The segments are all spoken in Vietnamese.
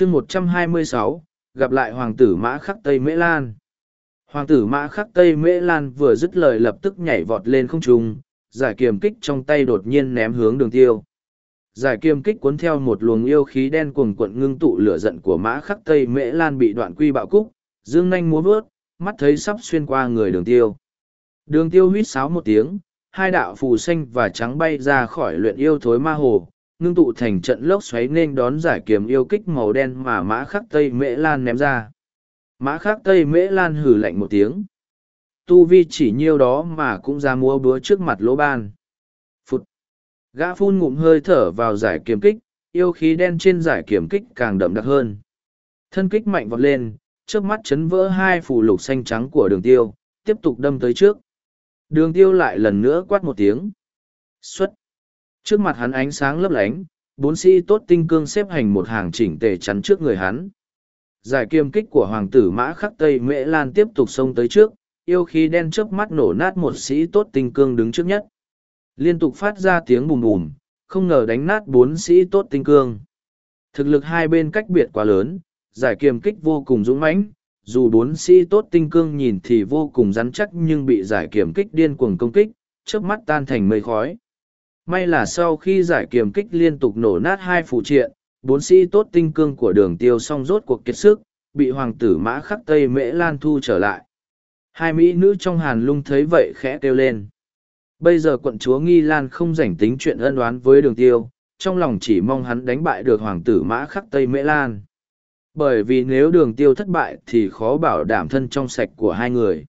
chương một trăm hai mươi sáu, gặp lại hoàng tử mã khắc tây mễ lan. Hoàng tử mã khắc tây mễ lan vừa dứt lời lập tức nhảy vọt lên không trung, giải kiềm kích trong tay đột nhiên ném hướng đường tiêu. Giải kiềm kích cuốn theo một luồng yêu khí đen cuồng cuộn ngưng tụ lửa giận của mã khắc tây mễ lan bị đoạn quy bạo cúc, dương nanh múa vớt, mắt thấy sắp xuyên qua người đường tiêu. Đường tiêu huýt sáo một tiếng, hai đạo phù xanh và trắng bay ra khỏi luyện yêu thối ma hồ ngưng tụ thành trận lốc xoáy nên đón giải kiềm yêu kích màu đen mà mã khắc tây mễ lan ném ra. Mã khắc tây mễ lan hử lạnh một tiếng. Tu vi chỉ nhiêu đó mà cũng ra múa búa trước mặt lỗ ban. Phút gã phun ngụm hơi thở vào giải kiềm kích, yêu khí đen trên giải kiềm kích càng đậm đặc hơn. Thân kích mạnh vọt lên, trước mắt chấn vỡ hai phủ lục xanh trắng của đường tiêu, tiếp tục đâm tới trước. Đường tiêu lại lần nữa quát một tiếng. Xuất. Trước mặt hắn ánh sáng lấp lánh, bốn sĩ tốt tinh cương xếp hành một hàng chỉnh tề chắn trước người hắn. Giải kiêm kích của hoàng tử mã khắc Tây Mễ Lan tiếp tục xông tới trước, yêu khí đen chớp mắt nổ nát một sĩ tốt tinh cương đứng trước nhất. Liên tục phát ra tiếng bùm bùm, không ngờ đánh nát bốn sĩ tốt tinh cương. Thực lực hai bên cách biệt quá lớn, giải kiềm kích vô cùng dũng mãnh, dù bốn sĩ tốt tinh cương nhìn thì vô cùng rắn chắc nhưng bị giải kiềm kích điên cuồng công kích, chớp mắt tan thành mây khói. May là sau khi giải kiềm kích liên tục nổ nát hai phụ triện, bốn sĩ tốt tinh cương của đường tiêu song rốt cuộc kiệt sức, bị hoàng tử mã khắc Tây Mễ Lan thu trở lại. Hai mỹ nữ trong hàn lung thấy vậy khẽ kêu lên. Bây giờ quận chúa Nghi Lan không rảnh tính chuyện ân oán với đường tiêu, trong lòng chỉ mong hắn đánh bại được hoàng tử mã khắc Tây Mễ Lan. Bởi vì nếu đường tiêu thất bại thì khó bảo đảm thân trong sạch của hai người.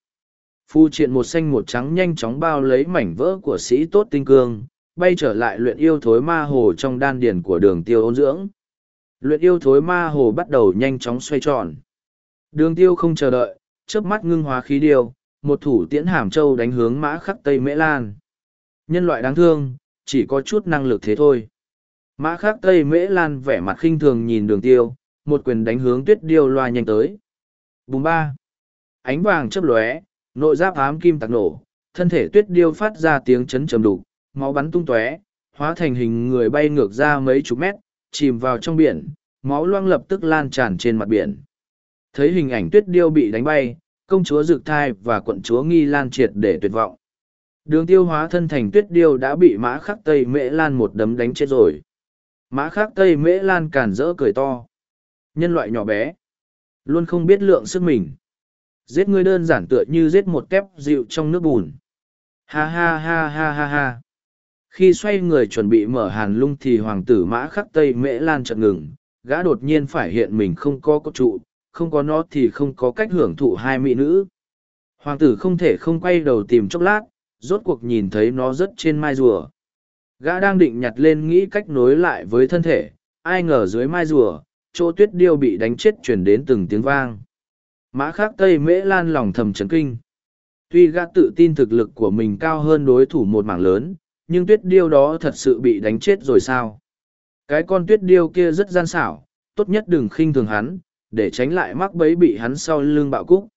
Phu triện một xanh một trắng nhanh chóng bao lấy mảnh vỡ của sĩ tốt tinh cương, bay trở lại luyện yêu thối ma hồ trong đan điền của đường tiêu ôn dưỡng. Luyện yêu thối ma hồ bắt đầu nhanh chóng xoay tròn. Đường tiêu không chờ đợi, chớp mắt ngưng hóa khí điều, một thủ tiễn hàm châu đánh hướng mã khắc Tây Mễ Lan. Nhân loại đáng thương, chỉ có chút năng lực thế thôi. Mã khắc Tây Mễ Lan vẻ mặt khinh thường nhìn đường tiêu, một quyền đánh hướng tuyết điêu loa nhanh tới. Bùng ba. Ánh vàng chớp lóe, nội giáp ám kim tạc nổ, thân thể tuyết điêu phát ra tiếng chấn trầm đục, máu bắn tung tóe, hóa thành hình người bay ngược ra mấy chục mét, chìm vào trong biển, máu loang lập tức lan tràn trên mặt biển. Thấy hình ảnh tuyết điêu bị đánh bay, công chúa dực thai và quận chúa nghi lan triệt để tuyệt vọng. Đường tiêu hóa thân thành tuyết điêu đã bị mã khắc tây mễ lan một đấm đánh chết rồi. Mã khắc tây mễ lan cản rỡ cười to. Nhân loại nhỏ bé, luôn không biết lượng sức mình. Giết ngươi đơn giản tựa như giết một kép dịu trong nước bùn. Ha ha ha ha ha ha khi xoay người chuẩn bị mở hàn lung thì hoàng tử mã khắc tây mễ lan chợt ngừng, gã đột nhiên phải hiện mình không có cốt trụ, không có nó thì không có cách hưởng thụ hai mỹ nữ. Hoàng tử không thể không quay đầu tìm chốc lát, rốt cuộc nhìn thấy nó rất trên mai rùa. Gã đang định nhặt lên nghĩ cách nối lại với thân thể, ai ngờ dưới mai rùa, chỗ tuyết điêu bị đánh chết chuyển đến từng tiếng vang. Mã khắc tây mễ lan lòng thầm chấn kinh. Tuy gã tự tin thực lực của mình cao hơn đối thủ một mảng lớn nhưng tuyết điêu đó thật sự bị đánh chết rồi sao? Cái con tuyết điêu kia rất gian xảo, tốt nhất đừng khinh thường hắn, để tránh lại mắc bẫy bị hắn sau lưng bạo cúc.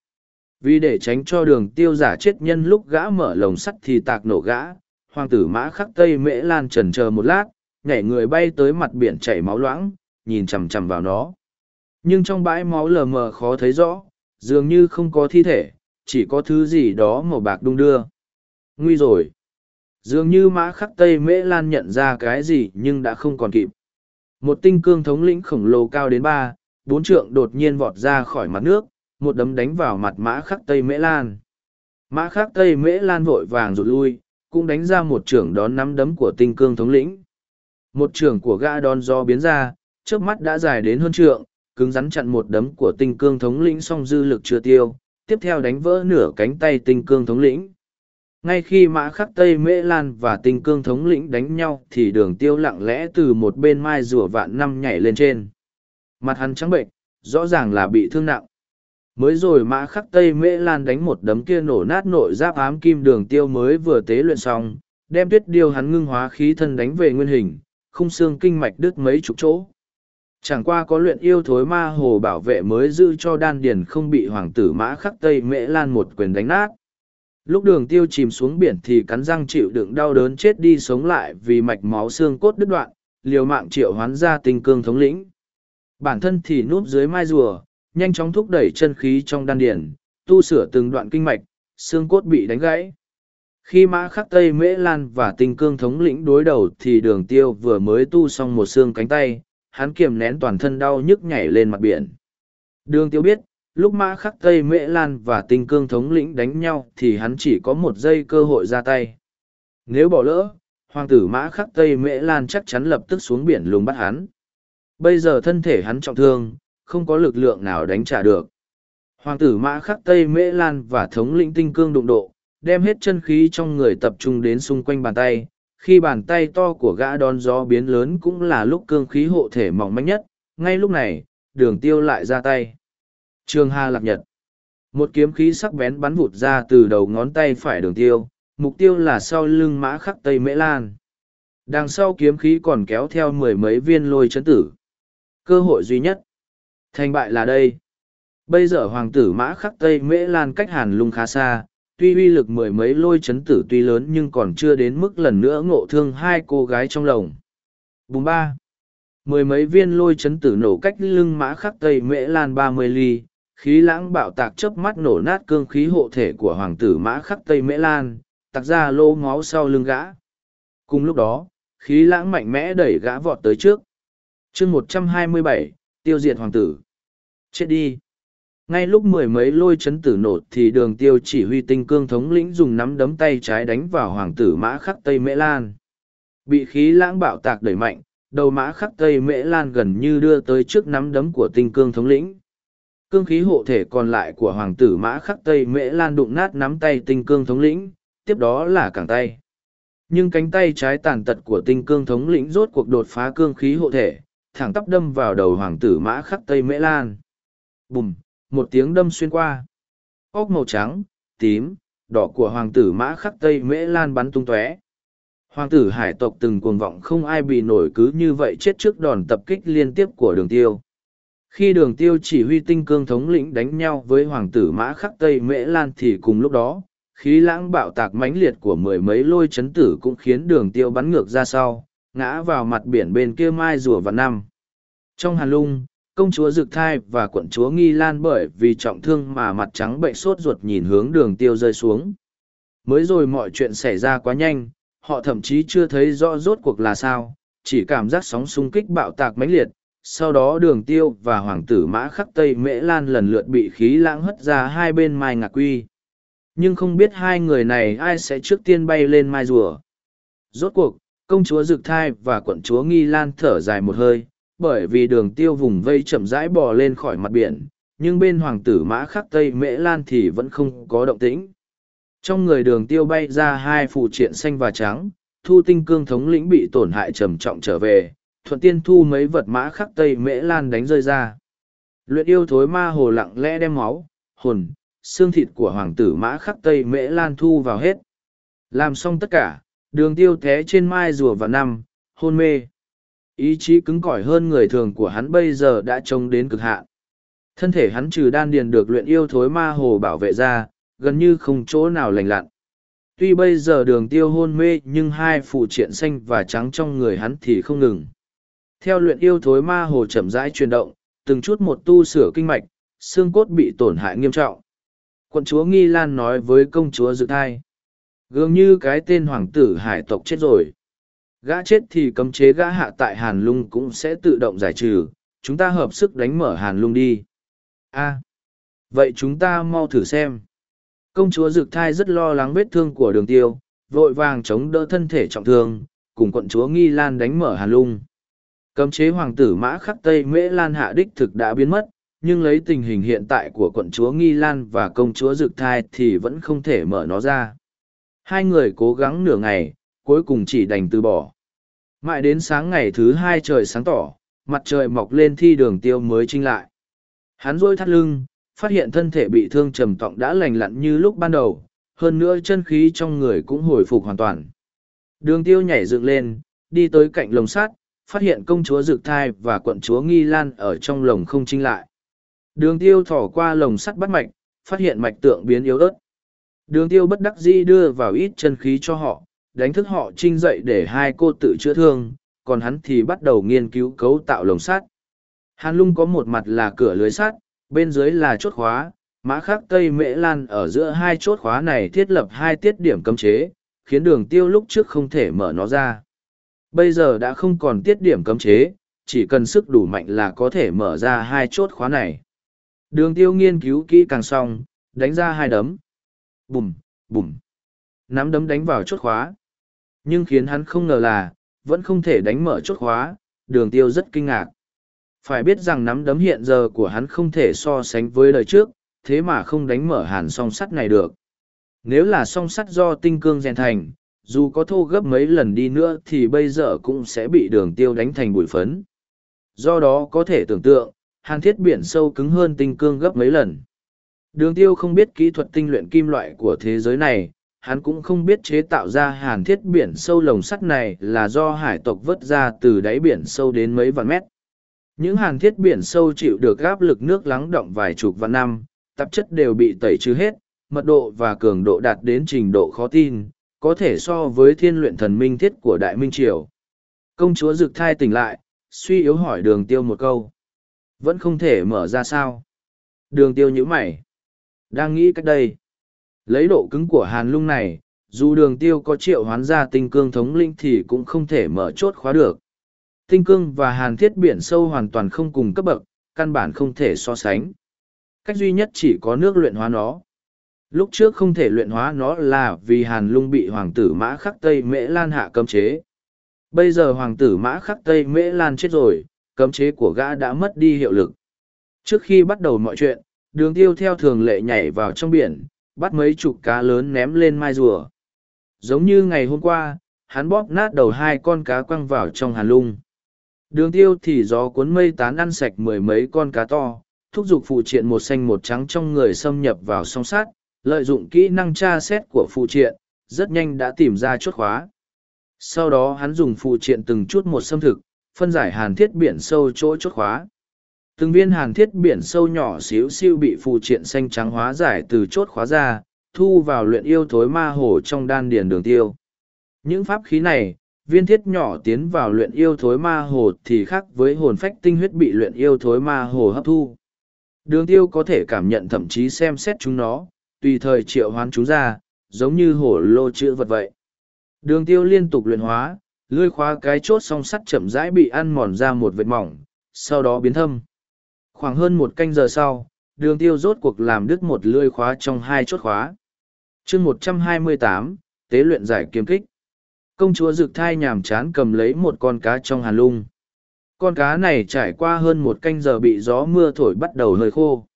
Vì để tránh cho đường tiêu giả chết nhân lúc gã mở lồng sắt thì tạc nổ gã, hoàng tử mã khắc tây mễ lan trần chờ một lát, nhảy người bay tới mặt biển chảy máu loãng, nhìn chằm chằm vào nó. Nhưng trong bãi máu lờ mờ khó thấy rõ, dường như không có thi thể, chỉ có thứ gì đó màu bạc đung đưa. Nguy rồi dường như mã khắc tây mễ lan nhận ra cái gì nhưng đã không còn kịp. Một tinh cương thống lĩnh khổng lồ cao đến ba, bốn trượng đột nhiên vọt ra khỏi mặt nước, một đấm đánh vào mặt mã khắc tây mễ lan. Mã khắc tây mễ lan vội vàng rụt lui, cũng đánh ra một trưởng đón nắm đấm của tinh cương thống lĩnh. Một trưởng của gã đón do biến ra trước mắt đã dài đến hơn trượng, cứng rắn chặn một đấm của tinh cương thống lĩnh song dư lực chưa tiêu, tiếp theo đánh vỡ nửa cánh tay tinh cương thống lĩnh ngay khi mã khắc tây mễ lan và tinh cương thống lĩnh đánh nhau, thì đường tiêu lặng lẽ từ một bên mai rùa vạn năm nhảy lên trên. Mặt hắn trắng bệnh, rõ ràng là bị thương nặng. Mới rồi mã khắc tây mễ lan đánh một đấm kia nổ nát nội giáp ám kim đường tiêu mới vừa tế luyện xong, đem tuyết điêu hắn ngưng hóa khí thân đánh về nguyên hình, khung xương kinh mạch đứt mấy chục chỗ. Chẳng qua có luyện yêu thối ma hồ bảo vệ mới giữ cho đan điền không bị hoàng tử mã khắc tây mễ lan một quyền đánh nát lúc đường tiêu chìm xuống biển thì cắn răng chịu đựng đau đớn chết đi sống lại vì mạch máu xương cốt đứt đoạn liều mạng triệu hoán ra tinh cương thống lĩnh Bản thân thì núp dưới mai rùa, nhanh chóng thúc đẩy chân khí trong đan điển, tu sửa từng đoạn kinh mạch, xương cốt bị đánh gãy. Khi mã khắc Tây Mễ Lan và tinh cương thống lĩnh đối đầu thì đường tiêu vừa mới tu xong một xương cánh tay, hắn kiềm nén toàn thân đau nhức nhảy lên mặt biển. Đường tiêu biết, lúc mã khắc Tây Mễ Lan và tinh cương thống lĩnh đánh nhau thì hắn chỉ có một giây cơ hội ra tay. Nếu bỏ lỡ, hoàng tử mã khắc Tây Mễ Lan chắc chắn lập tức xuống biển lùng bắt hắn. Bây giờ thân thể hắn trọng thương, không có lực lượng nào đánh trả được. Hoàng tử mã khắc Tây Mễ Lan và thống lĩnh tinh cương đụng độ, đem hết chân khí trong người tập trung đến xung quanh bàn tay. Khi bàn tay to của gã đón gió biến lớn cũng là lúc cương khí hộ thể mỏng manh nhất, ngay lúc này, đường tiêu lại ra tay. Trường Hà Lạc Nhật Một kiếm khí sắc bén bắn vụt ra từ đầu ngón tay phải đường tiêu, mục tiêu là sau lưng mã khắc Tây Mễ Lan. Đằng sau kiếm khí còn kéo theo mười mấy viên lôi chấn tử. Cơ hội duy nhất. Thành bại là đây. Bây giờ hoàng tử mã khắc Tây Mễ Lan cách hàn lung khá xa, tuy uy lực mười mấy lôi chấn tử tuy lớn nhưng còn chưa đến mức lần nữa ngộ thương hai cô gái trong lồng. Bùng ba. Mười mấy viên lôi chấn tử nổ cách lưng mã khắc Tây Mễ Lan ba mươi ly, khí lãng bạo tạc chớp mắt nổ nát cương khí hộ thể của hoàng tử mã khắc Tây Mễ Lan, tạc ra lô máu sau lưng gã. Cùng lúc đó, khí lãng mạnh mẽ đẩy gã vọt tới trước. chương một trăm hai mươi bảy tiêu diệt hoàng tử. Chết đi. Ngay lúc mười mấy lôi chấn tử nổ thì đường tiêu chỉ huy tinh cương thống lĩnh dùng nắm đấm tay trái đánh vào hoàng tử mã khắc Tây Mễ Lan. Bị khí lãng bạo tạc đẩy mạnh, đầu mã khắc Tây Mễ Lan gần như đưa tới trước nắm đấm của tinh cương thống lĩnh. Cương khí hộ thể còn lại của hoàng tử mã khắc Tây Mễ Lan đụng nát nắm tay tinh cương thống lĩnh, tiếp đó là cẳng tay. Nhưng cánh tay trái tàn tật của tinh cương thống lĩnh rốt cuộc đột phá cương khí hộ thể, thẳng tắp đâm vào đầu hoàng tử mã khắc Tây Mễ Lan. Bùm, một tiếng đâm xuyên qua. óc màu trắng, tím, đỏ của hoàng tử mã khắc Tây Mễ Lan bắn tung tóe. Hoàng tử hải tộc từng cuồng vọng không ai bị nổi cứ như vậy chết trước đòn tập kích liên tiếp của đường tiêu. Khi đường tiêu chỉ huy tinh cương thống lĩnh đánh nhau với hoàng tử mã khắc Tây Mễ Lan thì cùng lúc đó, khí lãng bạo tạc mãnh liệt của mười mấy lôi chấn tử cũng khiến đường tiêu bắn ngược ra sau, ngã vào mặt biển bên kia mai rùa và năm. Trong hàn lung, công chúa Dực Thai và quận chúa Nghi Lan bởi vì trọng thương mà mặt trắng bệnh sốt ruột nhìn hướng đường tiêu rơi xuống. Mới rồi mọi chuyện xảy ra quá nhanh, họ thậm chí chưa thấy rõ rốt cuộc là sao, chỉ cảm giác sóng xung kích bạo tạc mãnh liệt. Sau đó đường tiêu và hoàng tử mã khắc Tây Mễ Lan lần lượt bị khí lãng hất ra hai bên mai ngạc quy. Nhưng không biết hai người này ai sẽ trước tiên bay lên mai rùa. Rốt cuộc, công chúa Dực Thai và quận chúa Nghi Lan thở dài một hơi, bởi vì đường tiêu vùng vây chậm rãi bò lên khỏi mặt biển, nhưng bên hoàng tử mã khắc Tây Mễ Lan thì vẫn không có động tĩnh. Trong người đường tiêu bay ra hai phụ triện xanh và trắng, thu tinh cương thống lĩnh bị tổn hại trầm trọng trở về, thuận tiên thu mấy vật mã khắc Tây Mễ Lan đánh rơi ra. Luyện yêu thối ma hồ lặng lẽ đem máu, hồn, xương thịt của hoàng tử mã khắc Tây Mễ Lan thu vào hết. Làm xong tất cả, đường tiêu té trên mai rùa và năm, hôn mê. Ý chí cứng cỏi hơn người thường của hắn bây giờ đã trông đến cực hạn. Thân thể hắn trừ đan điền được luyện yêu thối ma hồ bảo vệ ra, gần như không chỗ nào lành lặn. Tuy bây giờ đường tiêu hôn mê nhưng hai phụ triện xanh và trắng trong người hắn thì không ngừng. Theo luyện yêu thối ma hồ chậm rãi chuyển động, từng chút một tu sửa kinh mạch, xương cốt bị tổn hại nghiêm trọng. Quận chúa Nghi Lan nói với công chúa Dự Thai. Gương như cái tên hoàng tử hải tộc chết rồi gã chết thì cấm chế gã hạ tại hàn lung cũng sẽ tự động giải trừ chúng ta hợp sức đánh mở hàn lung đi a vậy chúng ta mau thử xem công chúa dực thai rất lo lắng vết thương của đường tiêu vội vàng chống đỡ thân thể trọng thương cùng quận chúa nghi lan đánh mở hàn lung cấm chế hoàng tử mã khắc tây mễ lan hạ đích thực đã biến mất, nhưng lấy tình hình hiện tại của quận chúa nghi lan và công chúa dực thai thì vẫn không thể mở nó ra. Hai người cố gắng nửa ngày, cuối cùng chỉ đành từ bỏ. Mãi đến sáng ngày thứ hai trời sáng tỏ, mặt trời mọc lên thi đường tiêu mới trinh lại. Hắn rôi thắt lưng, phát hiện thân thể bị thương trầm tọng đã lành lặn như lúc ban đầu, hơn nữa chân khí trong người cũng hồi phục hoàn toàn. Đường tiêu nhảy dựng lên, đi tới cạnh lồng sắt phát hiện công chúa dực thai và quận chúa nghi lan ở trong lồng không trinh lại đường tiêu thỏ qua lồng sắt bắt mạch phát hiện mạch tượng biến yếu ớt đường tiêu bất đắc dĩ đưa vào ít chân khí cho họ đánh thức họ trinh dậy để hai cô tự chữa thương, còn hắn thì bắt đầu nghiên cứu cấu tạo lồng sắt. Hàn lung có một mặt là cửa lưới sắt, bên dưới là chốt khóa, mã khắc Tây Mễ Lan ở giữa hai chốt khóa này thiết lập hai tiết điểm cấm chế, khiến đường tiêu lúc trước không thể mở nó ra. Bây giờ đã không còn tiết điểm cấm chế, chỉ cần sức đủ mạnh là có thể mở ra hai chốt khóa này. Đường tiêu nghiên cứu kỹ càng xong, đánh ra hai đấm. Bùm, bùm. Nắm đấm đánh vào chốt khóa. Nhưng khiến hắn không ngờ là, vẫn không thể đánh mở chốt khóa, đường tiêu rất kinh ngạc. Phải biết rằng nắm đấm hiện giờ của hắn không thể so sánh với đời trước, thế mà không đánh mở hàn song sắt này được. Nếu là song sắt do tinh cương rèn thành, dù có thô gấp mấy lần đi nữa thì bây giờ cũng sẽ bị đường tiêu đánh thành bụi phấn. Do đó có thể tưởng tượng, hàn thiết biển sâu cứng hơn tinh cương gấp mấy lần. Đường tiêu không biết kỹ thuật tinh luyện kim loại của thế giới này, hắn cũng không biết chế tạo ra hàn thiết biển sâu lồng sắt này là do hải tộc vớt ra từ đáy biển sâu đến mấy vạn mét. Những hàn thiết biển sâu chịu được áp lực nước lắng động vài chục vạn năm, tạp chất đều bị tẩy trừ hết, mật độ và cường độ đạt đến trình độ khó tin, có thể so với thiên luyện thần minh thiết của Đại Minh Triều. Công chúa Dực Thai tỉnh lại, suy yếu hỏi đường tiêu một câu. Vẫn không thể mở ra sao? Đường tiêu nhíu mày. Đang nghĩ cách đây. Lấy độ cứng của hàn lung này, dù đường tiêu có triệu hoán ra tinh cương thống linh thì cũng không thể mở chốt khóa được. Tinh cương và hàn thiết biển sâu hoàn toàn không cùng cấp bậc, căn bản không thể so sánh. Cách duy nhất chỉ có nước luyện hóa nó. Lúc trước không thể luyện hóa nó là vì hàn lung bị hoàng tử mã khắc Tây Mễ Lan hạ cấm chế. Bây giờ hoàng tử mã khắc Tây Mễ Lan chết rồi, cấm chế của gã đã mất đi hiệu lực. Trước khi bắt đầu mọi chuyện, đường tiêu theo thường lệ nhảy vào trong biển, bắt mấy chục cá lớn ném lên mai rùa. Giống như ngày hôm qua, hắn bóp nát đầu hai con cá quăng vào trong hàn lung. Đường tiêu thì gió cuốn mây tán ăn sạch mười mấy con cá to, thúc giục phụ triện một xanh một trắng trong người xâm nhập vào song sát, lợi dụng kỹ năng tra xét của phụ triện, rất nhanh đã tìm ra chốt khóa. Sau đó hắn dùng phụ triện từng chút một xâm thực, phân giải hàn thiết biển sâu chỗ chốt khóa. Từng viên hàn thiết biển sâu nhỏ xíu siêu bị phụ triện xanh trắng hóa giải từ chốt khóa ra, thu vào luyện yêu thối ma hồ trong đan điền đường tiêu. Những pháp khí này, viên thiết nhỏ tiến vào luyện yêu thối ma hồ thì khác với hồn phách tinh huyết bị luyện yêu thối ma hồ hấp thu. Đường tiêu có thể cảm nhận thậm chí xem xét chúng nó, tùy thời triệu hoán chúng ra, giống như hổ lô chữ vật vậy. Đường tiêu liên tục luyện hóa, lươi khóa cái chốt song sắt chậm rãi bị ăn mòn ra một vệt mỏng, sau đó biến thâm. Khoảng hơn một canh giờ sau, đường tiêu rốt cuộc làm đứt một lươi khóa trong hai chốt khóa. chương một trăm hai mươi tám tế luyện giải kiếm kích. Công chúa rực thai nhàm chán cầm lấy một con cá trong hàn lung. Con cá này trải qua hơn một canh giờ bị gió mưa thổi bắt đầu hơi khô.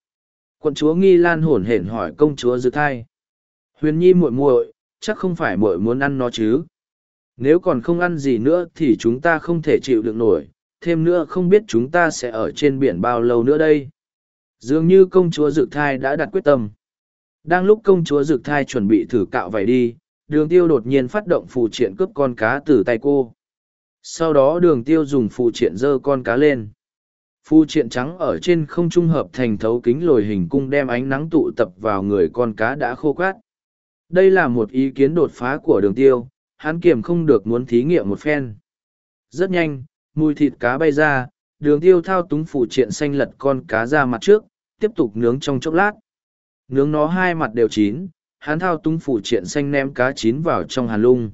Quận chúa nghi lan hổn hển hỏi công chúa dự thai. Huyền nhi muội muội, chắc không phải muội muốn ăn nó chứ. Nếu còn không ăn gì nữa thì chúng ta không thể chịu được nổi, thêm nữa không biết chúng ta sẽ ở trên biển bao lâu nữa đây. Dường như công chúa dự Thai đã đặt quyết tâm. Đang lúc công chúa dự Thai chuẩn bị thử cạo vải đi, đường tiêu đột nhiên phát động phù triện cướp con cá từ tay cô. Sau đó đường tiêu dùng phù triện giơ con cá lên. Phu triện trắng ở trên không trung hợp thành thấu kính lồi hình cung đem ánh nắng tụ tập vào người con cá đã khô quát. Đây là một ý kiến đột phá của đường tiêu, hắn kiềm không được muốn thí nghiệm một phen. Rất nhanh, mùi thịt cá bay ra, đường tiêu thao túng phụ triện xanh lật con cá ra mặt trước, tiếp tục nướng trong chốc lát. Nướng nó hai mặt đều chín, hắn thao túng phụ triện xanh ném cá chín vào trong hàn lung.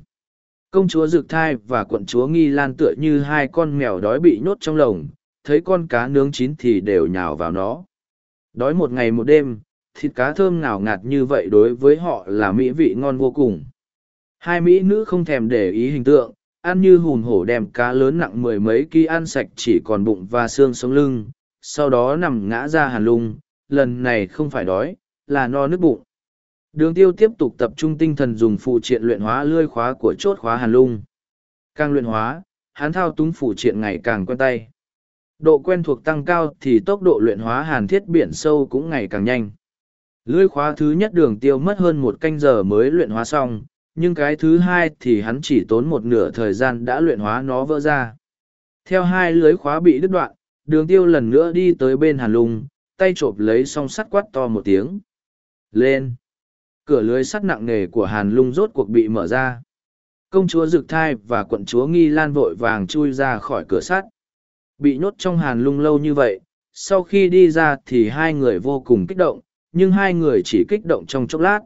Công chúa Dược Thai và quận chúa Nghi Lan tựa như hai con mèo đói bị nhốt trong lồng, thấy con cá nướng chín thì đều nhào vào nó. Đói một ngày một đêm, thịt cá thơm ngào ngạt như vậy đối với họ là mỹ vị ngon vô cùng. Hai mỹ nữ không thèm để ý hình tượng, ăn như hùn hổ đem cá lớn nặng mười mấy ký ăn sạch chỉ còn bụng và xương sống lưng, sau đó nằm ngã ra hàn lung, lần này không phải đói, là no nước bụng. Đường tiêu tiếp tục tập trung tinh thần dùng phụ triện luyện hóa lươi khóa của chốt khóa hàn lung. Càng luyện hóa, hắn thao túng phụ triện ngày càng quen tay. Độ quen thuộc tăng cao thì tốc độ luyện hóa hàn thiết biển sâu cũng ngày càng nhanh. Lưới khóa thứ nhất đường tiêu mất hơn một canh giờ mới luyện hóa xong, nhưng cái thứ hai thì hắn chỉ tốn một nửa thời gian đã luyện hóa nó vỡ ra. Theo hai lưới khóa bị đứt đoạn, đường tiêu lần nữa đi tới bên hàn lung, tay chộp lấy song sắt quát to một tiếng. Lên! Cửa lưới sắt nặng nề của hàn lung rốt cuộc bị mở ra. Công chúa Dực Thai và quận chúa Nghi Lan vội vàng chui ra khỏi cửa sắt. Bị nhốt trong hàn lung lâu như vậy, sau khi đi ra thì hai người vô cùng kích động, nhưng hai người chỉ kích động trong chốc lát.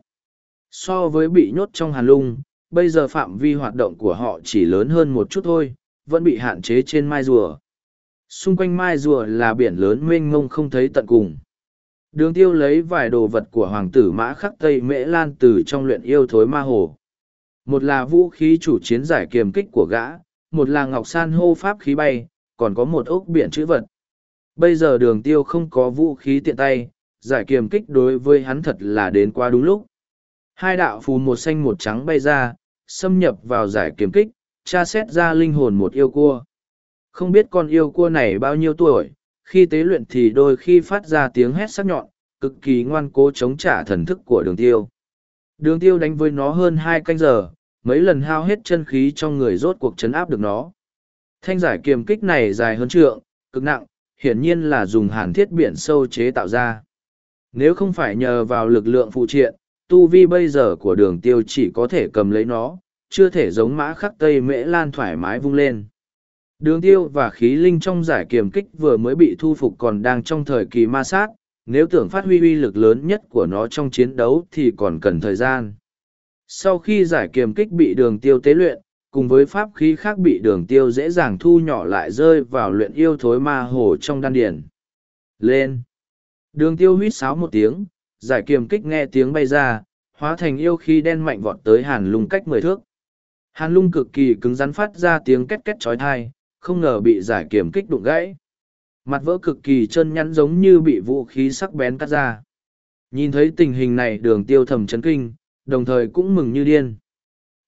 So với bị nhốt trong hàn lung, bây giờ phạm vi hoạt động của họ chỉ lớn hơn một chút thôi, vẫn bị hạn chế trên mai rùa. Xung quanh mai rùa là biển lớn mênh mông không thấy tận cùng. Đường tiêu lấy vài đồ vật của hoàng tử mã khắc Tây Mễ Lan từ trong luyện yêu thối ma hồ. Một là vũ khí chủ chiến giải kiềm kích của gã, một là ngọc san hô pháp khí bay, còn có một ốc biển chữ vật. Bây giờ đường tiêu không có vũ khí tiện tay, giải kiềm kích đối với hắn thật là đến quá đúng lúc. Hai đạo phù một xanh một trắng bay ra, xâm nhập vào giải kiềm kích, tra xét ra linh hồn một yêu cua. Không biết con yêu cua này bao nhiêu tuổi, khi tế luyện thì đôi khi phát ra tiếng hét sắc nhọn, cực kỳ ngoan cố chống trả thần thức của đường tiêu. Đường tiêu đánh với nó hơn hai canh giờ, mấy lần hao hết chân khí trong người rốt cuộc chấn áp được nó. Thanh giải kiềm kích này dài hơn trượng, cực nặng, hiển nhiên là dùng hàn thiết biển sâu chế tạo ra. Nếu không phải nhờ vào lực lượng phụ triện, tu vi bây giờ của đường tiêu chỉ có thể cầm lấy nó, chưa thể giống mã khắc tây mễ lan thoải mái vung lên. Đường tiêu và khí linh trong giải kiềm kích vừa mới bị thu phục còn đang trong thời kỳ ma sát, nếu tưởng phát huy uy lực lớn nhất của nó trong chiến đấu thì còn cần thời gian. Sau khi giải kiềm kích bị đường tiêu tế luyện, cùng với pháp khí khác bị đường tiêu dễ dàng thu nhỏ lại rơi vào luyện yêu thối ma hồ trong đan điển. Lên! Đường tiêu huýt sáo một tiếng, giải kiềm kích nghe tiếng bay ra, hóa thành yêu khí đen mạnh vọt tới hàn lung cách mười thước. Hàn lung cực kỳ cứng rắn phát ra tiếng két két trói thai, không ngờ bị giải kiềm kích đụng gãy. Mặt vỡ cực kỳ chân nhắn giống như bị vũ khí sắc bén cắt ra. Nhìn thấy tình hình này đường tiêu thầm chấn kinh, đồng thời cũng mừng như điên.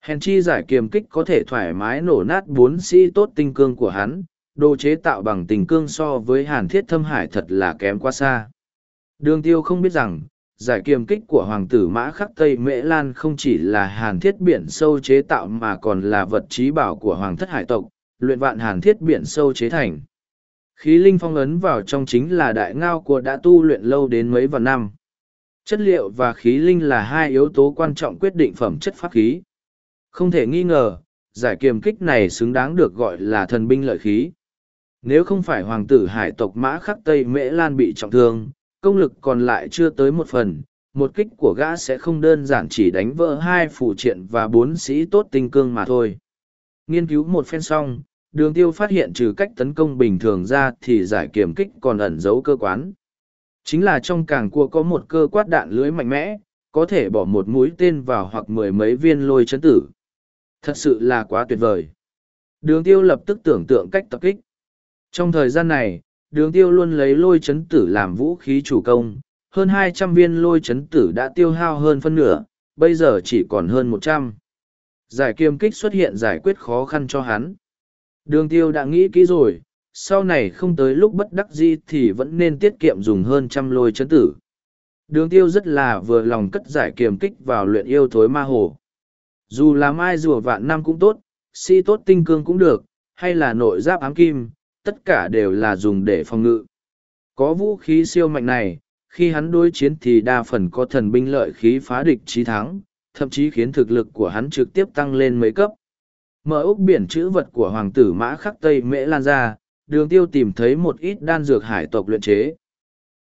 Hèn chi giải kiềm kích có thể thoải mái nổ nát bốn sĩ tốt tinh cương của hắn, đồ chế tạo bằng tình cương so với hàn thiết thâm hải thật là kém quá xa. Đường tiêu không biết rằng, giải kiềm kích của hoàng tử mã khắc Tây Mễ Lan không chỉ là hàn thiết biển sâu chế tạo mà còn là vật trí bảo của hoàng thất hải tộc, luyện vạn hàn thiết biển sâu chế thành. Khí linh phong ấn vào trong chính là đại ngao của đã tu luyện lâu đến mấy vạn năm. Chất liệu và khí linh là hai yếu tố quan trọng quyết định phẩm chất pháp khí. Không thể nghi ngờ, giải kiềm kích này xứng đáng được gọi là thần binh lợi khí. Nếu không phải hoàng tử hải tộc mã khắc Tây Mễ Lan bị trọng thương, công lực còn lại chưa tới một phần, một kích của gã sẽ không đơn giản chỉ đánh vỡ hai phụ triện và bốn sĩ tốt tinh cương mà thôi. Nghiên cứu một phen xong, đường tiêu phát hiện trừ cách tấn công bình thường ra thì giải kiểm kích còn ẩn giấu cơ quán. Chính là trong càng cua có một cơ quát đạn lưới mạnh mẽ, có thể bỏ một mũi tên vào hoặc mười mấy viên lôi chấn tử. Thật sự là quá tuyệt vời. Đường tiêu lập tức tưởng tượng cách tập kích. Trong thời gian này, đường tiêu luôn lấy lôi chấn tử làm vũ khí chủ công, hơn hai trăm viên lôi chấn tử đã tiêu hao hơn phân nửa, bây giờ chỉ còn hơn một trăm. Giải kiêm kích xuất hiện giải quyết khó khăn cho hắn. Đường tiêu đã nghĩ kỹ rồi, sau này không tới lúc bất đắc dĩ thì vẫn nên tiết kiệm dùng hơn trăm lôi chấn tử. Đường tiêu rất là vừa lòng cất giải kiềm kích vào luyện yêu thối ma hồ. Dù là mai rùa vạn năm cũng tốt, si tốt tinh cương cũng được, hay là nội giáp ám kim, tất cả đều là dùng để phòng ngự. Có vũ khí siêu mạnh này, khi hắn đối chiến thì đa phần có thần binh lợi khí phá địch trí thắng, thậm chí khiến thực lực của hắn trực tiếp tăng lên mấy cấp. Mở úc biển chữ vật của hoàng tử mã khắc Tây Mễ Lan ra, đường tiêu tìm thấy một ít đan dược hải tộc luyện chế.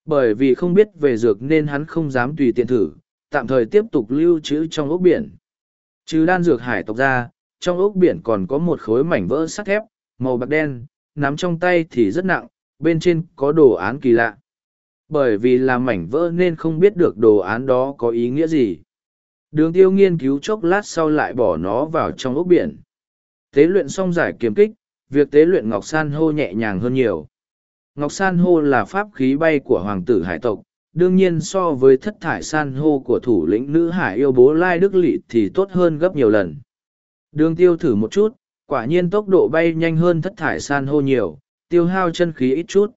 Bởi vì không biết về dược nên hắn không dám tùy tiện thử, tạm thời tiếp tục lưu trữ trong ốc biển. Trừ đan dược hải tộc ra, trong ốc biển còn có một khối mảnh vỡ sắt thép, màu bạc đen, nắm trong tay thì rất nặng, bên trên có đồ án kỳ lạ. Bởi vì là mảnh vỡ nên không biết được đồ án đó có ý nghĩa gì. Đường tiêu nghiên cứu chốc lát sau lại bỏ nó vào trong ốc biển. Tế luyện xong giải kiếm kích, việc tế luyện ngọc san hô nhẹ nhàng hơn nhiều. Ngọc san hô là pháp khí bay của hoàng tử hải tộc, đương nhiên so với thất thải san hô của thủ lĩnh nữ hải yêu bố Lai Đức Lị thì tốt hơn gấp nhiều lần. Đường tiêu thử một chút, quả nhiên tốc độ bay nhanh hơn thất thải san hô nhiều, tiêu hao chân khí ít chút.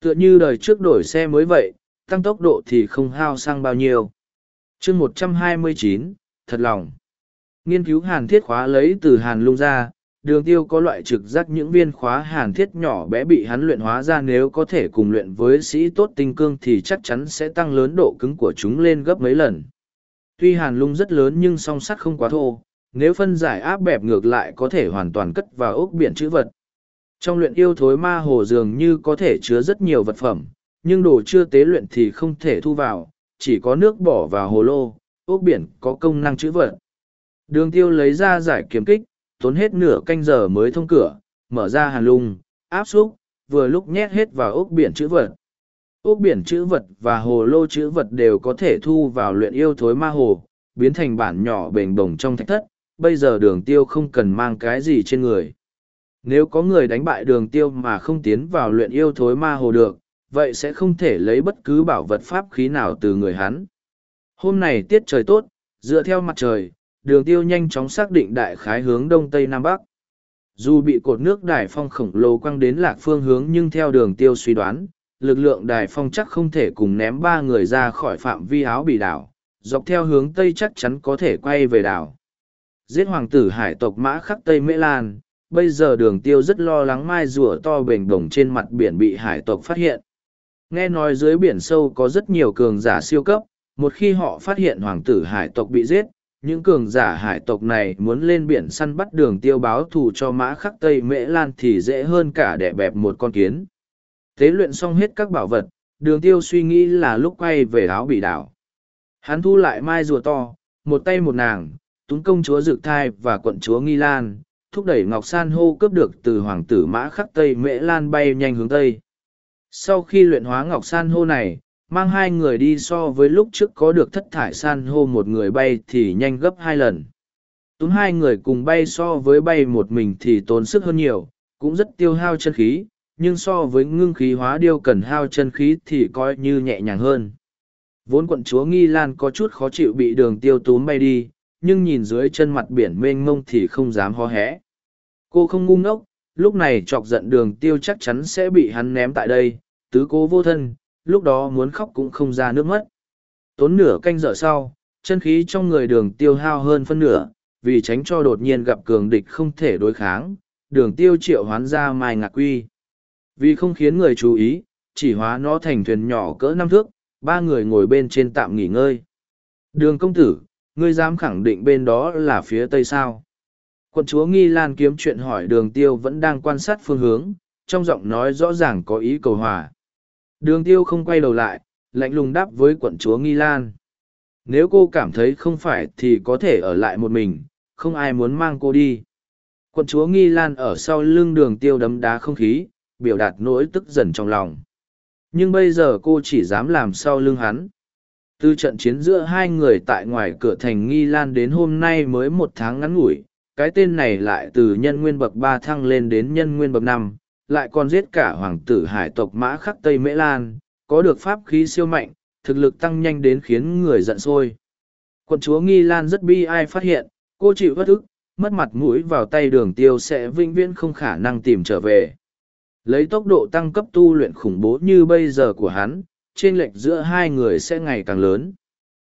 Tựa như đời trước đổi xe mới vậy, tăng tốc độ thì không hao sang bao nhiêu. chương một trăm hai mươi chín, thật lòng. Nghiên cứu hàn thiết khóa lấy từ hàn lung ra, đường tiêu có loại trực giác những viên khóa hàn thiết nhỏ bé bị hắn luyện hóa ra nếu có thể cùng luyện với sĩ tốt tinh cương thì chắc chắn sẽ tăng lớn độ cứng của chúng lên gấp mấy lần. Tuy hàn lung rất lớn nhưng song sắt không quá thô, nếu phân giải áp bẹp ngược lại có thể hoàn toàn cất vào ốc biển chữ vật. Trong luyện yêu thối ma hồ dường như có thể chứa rất nhiều vật phẩm, nhưng đồ chưa tế luyện thì không thể thu vào, chỉ có nước bỏ vào hồ lô, ốc biển có công năng chữ vật. Đường tiêu lấy ra giải kiếm kích, tốn hết nửa canh giờ mới thông cửa, mở ra hàn lung, áp xúc, vừa lúc nhét hết vào ốc biển chữ vật. Ốc biển chữ vật và hồ lô chữ vật đều có thể thu vào luyện yêu thối ma hồ, biến thành bản nhỏ bền bồng trong thạch thất, bây giờ đường tiêu không cần mang cái gì trên người. Nếu có người đánh bại đường tiêu mà không tiến vào luyện yêu thối ma hồ được, vậy sẽ không thể lấy bất cứ bảo vật pháp khí nào từ người hắn. Hôm nay tiết trời tốt, dựa theo mặt trời, đường tiêu nhanh chóng xác định đại khái hướng đông tây nam bắc. Dù bị cột nước đài phong khổng lồ quăng đến lạc phương hướng nhưng theo đường tiêu suy đoán, lực lượng đài phong chắc không thể cùng ném ba người ra khỏi phạm vi áo bị đảo, dọc theo hướng tây chắc chắn có thể quay về đảo. Giết hoàng tử hải tộc mã khắc Tây Mễ Lan, bây giờ đường tiêu rất lo lắng mai rùa to bềnh đồng trên mặt biển bị hải tộc phát hiện. Nghe nói dưới biển sâu có rất nhiều cường giả siêu cấp, một khi họ phát hiện hoàng tử hải tộc bị giết, những cường giả hải tộc này muốn lên biển săn bắt đường tiêu báo thù cho mã khắc Tây Mễ Lan thì dễ hơn cả đẻ bẹp một con kiến. Tế luyện xong hết các bảo vật, đường tiêu suy nghĩ là lúc quay về áo bị đảo. Hắn thu lại mai rùa to, một tay một nàng, túng công chúa Dược Thai và quận chúa Nghi Lan, thúc đẩy Ngọc San hô cướp được từ hoàng tử mã khắc Tây Mễ Lan bay nhanh hướng Tây. Sau khi luyện hóa Ngọc San hô này, mang hai người đi so với lúc trước có được thất thải san hô một người bay thì nhanh gấp hai lần. Túm hai người cùng bay so với bay một mình thì tốn sức hơn nhiều, cũng rất tiêu hao chân khí, nhưng so với ngưng khí hóa điêu cần hao chân khí thì coi như nhẹ nhàng hơn. Vốn quận chúa Nghi Lan có chút khó chịu bị đường tiêu túm bay đi, nhưng nhìn dưới chân mặt biển mênh mông thì không dám hó hé. Cô không ngu ngốc, lúc này chọc giận đường tiêu chắc chắn sẽ bị hắn ném tại đây, tứ cố vô thân, lúc đó muốn khóc cũng không ra nước mắt. Tốn nửa canh giờ sau, chân khí trong người đường tiêu hao hơn phân nửa, vì tránh cho đột nhiên gặp cường địch không thể đối kháng, đường tiêu triệu hoán ra mai ngạc quy. Vì không khiến người chú ý, chỉ hóa nó thành thuyền nhỏ cỡ năm thước, ba người ngồi bên trên tạm nghỉ ngơi. Đường công tử, ngươi dám khẳng định bên đó là phía tây sao? Quận chúa Nghi Lan kiếm chuyện hỏi đường tiêu vẫn đang quan sát phương hướng, trong giọng nói rõ ràng có ý cầu hòa. Đường tiêu không quay đầu lại, lạnh lùng đáp với quận chúa Nghi Lan. Nếu cô cảm thấy không phải thì có thể ở lại một mình, không ai muốn mang cô đi. Quận chúa Nghi Lan ở sau lưng đường tiêu đấm đá không khí, biểu đạt nỗi tức giận trong lòng. Nhưng bây giờ cô chỉ dám làm sau lưng hắn. Từ trận chiến giữa hai người tại ngoài cửa thành Nghi Lan đến hôm nay mới một tháng ngắn ngủi, cái tên này lại từ nhân nguyên bậc ba thăng lên đến nhân nguyên bậc năm lại còn giết cả hoàng tử hải tộc mã khắc Tây Mễ Lan, có được pháp khí siêu mạnh, thực lực tăng nhanh đến khiến người giận sôi. Quận chúa Nghi Lan rất bi ai phát hiện, cô chịu bất ức, mất mặt mũi vào tay đường tiêu sẽ vinh viễn không khả năng tìm trở về. Lấy tốc độ tăng cấp tu luyện khủng bố như bây giờ của hắn, trên lệch giữa hai người sẽ ngày càng lớn.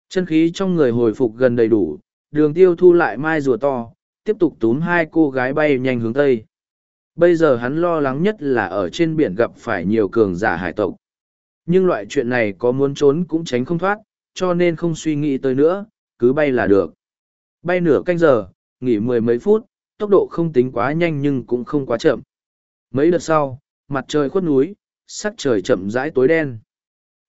Chân khí trong người hồi phục gần đầy đủ, đường tiêu thu lại mai rùa to, tiếp tục túm hai cô gái bay nhanh hướng tây. Bây giờ hắn lo lắng nhất là ở trên biển gặp phải nhiều cường giả hải tộc. Nhưng loại chuyện này có muốn trốn cũng tránh không thoát, cho nên không suy nghĩ tới nữa, cứ bay là được. Bay nửa canh giờ, nghỉ mười mấy phút, tốc độ không tính quá nhanh nhưng cũng không quá chậm. Mấy đợt sau, mặt trời khuất núi, sắc trời chậm rãi tối đen.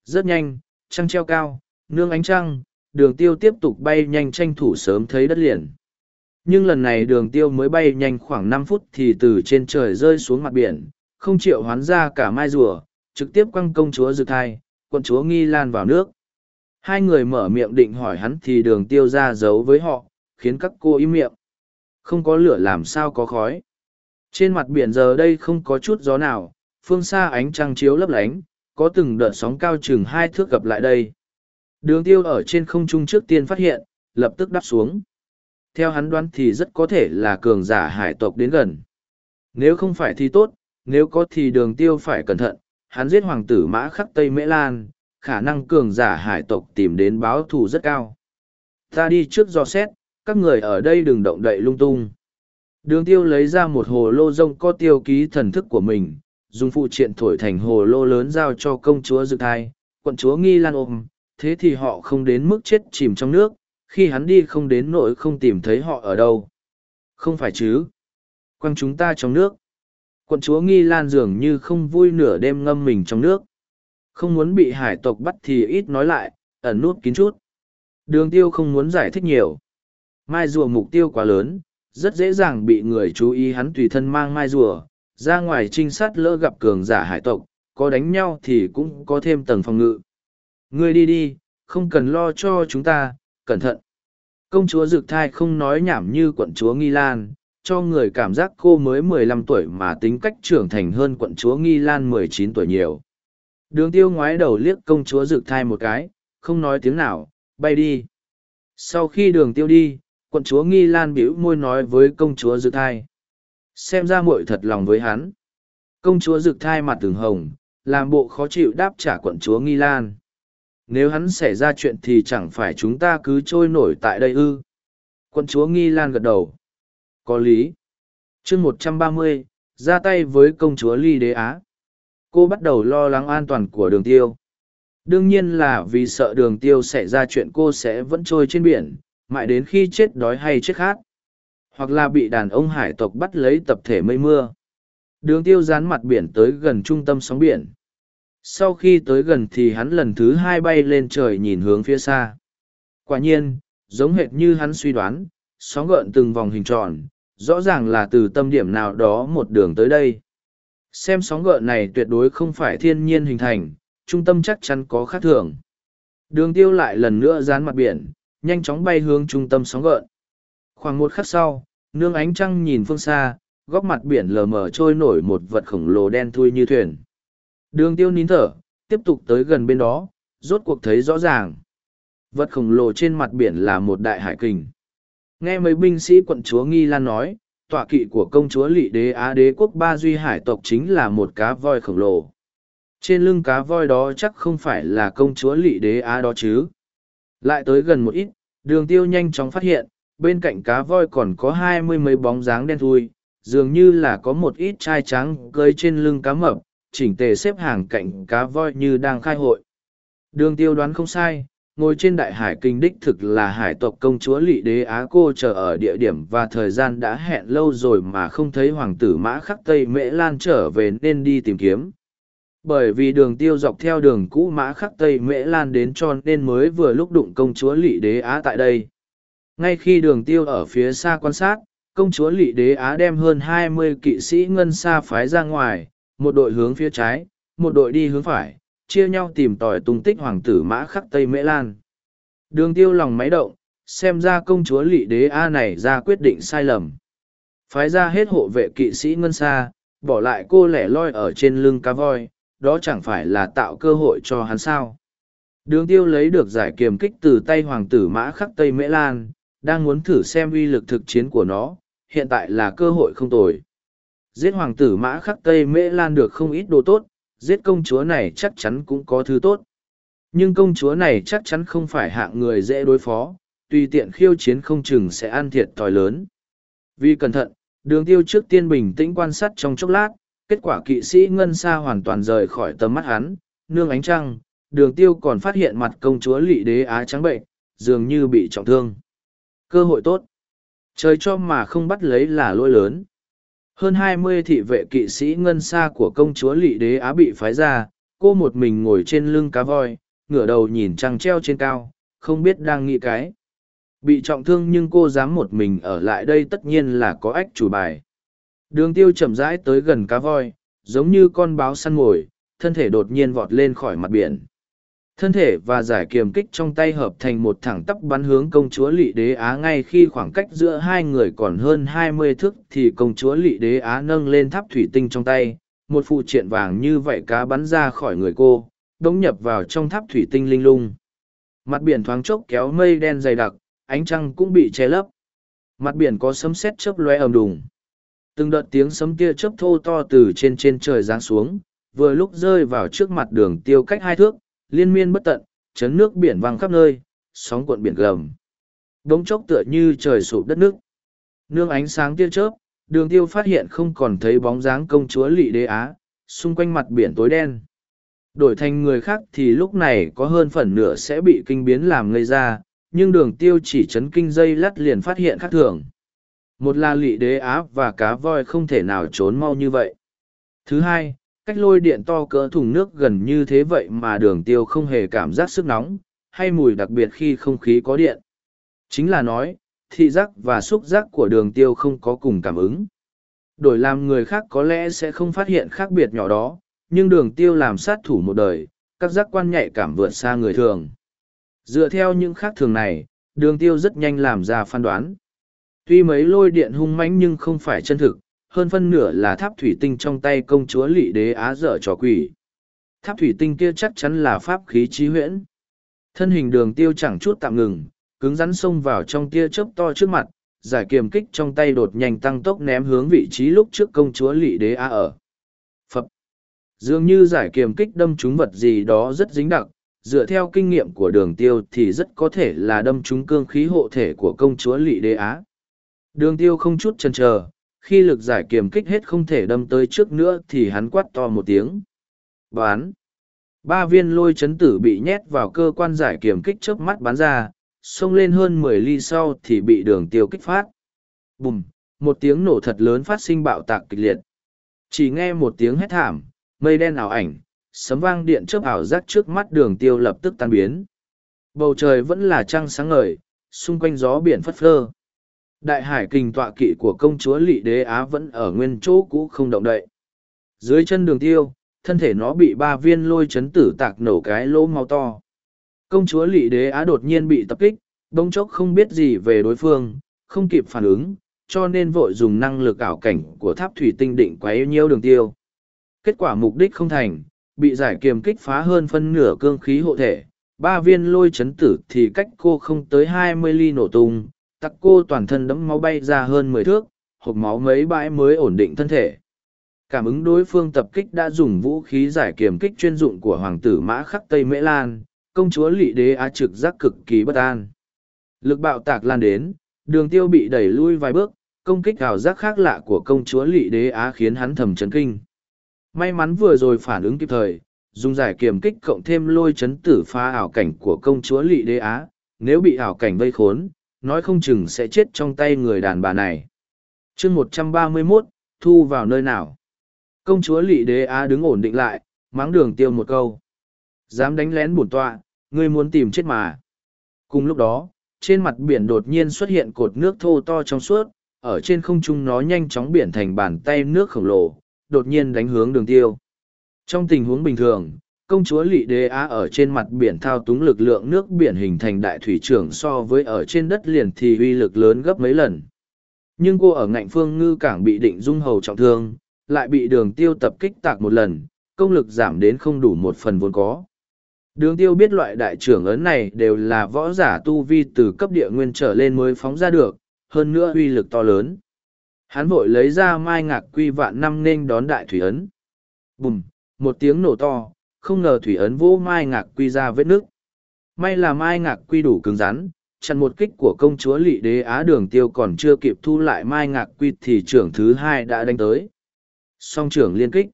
Rất nhanh, trăng treo cao, nương ánh trăng, đường tiêu tiếp tục bay nhanh tranh thủ sớm thấy đất liền. Nhưng lần này đường tiêu mới bay nhanh khoảng năm phút thì từ trên trời rơi xuống mặt biển, không chịu hoán ra cả mai rùa, trực tiếp quăng công chúa dược thai, quận chúa nghi lan vào nước. Hai người mở miệng định hỏi hắn thì đường tiêu ra giấu với họ, khiến các cô im miệng. Không có lửa làm sao có khói. Trên mặt biển giờ đây không có chút gió nào, phương xa ánh trăng chiếu lấp lánh, có từng đợt sóng cao chừng hai thước gặp lại đây. Đường tiêu ở trên không trung trước tiên phát hiện, lập tức đáp xuống. Theo hắn đoán thì rất có thể là cường giả hải tộc đến gần. Nếu không phải thì tốt, nếu có thì đường tiêu phải cẩn thận, hắn giết hoàng tử mã khắc Tây Mễ Lan, khả năng cường giả hải tộc tìm đến báo thù rất cao. Ta đi trước do xét, các người ở đây đừng động đậy lung tung. Đường tiêu lấy ra một hồ lô rông có tiêu ký thần thức của mình, dùng phụ triện thổi thành hồ lô lớn giao cho công chúa dự thai, quận chúa nghi lan ôm, thế thì họ không đến mức chết chìm trong nước, khi hắn đi không đến nỗi không tìm thấy họ ở đâu. Không phải chứ. Quăng chúng ta trong nước. Quận chúa Nghi Lan dường như không vui nửa đêm ngâm mình trong nước. Không muốn bị hải tộc bắt thì ít nói lại, ẩn nút kín chút. Đường tiêu không muốn giải thích nhiều. Mai rùa mục tiêu quá lớn, rất dễ dàng bị người chú ý hắn tùy thân mang mai rùa, ra ngoài trinh sát lỡ gặp cường giả hải tộc, có đánh nhau thì cũng có thêm tầng phòng ngự. Ngươi đi đi, không cần lo cho chúng ta, cẩn thận. Công chúa Dực Thai không nói nhảm như quận chúa Nghi Lan, cho người cảm giác cô mới mười lăm tuổi mà tính cách trưởng thành hơn quận chúa Nghi Lan mười chín tuổi nhiều. Đường tiêu ngoái đầu liếc công chúa Dực Thai một cái, không nói tiếng nào, bay đi. Sau khi đường tiêu đi, quận chúa Nghi Lan bĩu môi nói với công chúa Dực Thai. Xem ra muội thật lòng với hắn. Công chúa Dực Thai mặt từng hồng, làm bộ khó chịu đáp trả quận chúa Nghi Lan. Nếu hắn xảy ra chuyện thì chẳng phải chúng ta cứ trôi nổi tại đây ư. Quân chúa Nghi Lan gật đầu. Có lý. chương một trăm ba mươi ra tay với công chúa Ly Đế Á. Cô bắt đầu lo lắng an toàn của đường tiêu. Đương nhiên là vì sợ đường tiêu xảy ra chuyện cô sẽ vẫn trôi trên biển, mãi đến khi chết đói hay chết khát. Hoặc là bị đàn ông hải tộc bắt lấy tập thể mây mưa. Đường tiêu dán mặt biển tới gần trung tâm sóng biển. Sau khi tới gần thì hắn lần thứ hai bay lên trời nhìn hướng phía xa. Quả nhiên, giống hệt như hắn suy đoán, sóng gợn từng vòng hình tròn, rõ ràng là từ tâm điểm nào đó một đường tới đây. Xem sóng gợn này tuyệt đối không phải thiên nhiên hình thành, trung tâm chắc chắn có khác thường. Đường tiêu lại lần nữa dán mặt biển, nhanh chóng bay hướng trung tâm sóng gợn. Khoảng một khắc sau, nương ánh trăng nhìn phương xa, góc mặt biển lờ mờ trôi nổi một vật khổng lồ đen thui như thuyền. Đường tiêu nín thở, tiếp tục tới gần bên đó, rốt cuộc thấy rõ ràng. Vật khổng lồ trên mặt biển là một đại hải kình. Nghe mấy binh sĩ quận chúa Nghi Lan nói, tọa kỵ của công chúa lỵ đế Á đế quốc ba duy hải tộc chính là một cá voi khổng lồ. Trên lưng cá voi đó chắc không phải là công chúa lỵ đế Á đó chứ. Lại tới gần một ít, đường tiêu nhanh chóng phát hiện, bên cạnh cá voi còn có hai mươi mấy bóng dáng đen thui, dường như là có một ít chai trắng cơi trên lưng cá mập, chỉnh tề xếp hàng cạnh cá voi như đang khai hội. Đường tiêu đoán không sai, ngồi trên đại hải kinh đích thực là hải tộc công chúa lỵ đế Á cô chờ ở địa điểm và thời gian đã hẹn lâu rồi mà không thấy hoàng tử mã khắc Tây Mễ Lan trở về nên đi tìm kiếm. Bởi vì đường tiêu dọc theo đường cũ mã khắc Tây Mễ Lan đến cho nên mới vừa lúc đụng công chúa lỵ đế Á tại đây. Ngay khi đường tiêu ở phía xa quan sát, công chúa lỵ đế Á đem hơn hai mươi kỵ sĩ ngân xa phái ra ngoài, một đội hướng phía trái, một đội đi hướng phải, chia nhau tìm tòi tung tích hoàng tử mã khắc Tây Mễ Lan. Đường tiêu lòng máy động, xem ra công chúa lỵ đế A này ra quyết định sai lầm. Phái ra hết hộ vệ kỵ sĩ ngân xa, bỏ lại cô lẻ loi ở trên lưng cá voi, đó chẳng phải là tạo cơ hội cho hắn sao. Đường tiêu lấy được giải kiềm kích từ tay hoàng tử mã khắc Tây Mễ Lan, đang muốn thử xem uy lực thực chiến của nó, hiện tại là cơ hội không tồi. Giết hoàng tử mã khắc Tây Mễ Lan được không ít đồ tốt, giết công chúa này chắc chắn cũng có thứ tốt. Nhưng công chúa này chắc chắn không phải hạng người dễ đối phó, tùy tiện khiêu chiến không chừng sẽ ăn thiệt thòi lớn. Vì cẩn thận, đường tiêu trước tiên bình tĩnh quan sát trong chốc lát, kết quả kỵ sĩ ngân xa hoàn toàn rời khỏi tầm mắt hắn, nương ánh trăng, đường tiêu còn phát hiện mặt công chúa lỵ đế á trắng bệnh, dường như bị trọng thương. Cơ hội tốt. Trời cho mà không bắt lấy là lỗi lớn. Hơn hai mươi thị vệ kỵ sĩ ngân xa của công chúa lỵ đế Á bị phái ra, cô một mình ngồi trên lưng cá voi, ngửa đầu nhìn trăng treo trên cao, không biết đang nghĩ cái. Bị trọng thương nhưng cô dám một mình ở lại đây tất nhiên là có ách chủ bài. Đường tiêu chậm rãi tới gần cá voi, giống như con báo săn mồi, thân thể đột nhiên vọt lên khỏi mặt biển. Thân thể và giải kiềm kích trong tay hợp thành một thẳng tắp bắn hướng công chúa lỵ đế Á ngay khi khoảng cách giữa hai người còn hơn hai mươi thước thì công chúa lỵ đế Á nâng lên tháp thủy tinh trong tay, một phụ triện vàng như vậy cá bắn ra khỏi người cô, đống nhập vào trong tháp thủy tinh linh lung. Mặt biển thoáng chốc kéo mây đen dày đặc, ánh trăng cũng bị che lấp. Mặt biển có sấm sét chớp lóe ầm đùng. Từng đợt tiếng sấm tia chớp thô to từ trên trên trời giáng xuống, vừa lúc rơi vào trước mặt đường tiêu cách hai thước, liên miên bất tận, chấn nước biển vang khắp nơi, sóng cuộn biển gầm. Đống chốc tựa như trời sụp đất nước. Nương ánh sáng tia chớp, đường tiêu phát hiện không còn thấy bóng dáng công chúa lị đế á, xung quanh mặt biển tối đen. Đổi thành người khác thì lúc này có hơn phần nửa sẽ bị kinh biến làm ngây ra, nhưng đường tiêu chỉ chấn kinh dây lắt liền phát hiện khác thường. Một là lị đế á và cá voi không thể nào trốn mau như vậy. Thứ hai, cách lôi điện to cỡ thùng nước gần như thế vậy mà đường tiêu không hề cảm giác sức nóng, hay mùi đặc biệt khi không khí có điện. Chính là nói, thị giác và xúc giác của đường tiêu không có cùng cảm ứng. Đổi làm người khác có lẽ sẽ không phát hiện khác biệt nhỏ đó, nhưng đường tiêu làm sát thủ một đời, các giác quan nhạy cảm vượt xa người thường. Dựa theo những khác thường này, đường tiêu rất nhanh làm ra phán đoán. Tuy mấy lôi điện hung mãnh nhưng không phải chân thực, hơn phân nửa là tháp thủy tinh trong tay công chúa lỵ đế á dở trò quỷ. Tháp thủy tinh kia chắc chắn là pháp khí trí huyễn. Thân hình đường tiêu chẳng chút tạm ngừng, cứng rắn xông vào trong tia chớp to trước mặt, giải kiềm kích trong tay đột nhanh tăng tốc ném hướng vị trí lúc trước công chúa lỵ đế á ở. Phập. Dường như giải kiềm kích đâm trúng vật gì đó rất dính đặc, dựa theo kinh nghiệm của đường tiêu thì rất có thể là đâm trúng cương khí hộ thể của công chúa lỵ đế á. Đường tiêu không chút chần chờ, khi lực giải kiềm kích hết không thể đâm tới trước nữa thì hắn quát to một tiếng. Bán. Ba viên lôi chấn tử bị nhét vào cơ quan giải kiềm kích chớp mắt bắn ra, xông lên hơn mười ly sau thì bị đường tiêu kích phát. Bùm, một tiếng nổ thật lớn phát sinh bạo tạc kịch liệt. Chỉ nghe một tiếng hét thảm, mây đen ảo ảnh, sấm vang điện chớp ảo giác trước mắt đường tiêu lập tức tan biến. Bầu trời vẫn là trăng sáng ngời, xung quanh gió biển phất phơ. Đại hải kình tọa kỵ của công chúa lỵ Đế Á vẫn ở nguyên chỗ cũ không động đậy. Dưới chân đường tiêu, thân thể nó bị ba viên lôi chấn tử tạc nổ cái lỗ mau to. Công chúa lỵ Đế Á đột nhiên bị tập kích, bông chốc không biết gì về đối phương, không kịp phản ứng, cho nên vội dùng năng lực ảo cảnh của tháp thủy tinh định quấy nhiêu đường tiêu. Kết quả mục đích không thành, bị giải kiềm kích phá hơn phân nửa cương khí hộ thể, ba viên lôi chấn tử thì cách cô không tới hai mươi ly nổ tung, tặc cô toàn thân đẫm máu bay ra hơn mười thước, hộp máu mấy bãi mới ổn định thân thể. Cảm ứng đối phương tập kích đã dùng vũ khí giải kiềm kích chuyên dụng của hoàng tử mã khắc Tây Mễ Lan, công chúa lỵ đế á trực giác cực kỳ bất an. Lực bạo tạc lan đến, đường tiêu bị đẩy lui vài bước, công kích ảo giác khác lạ của công chúa lỵ đế á khiến hắn thầm chấn kinh. May mắn vừa rồi phản ứng kịp thời, dùng giải kiềm kích cộng thêm lôi chấn tử phá ảo cảnh của công chúa lỵ đế á, nếu bị ảo cảnh vây khốn, nói không chừng sẽ chết trong tay người đàn bà này. chương một trăm ba mươi 131, thu vào nơi nào? Công chúa lỵ đế á đứng ổn định lại, mắng đường tiêu một câu. Dám đánh lén bổn tọa, ngươi muốn tìm chết mà. Cùng lúc đó, trên mặt biển đột nhiên xuất hiện cột nước thô to trong suốt, ở trên không trung nó nhanh chóng biển thành bàn tay nước khổng lồ, đột nhiên đánh hướng đường tiêu. Trong tình huống bình thường, công chúa lỵ đế á ở trên mặt biển thao túng lực lượng nước biển hình thành đại thủy trưởng so với ở trên đất liền thì uy lực lớn gấp mấy lần. Nhưng cô ở ngạnh phương ngư cảng bị định dung hầu trọng thương, lại bị đường tiêu tập kích tạc một lần, công lực giảm đến không đủ một phần vốn có. Đường tiêu biết loại đại trưởng ấn này đều là võ giả tu vi từ cấp địa nguyên trở lên mới phóng ra được, hơn nữa uy lực to lớn. Hắn vội lấy ra mai ngạc quy vạn năm nên đón đại thủy ấn. Bùm, một tiếng nổ to, không ngờ thủy ấn vô mai ngạc quy ra vết nước. May là mai ngạc quy đủ cứng rắn, chặn một kích của công chúa lỵ đế á đường tiêu còn chưa kịp thu lại mai ngạc quy thì trưởng thứ hai đã đánh tới. Song trưởng liên kích.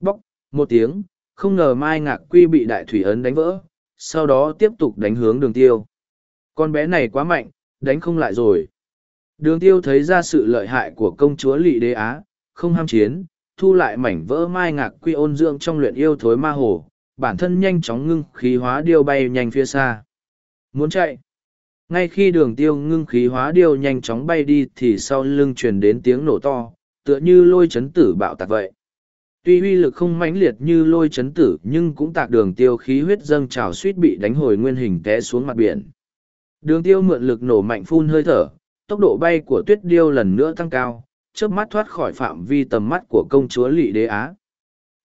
Bóc, một tiếng, không ngờ mai ngạc quy bị đại thủy ấn đánh vỡ, sau đó tiếp tục đánh hướng đường tiêu. Con bé này quá mạnh, đánh không lại rồi. Đường tiêu thấy ra sự lợi hại của công chúa lỵ đế á, không ham chiến, thu lại mảnh vỡ mai ngạc quy ôn dưỡng trong luyện yêu thối ma hồ, bản thân nhanh chóng ngưng khí hóa điêu bay nhanh phía xa. Muốn chạy. Ngay khi đường tiêu ngưng khí hóa điêu nhanh chóng bay đi thì sau lưng truyền đến tiếng nổ to, tựa như lôi chấn tử bạo tạc vậy. Tuy uy lực không mãnh liệt như lôi chấn tử nhưng cũng tạc đường tiêu khí huyết dâng trào suýt bị đánh hồi nguyên hình té xuống mặt biển. Đường tiêu mượn lực nổ mạnh phun hơi thở, tốc độ bay của tuyết điêu lần nữa tăng cao, chớp mắt thoát khỏi phạm vi tầm mắt của công chúa lỵ đế á.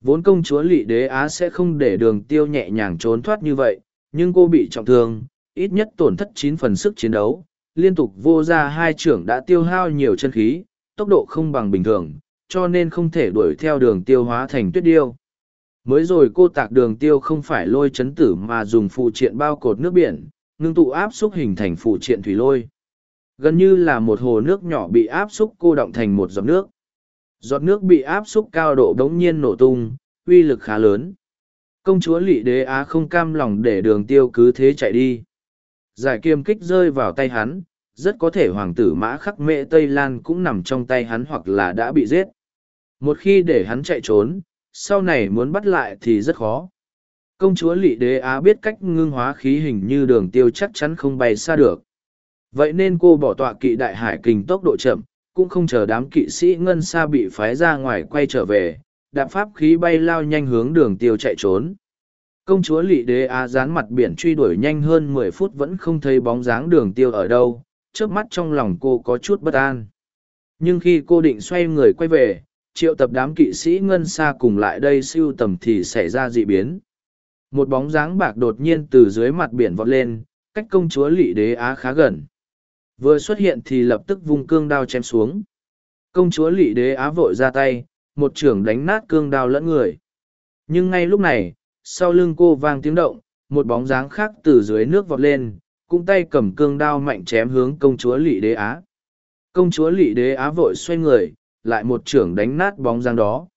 Vốn công chúa lỵ đế á sẽ không để đường tiêu nhẹ nhàng trốn thoát như vậy, nhưng cô bị trọng thương, ít nhất tổn thất chín phần sức chiến đấu, liên tục vô ra hai trưởng đã tiêu hao nhiều chân khí, tốc độ không bằng bình thường, cho nên không thể đuổi theo đường tiêu hóa thành tuyết điêu. Mới rồi cô tạc đường tiêu không phải lôi chấn tử mà dùng phụ triện bao cột nước biển, ngưng tụ áp xúc hình thành phụ triện thủy lôi gần như là một hồ nước nhỏ bị áp xúc cô động thành một giọt nước giọt nước bị áp xúc cao độ đ ố n g nhiên nổ tung uy lực khá lớn công chúa lỵ đế á không cam lòng để đường tiêu cứ thế chạy đi giải kiêm kích rơi vào tay hắn rất có thể hoàng tử mã khắc mễ tây lan cũng nằm trong tay hắn hoặc là đã bị giết Một khi để hắn chạy trốn, sau này muốn bắt lại thì rất khó. Công chúa lỵ Đế Á biết cách ngưng hóa khí hình như đường tiêu chắc chắn không bay xa được. Vậy nên cô bỏ tọa kỵ đại hải kình tốc độ chậm, cũng không chờ đám kỵ sĩ ngân xa bị phái ra ngoài quay trở về, đạp pháp khí bay lao nhanh hướng đường tiêu chạy trốn. Công chúa Lị Đế Á dán mặt biển truy đuổi nhanh hơn mười phút vẫn không thấy bóng dáng đường tiêu ở đâu, trước mắt trong lòng cô có chút bất an. Nhưng khi cô định xoay người quay về, triệu tập đám kỵ sĩ ngân xa cùng lại đây siêu tầm thì xảy ra dị biến. Một bóng dáng bạc đột nhiên từ dưới mặt biển vọt lên, cách công chúa Lị Đế Á khá gần. Vừa xuất hiện thì lập tức vung cương đao chém xuống. Công chúa lỵ Đế Á vội ra tay, một trưởng đánh nát cương đao lẫn người. Nhưng ngay lúc này, sau lưng cô vang tiếng động, một bóng dáng khác từ dưới nước vọt lên, cũng tay cầm cương đao mạnh chém hướng công chúa lỵ Đế Á. Công chúa lỵ Đế Á vội xoay người, lại một trưởng đánh nát bóng dáng đó.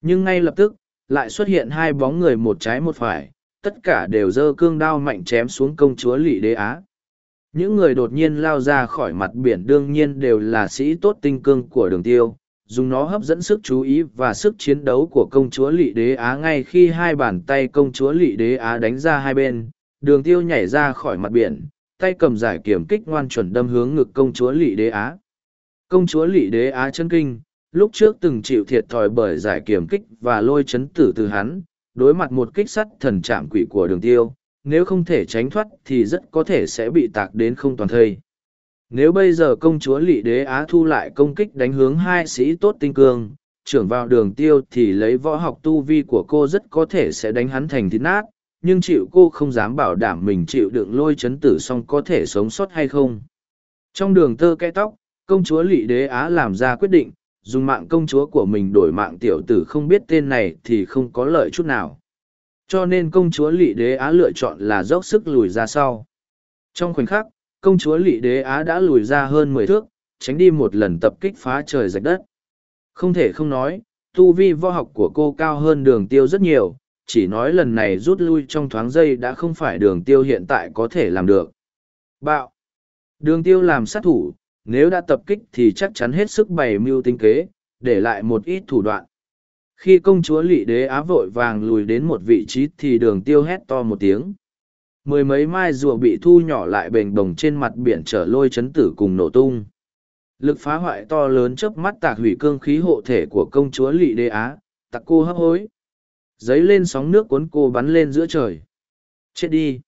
Nhưng ngay lập tức, lại xuất hiện hai bóng người một trái một phải, tất cả đều giơ cương đao mạnh chém xuống công chúa lỵ Đế Á. Những người đột nhiên lao ra khỏi mặt biển đương nhiên đều là sĩ tốt tinh cương của đường tiêu, dùng nó hấp dẫn sức chú ý và sức chiến đấu của công chúa lỵ Đế Á ngay khi hai bàn tay công chúa lỵ Đế Á đánh ra hai bên, đường tiêu nhảy ra khỏi mặt biển, tay cầm giải kiểm kích ngoan chuẩn đâm hướng ngực công chúa lỵ Đế Á. Công chúa lỵ Đế Á chân kinh, lúc trước từng chịu thiệt thòi bởi giải kiểm kích và lôi chấn tử từ hắn, đối mặt một kích sắt thần trạm quỷ của đường tiêu, nếu không thể tránh thoát thì rất có thể sẽ bị tạc đến không toàn thây. Nếu bây giờ công chúa lỵ Đế Á thu lại công kích đánh hướng hai sĩ tốt tinh cương, trưởng vào đường tiêu thì lấy võ học tu vi của cô rất có thể sẽ đánh hắn thành thịt nát, nhưng chịu cô không dám bảo đảm mình chịu đựng lôi chấn tử xong có thể sống sót hay không. Trong đường tơ kẽ tóc, công chúa lỵ Đế Á làm ra quyết định, dùng mạng công chúa của mình đổi mạng tiểu tử không biết tên này thì không có lợi chút nào. Cho nên công chúa lỵ Đế Á lựa chọn là dốc sức lùi ra sau. Trong khoảnh khắc, công chúa lỵ Đế Á đã lùi ra hơn mười thước, tránh đi một lần tập kích phá trời rạch đất. Không thể không nói, tu vi võ học của cô cao hơn đường tiêu rất nhiều, chỉ nói lần này rút lui trong thoáng giây đã không phải đường tiêu hiện tại có thể làm được. Bạo! Đường tiêu làm sát thủ, nếu đã tập kích thì chắc chắn hết sức bày mưu tinh kế, để lại một ít thủ đoạn. Khi công chúa lỵ đế á vội vàng lùi đến một vị trí thì đường tiêu hét to một tiếng. Mười mấy mai rùa bị thu nhỏ lại bềnh bồng trên mặt biển trở lôi chấn tử cùng nổ tung. Lực phá hoại to lớn chớp mắt tạc hủy cương khí hộ thể của công chúa lỵ đế á, tặc cô hấp hối. Giấy lên sóng nước cuốn cô bắn lên giữa trời. Chết đi!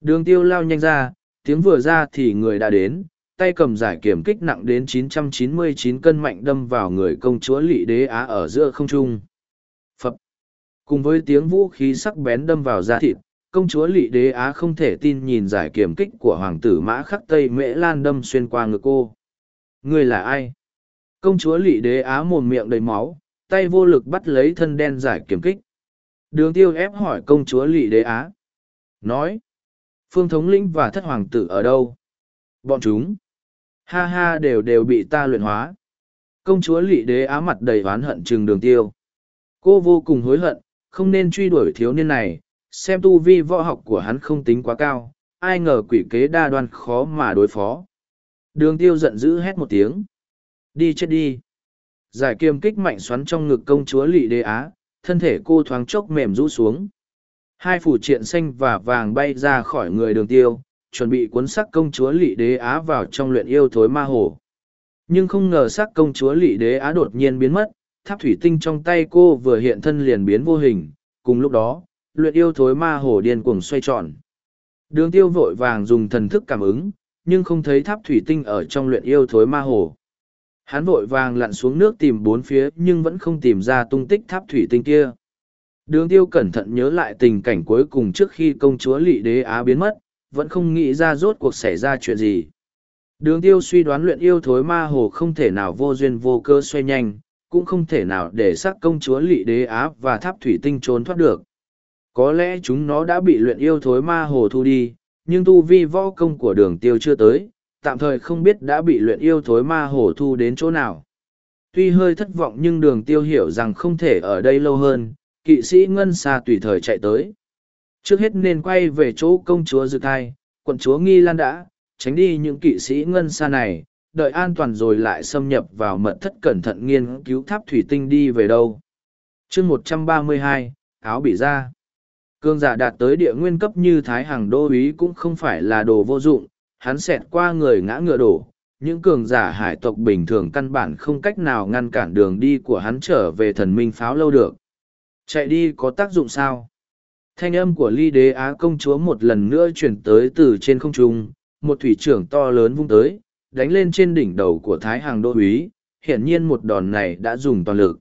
Đường tiêu lao nhanh ra, tiếng vừa ra thì người đã đến, tay cầm giải kiểm kích nặng đến 999 cân mạnh đâm vào người công chúa lỵ đế á ở giữa không trung. Phập! Cùng với tiếng vũ khí sắc bén đâm vào da thịt, công chúa lỵ đế á không thể tin nhìn giải kiểm kích của hoàng tử mã khắc tây mễ lan đâm xuyên qua ngực cô. Người là ai? Công chúa lỵ đế á mồm miệng đầy máu, tay vô lực bắt lấy thân đen giải kiểm kích. Đường tiêu ép hỏi công chúa lỵ đế á. Nói! Phương thống lĩnh và thất hoàng tử ở đâu? Bọn chúng! Ha ha đều đều bị ta luyện hóa. Công chúa lị đế á mặt đầy oán hận trừng đường tiêu. Cô vô cùng hối hận, không nên truy đuổi thiếu niên này, xem tu vi võ học của hắn không tính quá cao, ai ngờ quỷ kế đa đoan khó mà đối phó. Đường tiêu giận dữ hét một tiếng. Đi chết đi. Giải kiêm kích mạnh xoắn trong ngực công chúa lị đế á, thân thể cô thoáng chốc mềm rũ xuống. Hai phủ triện xanh và vàng bay ra khỏi người đường tiêu, chuẩn bị cuốn sắc công chúa lỵ đế á vào trong luyện yêu thối ma hồ. Nhưng không ngờ sắc công chúa lỵ đế á đột nhiên biến mất, tháp thủy tinh trong tay cô vừa hiện thân liền biến vô hình. Cùng lúc đó, luyện yêu thối ma hồ điên cuồng xoay tròn. Đường tiêu vội vàng dùng thần thức cảm ứng, nhưng không thấy tháp thủy tinh ở trong luyện yêu thối ma hồ. Hắn vội vàng lặn xuống nước tìm bốn phía nhưng vẫn không tìm ra tung tích tháp thủy tinh kia. Đường tiêu cẩn thận nhớ lại tình cảnh cuối cùng trước khi công chúa lỵ đế á biến mất vẫn không nghĩ ra rốt cuộc xảy ra chuyện gì. Đường tiêu suy đoán luyện yêu thối ma hồ không thể nào vô duyên vô cơ xoay nhanh, cũng không thể nào để xác công chúa lị đế áp và tháp thủy tinh trốn thoát được. Có lẽ chúng nó đã bị luyện yêu thối ma hồ thu đi, nhưng tu vi võ công của đường tiêu chưa tới, tạm thời không biết đã bị luyện yêu thối ma hồ thu đến chỗ nào. Tuy hơi thất vọng nhưng đường tiêu hiểu rằng không thể ở đây lâu hơn, kỵ sĩ ngân xa tùy thời chạy tới. Trước hết nên quay về chỗ công chúa Dược Thai, quận chúa Nghi Lan đã, tránh đi những kỵ sĩ ngân xa này, đợi an toàn rồi lại xâm nhập vào mật thất cẩn thận nghiên cứu tháp thủy tinh đi về đâu. chương một trăm ba mươi hai áo bị ra. Cương giả đạt tới địa nguyên cấp như Thái Hằng Đô Ý cũng không phải là đồ vô dụng, hắn xẹt qua người ngã ngựa đổ. Những cường giả hải tộc bình thường căn bản không cách nào ngăn cản đường đi của hắn trở về thần minh pháo lâu được. Chạy đi có tác dụng sao? Thanh âm của ly đế á công chúa một lần nữa chuyển tới từ trên không trung, một thủy trưởng to lớn vung tới, đánh lên trên đỉnh đầu của Thái Hằng Đô uý hiển nhiên một đòn này đã dùng toàn lực.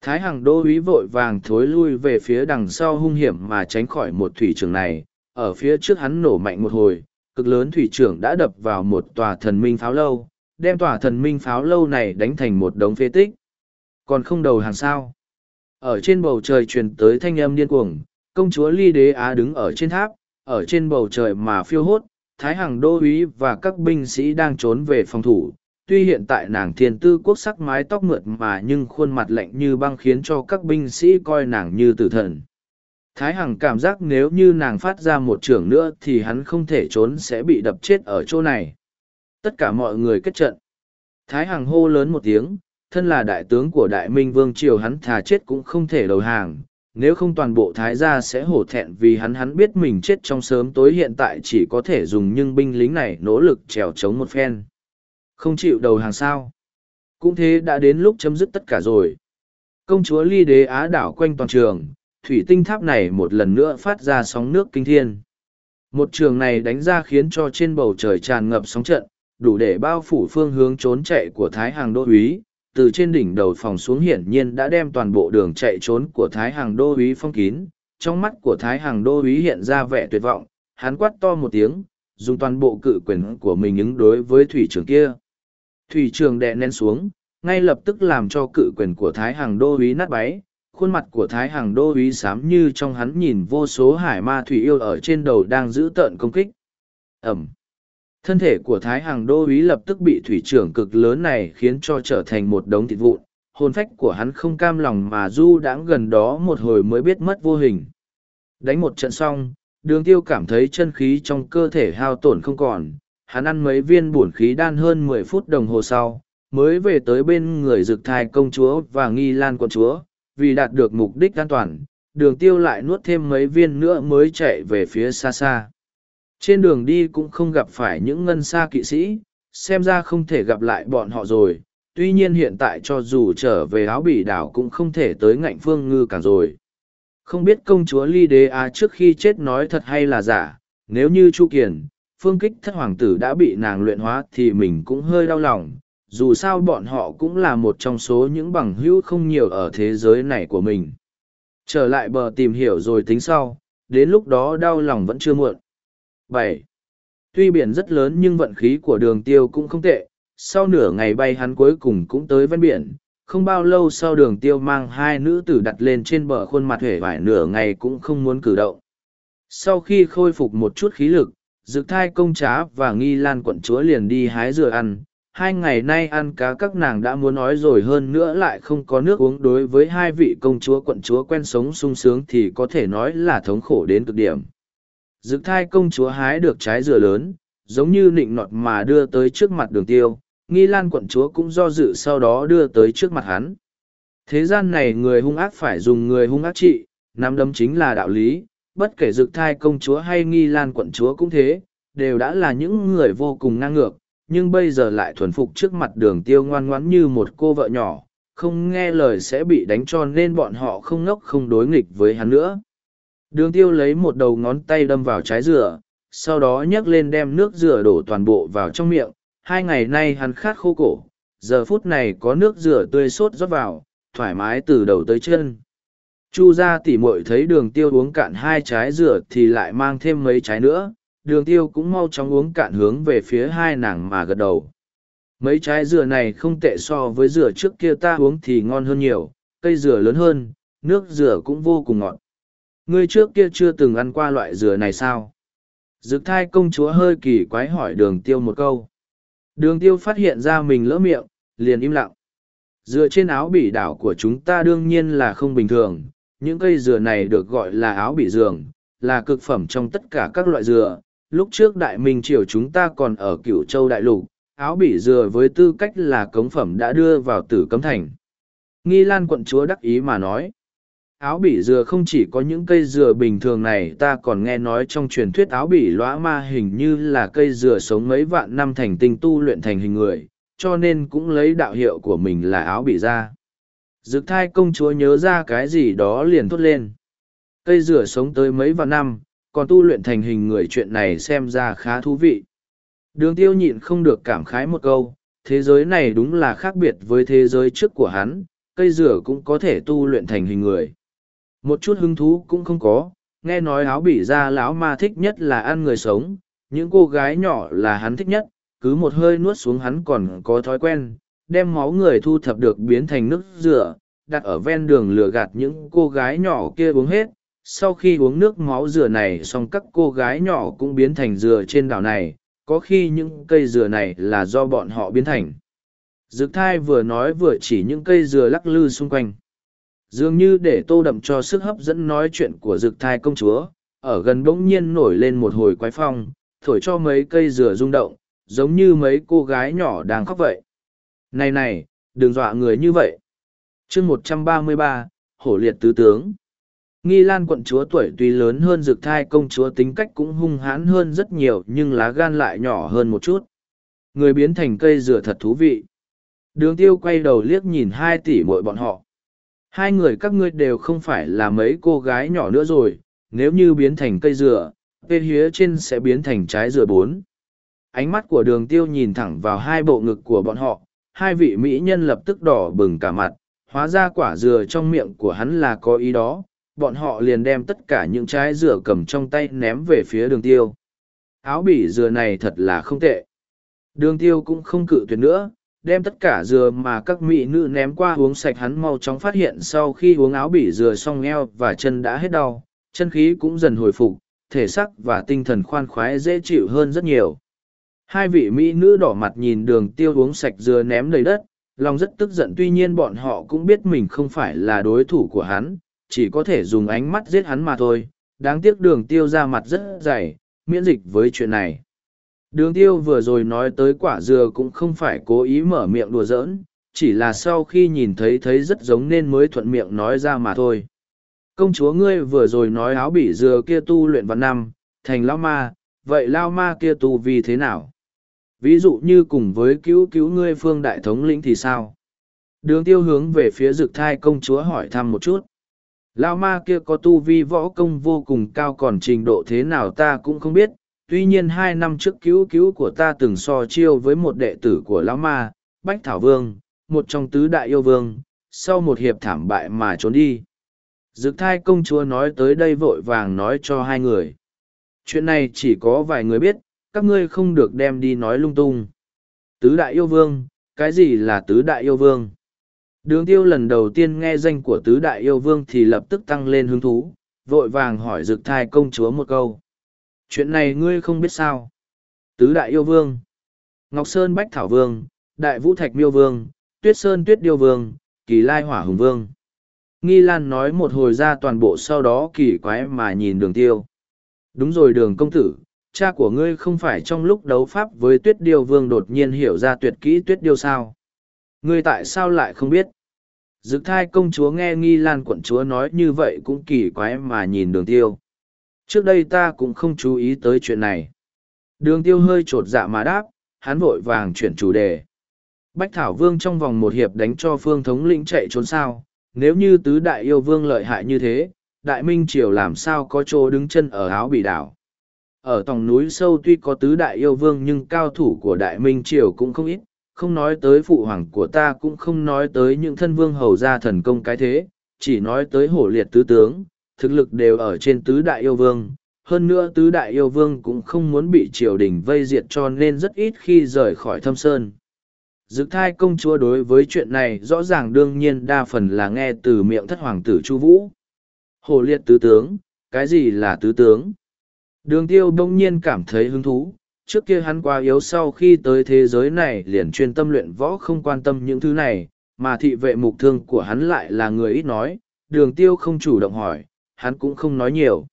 Thái Hằng Đô uý vội vàng thối lui về phía đằng sau hung hiểm mà tránh khỏi một thủy trưởng này, ở phía trước hắn nổ mạnh một hồi, cực lớn thủy trưởng đã đập vào một tòa thần minh pháo lâu, đem tòa thần minh pháo lâu này đánh thành một đống phế tích. Còn không đầu hàng sao. Ở trên bầu trời truyền tới thanh âm điên cuồng, công chúa ly đế á đứng ở trên tháp, ở trên bầu trời mà phiêu hốt, Thái Hằng đô úy và các binh sĩ đang trốn về phòng thủ. Tuy hiện tại nàng thiên tư quốc sắc mái tóc mượt mà nhưng khuôn mặt lạnh như băng khiến cho các binh sĩ coi nàng như tử thần. Thái Hằng cảm giác nếu như nàng phát ra một trường nữa thì hắn không thể trốn sẽ bị đập chết ở chỗ này. Tất cả mọi người kết trận. Thái Hằng hô lớn một tiếng, thân là đại tướng của Đại Minh Vương Triều hắn thà chết cũng không thể đầu hàng, nếu không toàn bộ thái gia sẽ hổ thẹn vì hắn hắn biết mình chết trong sớm tối, hiện tại chỉ có thể dùng nhưng binh lính này nỗ lực trèo chống một phen. Không chịu đầu hàng sao. Cũng thế đã đến lúc chấm dứt tất cả rồi. Công chúa ly đế á đảo quanh toàn trường, thủy tinh tháp này một lần nữa phát ra sóng nước kinh thiên. Một trường này đánh ra khiến cho trên bầu trời tràn ngập sóng trận, đủ để bao phủ phương hướng trốn chạy của thái hàng đô uý từ trên đỉnh đầu phòng xuống hiển nhiên đã đem toàn bộ đường chạy trốn của Thái Hàng Đô Úy phong kín. Trong mắt của Thái Hàng Đô Úy hiện ra vẻ tuyệt vọng, hắn quát to một tiếng, dùng toàn bộ cự quyền của mình ứng đối với thủy trưởng kia. Thủy trường đè nén xuống, ngay lập tức làm cho cự quyền của Thái Hàng Đô Úy nát bấy. Khuôn mặt của Thái Hàng Đô Úy xám như trong hắn nhìn vô số hải ma thủy yêu ở trên đầu đang giữ tợn công kích. Ẩm thân thể của thái hàng đô uý lập tức bị thủy trưởng cực lớn này khiến cho trở thành một đống thịt vụn. Hồn phách của hắn không cam lòng mà du đãng gần đó một hồi mới biết mất vô hình. Đánh một trận xong, đường tiêu cảm thấy chân khí trong cơ thể hao tổn không còn. Hắn ăn mấy viên bổn khí đan hơn mười phút đồng hồ sau, mới về tới bên người rực thai công chúa và nghi lan quận chúa. Vì đạt được mục đích an toàn, đường tiêu lại nuốt thêm mấy viên nữa mới chạy về phía xa xa trên đường đi cũng không gặp phải những ngân xa kỵ sĩ, xem ra không thể gặp lại bọn họ rồi. Tuy nhiên hiện tại cho dù trở về áo bỉ đảo cũng không thể tới ngạnh phương ngư cả rồi. Không biết công chúa Ly Đế Á trước khi chết nói thật hay là giả, nếu như Chu Kiền, phương kích thất hoàng tử đã bị nàng luyện hóa thì mình cũng hơi đau lòng. Dù sao bọn họ cũng là một trong số những bằng hữu không nhiều ở thế giới này của mình. Trở lại bờ tìm hiểu rồi tính sau, đến lúc đó đau lòng vẫn chưa muộn bảy. Tuy biển rất lớn nhưng vận khí của đường tiêu cũng không tệ. Sau nửa ngày bay hắn cuối cùng cũng tới ven biển. Không bao lâu sau đường tiêu mang hai nữ tử đặt lên trên bờ khuôn mặt hể vải nửa ngày cũng không muốn cử động. Sau khi khôi phục một chút khí lực, dực thai công trá và nghi lan quận chúa liền đi hái dừa ăn. Hai ngày nay ăn cá các nàng đã muốn nói rồi hơn nữa lại không có nước uống. Đối với hai vị công chúa quận chúa quen sống sung sướng thì có thể nói là thống khổ đến cực điểm. Dực thai công chúa hái được trái dừa lớn, giống như nịnh nọt mà đưa tới trước mặt đường tiêu, nghi lan quận chúa cũng do dự sau đó đưa tới trước mặt hắn. Thế gian này người hung ác phải dùng người hung ác trị, nắm đấm chính là đạo lý, bất kể dực thai công chúa hay nghi lan quận chúa cũng thế, đều đã là những người vô cùng ngang ngược, nhưng bây giờ lại thuần phục trước mặt đường tiêu ngoan ngoãn như một cô vợ nhỏ, không nghe lời sẽ bị đánh cho nên bọn họ không ngốc không đối nghịch với hắn nữa. Đường tiêu lấy một đầu ngón tay đâm vào trái dừa, sau đó nhấc lên đem nước dừa đổ toàn bộ vào trong miệng. Hai ngày nay hắn khát khô cổ, giờ phút này có nước dừa tươi sốt rót vào, thoải mái từ đầu tới chân. Chu ra tỉ muội thấy đường tiêu uống cạn hai trái dừa thì lại mang thêm mấy trái nữa, đường tiêu cũng mau chóng uống cạn hướng về phía hai nàng mà gật đầu. Mấy trái dừa này không tệ so với dừa trước kia ta uống thì ngon hơn nhiều, cây dừa lớn hơn, nước dừa cũng vô cùng ngọt. Ngươi trước kia chưa từng ăn qua loại dừa này sao? Dực thai công chúa hơi kỳ quái hỏi đường tiêu một câu. Đường tiêu phát hiện ra mình lỡ miệng, liền im lặng. Dừa trên áo bỉ đảo của chúng ta đương nhiên là không bình thường. Những cây dừa này được gọi là áo bỉ giường, là cực phẩm trong tất cả các loại dừa. Lúc trước đại minh triều chúng ta còn ở cửu châu đại lục, áo bỉ dừa với tư cách là cống phẩm đã đưa vào tử cấm thành. Nghi Lan quận chúa đắc ý mà nói. Áo bỉ dừa không chỉ có những cây dừa bình thường này ta còn nghe nói trong truyền thuyết áo bỉ lõa ma hình như là cây dừa sống mấy vạn năm thành tinh tu luyện thành hình người, cho nên cũng lấy đạo hiệu của mình là áo bỉ ra. Dực thai công chúa nhớ ra cái gì đó liền thốt lên. Cây dừa sống tới mấy vạn năm, còn tu luyện thành hình người chuyện này xem ra khá thú vị. Đường tiêu nhịn không được cảm khái một câu, thế giới này đúng là khác biệt với thế giới trước của hắn, cây dừa cũng có thể tu luyện thành hình người. Một chút hứng thú cũng không có, nghe nói áo bỉ ra lão ma thích nhất là ăn người sống, những cô gái nhỏ là hắn thích nhất, cứ một hơi nuốt xuống hắn còn có thói quen, đem máu người thu thập được biến thành nước rửa, đặt ở ven đường lừa gạt những cô gái nhỏ kia uống hết. Sau khi uống nước máu dừa này xong các cô gái nhỏ cũng biến thành dừa trên đảo này, có khi những cây dừa này là do bọn họ biến thành. Dược thai vừa nói vừa chỉ những cây dừa lắc lư xung quanh. Dường như để tô đậm cho sức hấp dẫn nói chuyện của dược thai công chúa, ở gần bỗng nhiên nổi lên một hồi quái phong, thổi cho mấy cây dừa rung động, giống như mấy cô gái nhỏ đang khóc vậy. Này này, đừng dọa người như vậy. chương một trăm ba mươi ba, hổ liệt tứ tướng. Nghi Lan quận chúa tuổi tuy lớn hơn dược thai công chúa tính cách cũng hung hãn hơn rất nhiều nhưng lá gan lại nhỏ hơn một chút. Người biến thành cây dừa thật thú vị. Đường tiêu quay đầu liếc nhìn hai tỷ muội bọn họ. Hai người các ngươi đều không phải là mấy cô gái nhỏ nữa rồi, nếu như biến thành cây dừa, cây hía trên sẽ biến thành trái dừa bốn. Ánh mắt của đường tiêu nhìn thẳng vào hai bộ ngực của bọn họ, hai vị mỹ nhân lập tức đỏ bừng cả mặt, hóa ra quả dừa trong miệng của hắn là có ý đó, bọn họ liền đem tất cả những trái dừa cầm trong tay ném về phía đường tiêu. Áo bỉ dừa này thật là không tệ. Đường tiêu cũng không cự tuyệt nữa, đem tất cả dừa mà các mỹ nữ ném qua uống sạch hắn mau chóng phát hiện sau khi uống áo bỉ dừa xong eo và chân đã hết đau, chân khí cũng dần hồi phục, thể sắc và tinh thần khoan khoái dễ chịu hơn rất nhiều. Hai vị mỹ nữ đỏ mặt nhìn đường tiêu uống sạch dừa ném đầy đất, lòng rất tức giận tuy nhiên bọn họ cũng biết mình không phải là đối thủ của hắn, chỉ có thể dùng ánh mắt giết hắn mà thôi. Đáng tiếc đường tiêu ra mặt rất dày, miễn dịch với chuyện này. Đường tiêu vừa rồi nói tới quả dừa cũng không phải cố ý mở miệng đùa giỡn, chỉ là sau khi nhìn thấy thấy rất giống nên mới thuận miệng nói ra mà thôi. Công chúa ngươi vừa rồi nói áo bỉ dừa kia tu luyện văn năm, thành lao ma, vậy lao ma kia tu vì thế nào? Ví dụ như cùng với cứu cứu ngươi phương đại thống lĩnh thì sao? Đường tiêu hướng về phía dực thai công chúa hỏi thăm một chút. Lao ma kia có tu vi võ công vô cùng cao còn trình độ thế nào ta cũng không biết, tuy nhiên hai năm trước cứu cứu của ta từng so chiêu với một đệ tử của lão ma, bách thảo vương, một trong tứ đại yêu vương, sau một hiệp thảm bại mà trốn đi. Dực thai công chúa nói tới đây vội vàng nói cho hai người. Chuyện này chỉ có vài người biết, các ngươi không được đem đi nói lung tung. Tứ đại yêu vương, cái gì là tứ đại yêu vương? Đường tiêu lần đầu tiên nghe danh của tứ đại yêu vương thì lập tức tăng lên hứng thú, vội vàng hỏi dực thai công chúa một câu chuyện này ngươi không biết sao. Tứ đại yêu vương, ngọc sơn bách thảo vương, đại vũ thạch miêu vương, tuyết sơn tuyết điêu vương, kỳ lai hỏa hùng vương. Nghi lan nói một hồi ra toàn bộ sau đó kỳ quái mà nhìn đường tiêu. Đúng rồi đường công tử, cha của ngươi không phải trong lúc đấu pháp với tuyết điêu vương đột nhiên hiểu ra tuyệt kỹ tuyết điêu sao? Ngươi tại sao lại không biết? Dực thai công chúa nghe nghi lan quận chúa nói như vậy cũng kỳ quái mà nhìn đường tiêu. Trước đây ta cũng không chú ý tới chuyện này. Đường tiêu hơi trột dạ mà đáp, hắn vội vàng chuyển chủ đề. Bách Thảo Vương trong vòng một hiệp đánh cho phương thống lĩnh chạy trốn sao, nếu như tứ đại yêu vương lợi hại như thế, đại minh triều làm sao có chỗ đứng chân ở áo bị đảo. Ở tòng núi sâu tuy có tứ đại yêu vương nhưng cao thủ của đại minh triều cũng không ít, không nói tới phụ hoàng của ta cũng không nói tới những thân vương hầu gia thần công cái thế, chỉ nói tới hổ liệt tứ tướng, thực lực đều ở trên tứ đại yêu vương. Hơn nữa tứ đại yêu vương cũng không muốn bị triều đình vây diệt cho nên rất ít khi rời khỏi thâm sơn. Dực thai công chúa đối với chuyện này rõ ràng đương nhiên đa phần là nghe từ miệng thất hoàng tử Chu Vũ. Hồ liệt tứ tướng, cái gì là tứ tướng? Đường tiêu đông nhiên cảm thấy hứng thú, trước kia hắn quá yếu sau khi tới thế giới này liền chuyên tâm luyện võ không quan tâm những thứ này, mà thị vệ mục thương của hắn lại là người ít nói, đường tiêu không chủ động hỏi, hắn cũng không nói nhiều.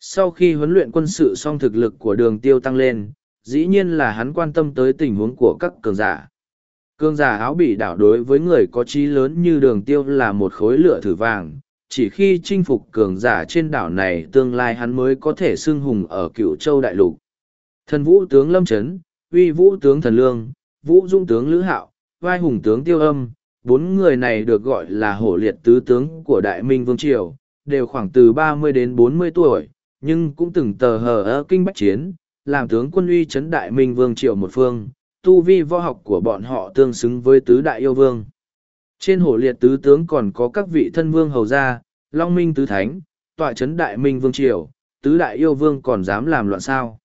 Sau khi huấn luyện quân sự xong thực lực của đường tiêu tăng lên, dĩ nhiên là hắn quan tâm tới tình huống của các cường giả. Cường giả áo bỉ đảo đối với người có trí lớn như đường tiêu là một khối lửa thử vàng, chỉ khi chinh phục cường giả trên đảo này tương lai hắn mới có thể xưng hùng ở cựu châu đại lục. Thần vũ tướng Lâm Trấn, uy vũ tướng Thần Lương, vũ dung tướng Lữ Hạo, vai hùng tướng Tiêu Âm, bốn người này được gọi là hổ liệt tứ tướng của Đại Minh Vương Triều, đều khoảng từ ba mươi đến bốn mươi tuổi, nhưng cũng từng tờ hờ ơ kinh bách chiến, làm tướng quân uy chấn Đại Minh Vương triệu một phương, tu vi võ học của bọn họ tương xứng với tứ đại yêu vương. Trên hổ liệt tứ tướng còn có các vị thân vương hầu gia, Long Minh tứ thánh, tọa chấn Đại Minh Vương Triều, tứ đại yêu vương còn dám làm loạn sao.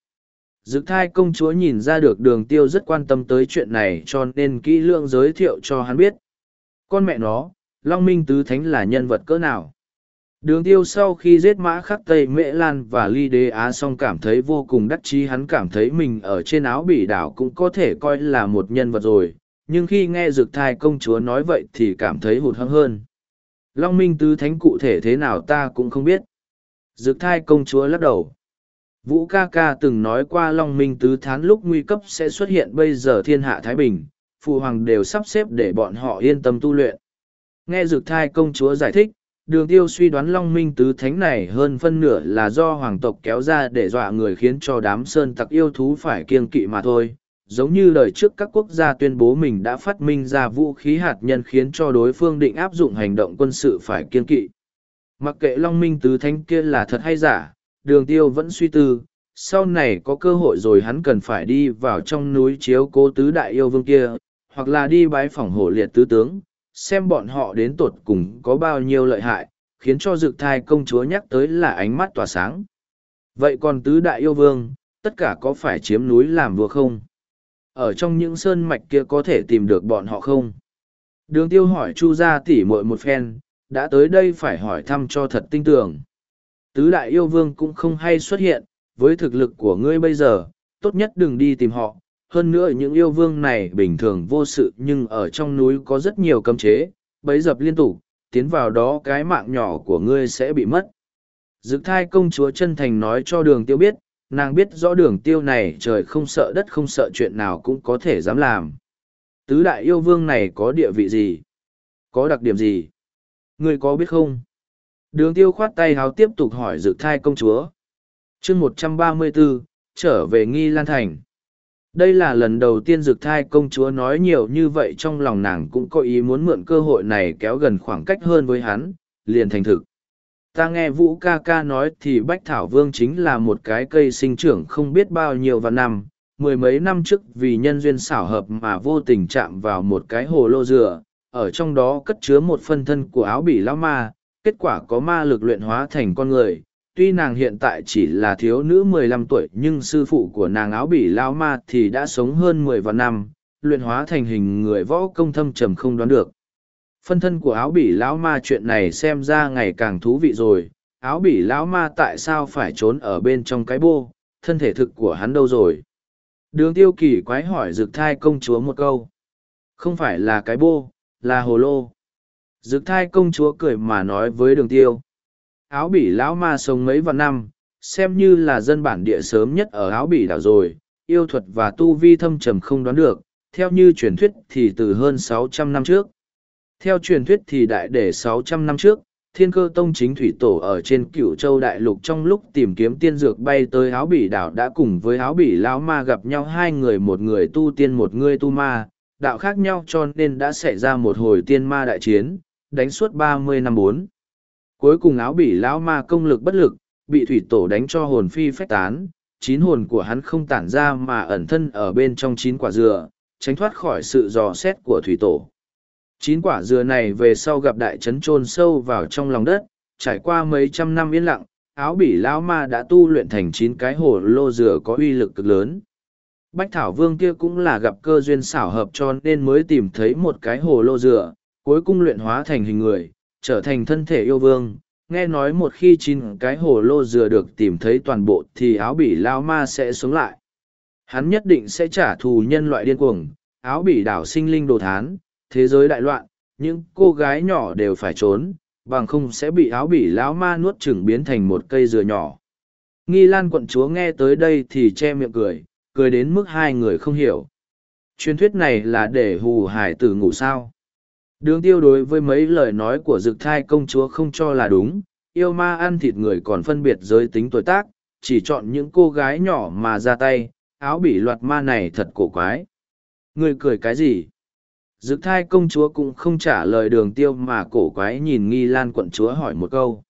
Dực thai công chúa nhìn ra được đường tiêu rất quan tâm tới chuyện này cho nên kỹ lượng giới thiệu cho hắn biết. Con mẹ nó, Long Minh Tứ Thánh là nhân vật cỡ nào? Đường tiêu sau khi giết mã khắc Tây Mễ Lan và Ly Đế Á xong cảm thấy vô cùng đắc chí hắn cảm thấy mình ở trên áo bỉ đảo cũng có thể coi là một nhân vật rồi, nhưng khi nghe dược thai công chúa nói vậy thì cảm thấy hụt hẫng hơn. Long Minh Tứ Thánh cụ thể thế nào ta cũng không biết. Dược thai công chúa lắc đầu. Vũ ca ca từng nói qua Long Minh Tứ Thán lúc nguy cấp sẽ xuất hiện bây giờ thiên hạ Thái Bình, phụ hoàng đều sắp xếp để bọn họ yên tâm tu luyện. Nghe dược thai công chúa giải thích, đường tiêu suy đoán Long Minh Tứ Thánh này hơn phân nửa là do hoàng tộc kéo ra để dọa người khiến cho đám sơn tặc yêu thú phải kiêng kỵ mà thôi. Giống như lời trước các quốc gia tuyên bố mình đã phát minh ra vũ khí hạt nhân khiến cho đối phương định áp dụng hành động quân sự phải kiêng kỵ. Mặc kệ Long Minh Tứ Thánh kia là thật hay giả, đường tiêu vẫn suy tư, sau này có cơ hội rồi hắn cần phải đi vào trong núi chiếu cố tứ đại yêu vương kia, hoặc là đi bái phỏng hổ liệt tứ tướng, xem bọn họ đến tột cùng có bao nhiêu lợi hại, khiến cho dực thai công chúa nhắc tới là ánh mắt tỏa sáng. Vậy còn tứ đại yêu vương, tất cả có phải chiếm núi làm vua không? Ở trong những sơn mạch kia có thể tìm được bọn họ không? Đường tiêu hỏi Chu gia tỉ muội một phen, đã tới đây phải hỏi thăm cho thật tinh tường tứ đại yêu vương cũng không hay xuất hiện, với thực lực của ngươi bây giờ, tốt nhất đừng đi tìm họ. Hơn nữa những yêu vương này bình thường vô sự nhưng ở trong núi có rất nhiều cấm chế, bấy dập liên tục, tiến vào đó cái mạng nhỏ của ngươi sẽ bị mất. Dực thai công chúa chân thành nói cho đường tiêu biết, nàng biết rõ đường tiêu này trời không sợ đất không sợ chuyện nào cũng có thể dám làm. Tứ đại yêu vương này có địa vị gì? Có đặc điểm gì? Ngươi có biết không? Đường tiêu khoát tay háo tiếp tục hỏi Dực thai công chúa. chương một trăm ba mươi 134, trở về nghi lan thành. Đây là lần đầu tiên dược thai công chúa nói nhiều như vậy trong lòng nàng cũng có ý muốn mượn cơ hội này kéo gần khoảng cách hơn với hắn, liền thành thực. Ta nghe Vũ ca ca nói thì Bách Thảo Vương chính là một cái cây sinh trưởng không biết bao nhiêu và năm, mười mấy năm trước vì nhân duyên xảo hợp mà vô tình chạm vào một cái hồ lô dừa, ở trong đó cất chứa một phân thân của áo bỉ lão ma, kết quả có ma lực luyện hóa thành con người. Tuy nàng hiện tại chỉ là thiếu nữ mười lăm tuổi nhưng sư phụ của nàng áo bỉ lao ma thì đã sống hơn mười vạn năm, luyện hóa thành hình người võ công thâm trầm không đoán được. Phân thân của áo bỉ lão ma chuyện này xem ra ngày càng thú vị rồi, áo bỉ lão ma tại sao phải trốn ở bên trong cái bô, thân thể thực của hắn đâu rồi? Đường tiêu kỳ quái hỏi rực thai công chúa một câu. Không phải là cái bô, là hồ lô. Dực thai công chúa cười mà nói với đường tiêu. Áo bỉ lão ma sống mấy vạn năm, xem như là dân bản địa sớm nhất ở áo bỉ đảo rồi, yêu thuật và tu vi thâm trầm không đoán được, theo như truyền thuyết thì từ hơn 600 năm trước. Theo truyền thuyết thì đại để 600 năm trước, thiên cơ tông chính thủy tổ ở trên cửu châu đại lục trong lúc tìm kiếm tiên dược bay tới áo bỉ đảo đã cùng với áo bỉ lão ma gặp nhau hai người một người tu tiên một người tu ma, đạo khác nhau cho nên đã xảy ra một hồi tiên ma đại chiến, đánh suốt ba mươi năm bốn. Cuối cùng áo bỉ lão ma công lực bất lực, bị thủy tổ đánh cho hồn phi phách tán, chín hồn của hắn không tản ra mà ẩn thân ở bên trong chín quả dừa, tránh thoát khỏi sự dò xét của thủy tổ. Chín quả dừa này về sau gặp đại trấn chôn sâu vào trong lòng đất, trải qua mấy trăm năm yên lặng, áo bỉ lão ma đã tu luyện thành chín cái hồ lô dừa có uy lực cực lớn. Bách Thảo Vương kia cũng là gặp cơ duyên xảo hợp cho nên mới tìm thấy một cái hồ lô dừa, cuối cùng luyện hóa thành hình người, trở thành thân thể yêu vương. Nghe nói một khi chín cái hồ lô dừa được tìm thấy toàn bộ thì áo bỉ lao ma sẽ sống lại. Hắn nhất định sẽ trả thù nhân loại điên cuồng, áo bỉ đảo sinh linh đồ thán, thế giới đại loạn, những cô gái nhỏ đều phải trốn, bằng không sẽ bị áo bỉ lão ma nuốt chửng biến thành một cây dừa nhỏ. Nghi Lan quận chúa nghe tới đây thì che miệng cười, cười đến mức hai người không hiểu. Truyền thuyết này là để hù hải tử ngủ sao. Đường tiêu đối với mấy lời nói của dực thai công chúa không cho là đúng, yêu ma ăn thịt người còn phân biệt giới tính tuổi tác, chỉ chọn những cô gái nhỏ mà ra tay, áo bỉ loạt ma này thật cổ quái. Người cười cái gì? Dực thai công chúa cũng không trả lời đường tiêu mà cổ quái nhìn nghi lan quận chúa hỏi một câu.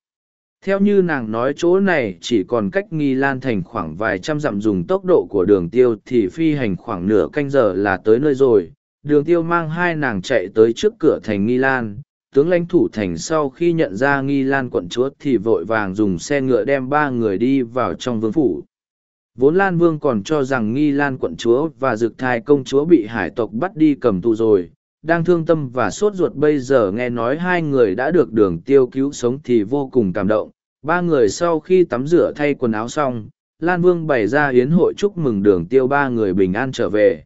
Theo như nàng nói chỗ này chỉ còn cách nghi lan thành khoảng vài trăm dặm dùng tốc độ của đường tiêu thì phi hành khoảng nửa canh giờ là tới nơi rồi. Đường tiêu mang hai nàng chạy tới trước cửa thành nghi lan. Tướng lãnh thủ thành sau khi nhận ra nghi lan quận chúa thì vội vàng dùng xe ngựa đem ba người đi vào trong vương phủ. Vốn Lan Vương còn cho rằng nghi lan quận chúa và dực thai công chúa bị hải tộc bắt đi cầm tù rồi, đang thương tâm và sốt ruột bây giờ nghe nói hai người đã được đường tiêu cứu sống thì vô cùng cảm động. Ba người sau khi tắm rửa thay quần áo xong, Lan Vương bày ra hiến hội chúc mừng đường tiêu ba người bình an trở về.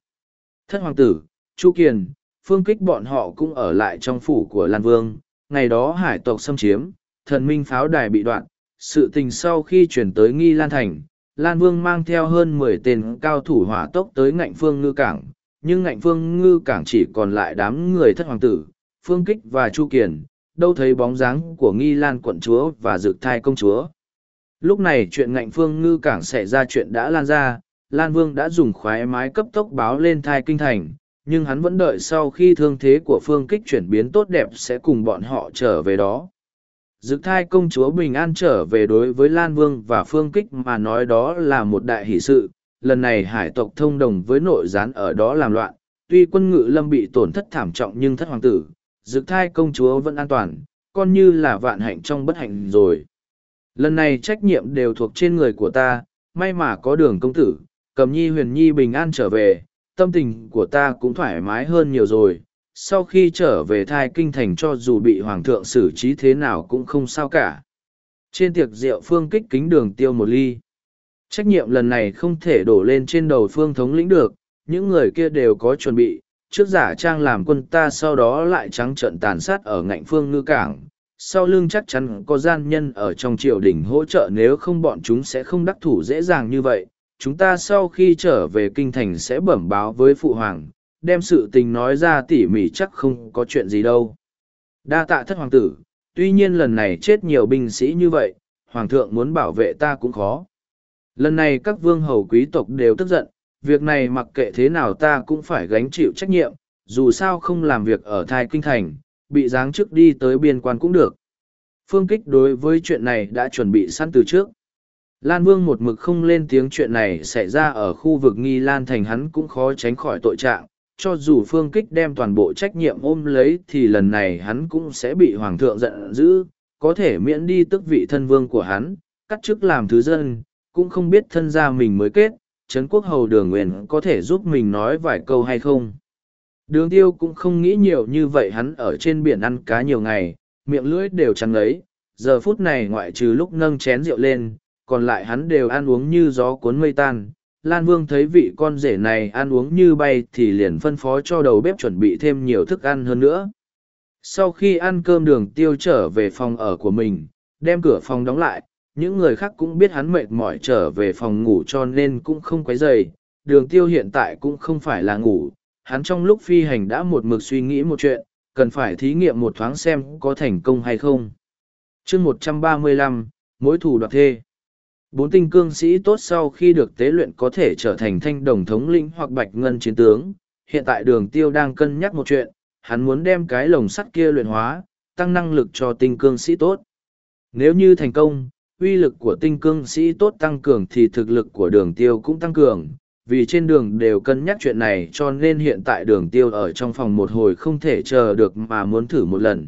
Thất hoàng tử, Chu Kiền, phương kích bọn họ cũng ở lại trong phủ của Lan Vương. Ngày đó hải tộc xâm chiếm, thần minh pháo đài bị đoạn, sự tình sau khi chuyển tới Nghi Lan Thành, Lan Vương mang theo hơn mười tên cao thủ hỏa tốc tới ngạnh phương ngư cảng, nhưng ngạnh phương ngư cảng chỉ còn lại đám người thất hoàng tử, phương kích và chu kiền, đâu thấy bóng dáng của nghi lan quận chúa và dược thai công chúa. Lúc này chuyện ngạnh phương ngư cảng xảy ra chuyện đã lan ra, Lan Vương đã dùng khoái mái cấp tốc báo lên thai kinh thành, nhưng hắn vẫn đợi sau khi thương thế của phương kích chuyển biến tốt đẹp sẽ cùng bọn họ trở về đó. Dực thai công chúa bình an trở về đối với Lan Vương và phương kích mà nói đó là một đại hỷ sự, lần này hải tộc thông đồng với nội gián ở đó làm loạn, tuy quân ngự lâm bị tổn thất thảm trọng nhưng thất hoàng tử, dực thai công chúa vẫn an toàn, con như là vạn hạnh trong bất hạnh rồi. Lần này trách nhiệm đều thuộc trên người của ta, may mà có đường công tử, cầm nhi huyền nhi bình an trở về, tâm tình của ta cũng thoải mái hơn nhiều rồi. Sau khi trở về thai kinh thành cho dù bị hoàng thượng xử trí thế nào cũng không sao cả. Trên tiệc rượu phương kích kính đường tiêu một ly. Trách nhiệm lần này không thể đổ lên trên đầu phương thống lĩnh được, những người kia đều có chuẩn bị, trước giả trang làm quân ta sau đó lại trắng trận tàn sát ở ngạnh phương ngư cảng. Sau lưng chắc chắn có gian nhân ở trong triều đình hỗ trợ nếu không bọn chúng sẽ không đắc thủ dễ dàng như vậy. Chúng ta sau khi trở về kinh thành sẽ bẩm báo với phụ hoàng, đem sự tình nói ra tỉ mỉ chắc không có chuyện gì đâu. Đa tạ thất hoàng tử, tuy nhiên lần này chết nhiều binh sĩ như vậy, hoàng thượng muốn bảo vệ ta cũng khó. Lần này các vương hầu quý tộc đều tức giận, việc này mặc kệ thế nào ta cũng phải gánh chịu trách nhiệm, dù sao không làm việc ở thai kinh thành, bị giáng chức đi tới biên quan cũng được. Phương Kích đối với chuyện này đã chuẩn bị sẵn từ trước. Lan Vương một mực không lên tiếng chuyện này xảy ra ở khu vực nghi Lan Thành hắn cũng khó tránh khỏi tội trạng. Cho dù Phương Kích đem toàn bộ trách nhiệm ôm lấy thì lần này hắn cũng sẽ bị Hoàng thượng giận dữ, có thể miễn đi tức vị thân vương của hắn, cắt chức làm thứ dân, cũng không biết thân gia mình mới kết, Trấn Quốc Hầu Đường nguyện có thể giúp mình nói vài câu hay không. Đường tiêu cũng không nghĩ nhiều như vậy hắn ở trên biển ăn cá nhiều ngày, miệng lưỡi đều trắng lấy, giờ phút này ngoại trừ lúc nâng chén rượu lên, còn lại hắn đều ăn uống như gió cuốn mây tan. Lan Vương thấy vị con rể này ăn uống như bay thì liền phân phó cho đầu bếp chuẩn bị thêm nhiều thức ăn hơn nữa. Sau khi ăn cơm đường tiêu trở về phòng ở của mình, đem cửa phòng đóng lại, những người khác cũng biết hắn mệt mỏi trở về phòng ngủ cho nên cũng không quấy dày đường tiêu hiện tại cũng không phải là ngủ hắn trong lúc phi hành đã một mực suy nghĩ một chuyện cần phải thí nghiệm một thoáng xem có thành công hay không chương một trăm ba mươi lăm mối thủ đoạt thê bốn tinh cương sĩ tốt sau khi được tế luyện có thể trở thành thanh đồng thống lĩnh hoặc bạch ngân chiến tướng. Hiện tại đường tiêu đang cân nhắc một chuyện hắn muốn đem cái lồng sắt kia luyện hóa tăng năng lực cho tinh cương sĩ tốt. Nếu như thành công uy lực của tinh cương sĩ tốt tăng cường thì thực lực của đường tiêu cũng tăng cường, vì trên đường đều cân nhắc chuyện này cho nên hiện tại đường tiêu ở trong phòng một hồi không thể chờ được mà muốn thử một lần.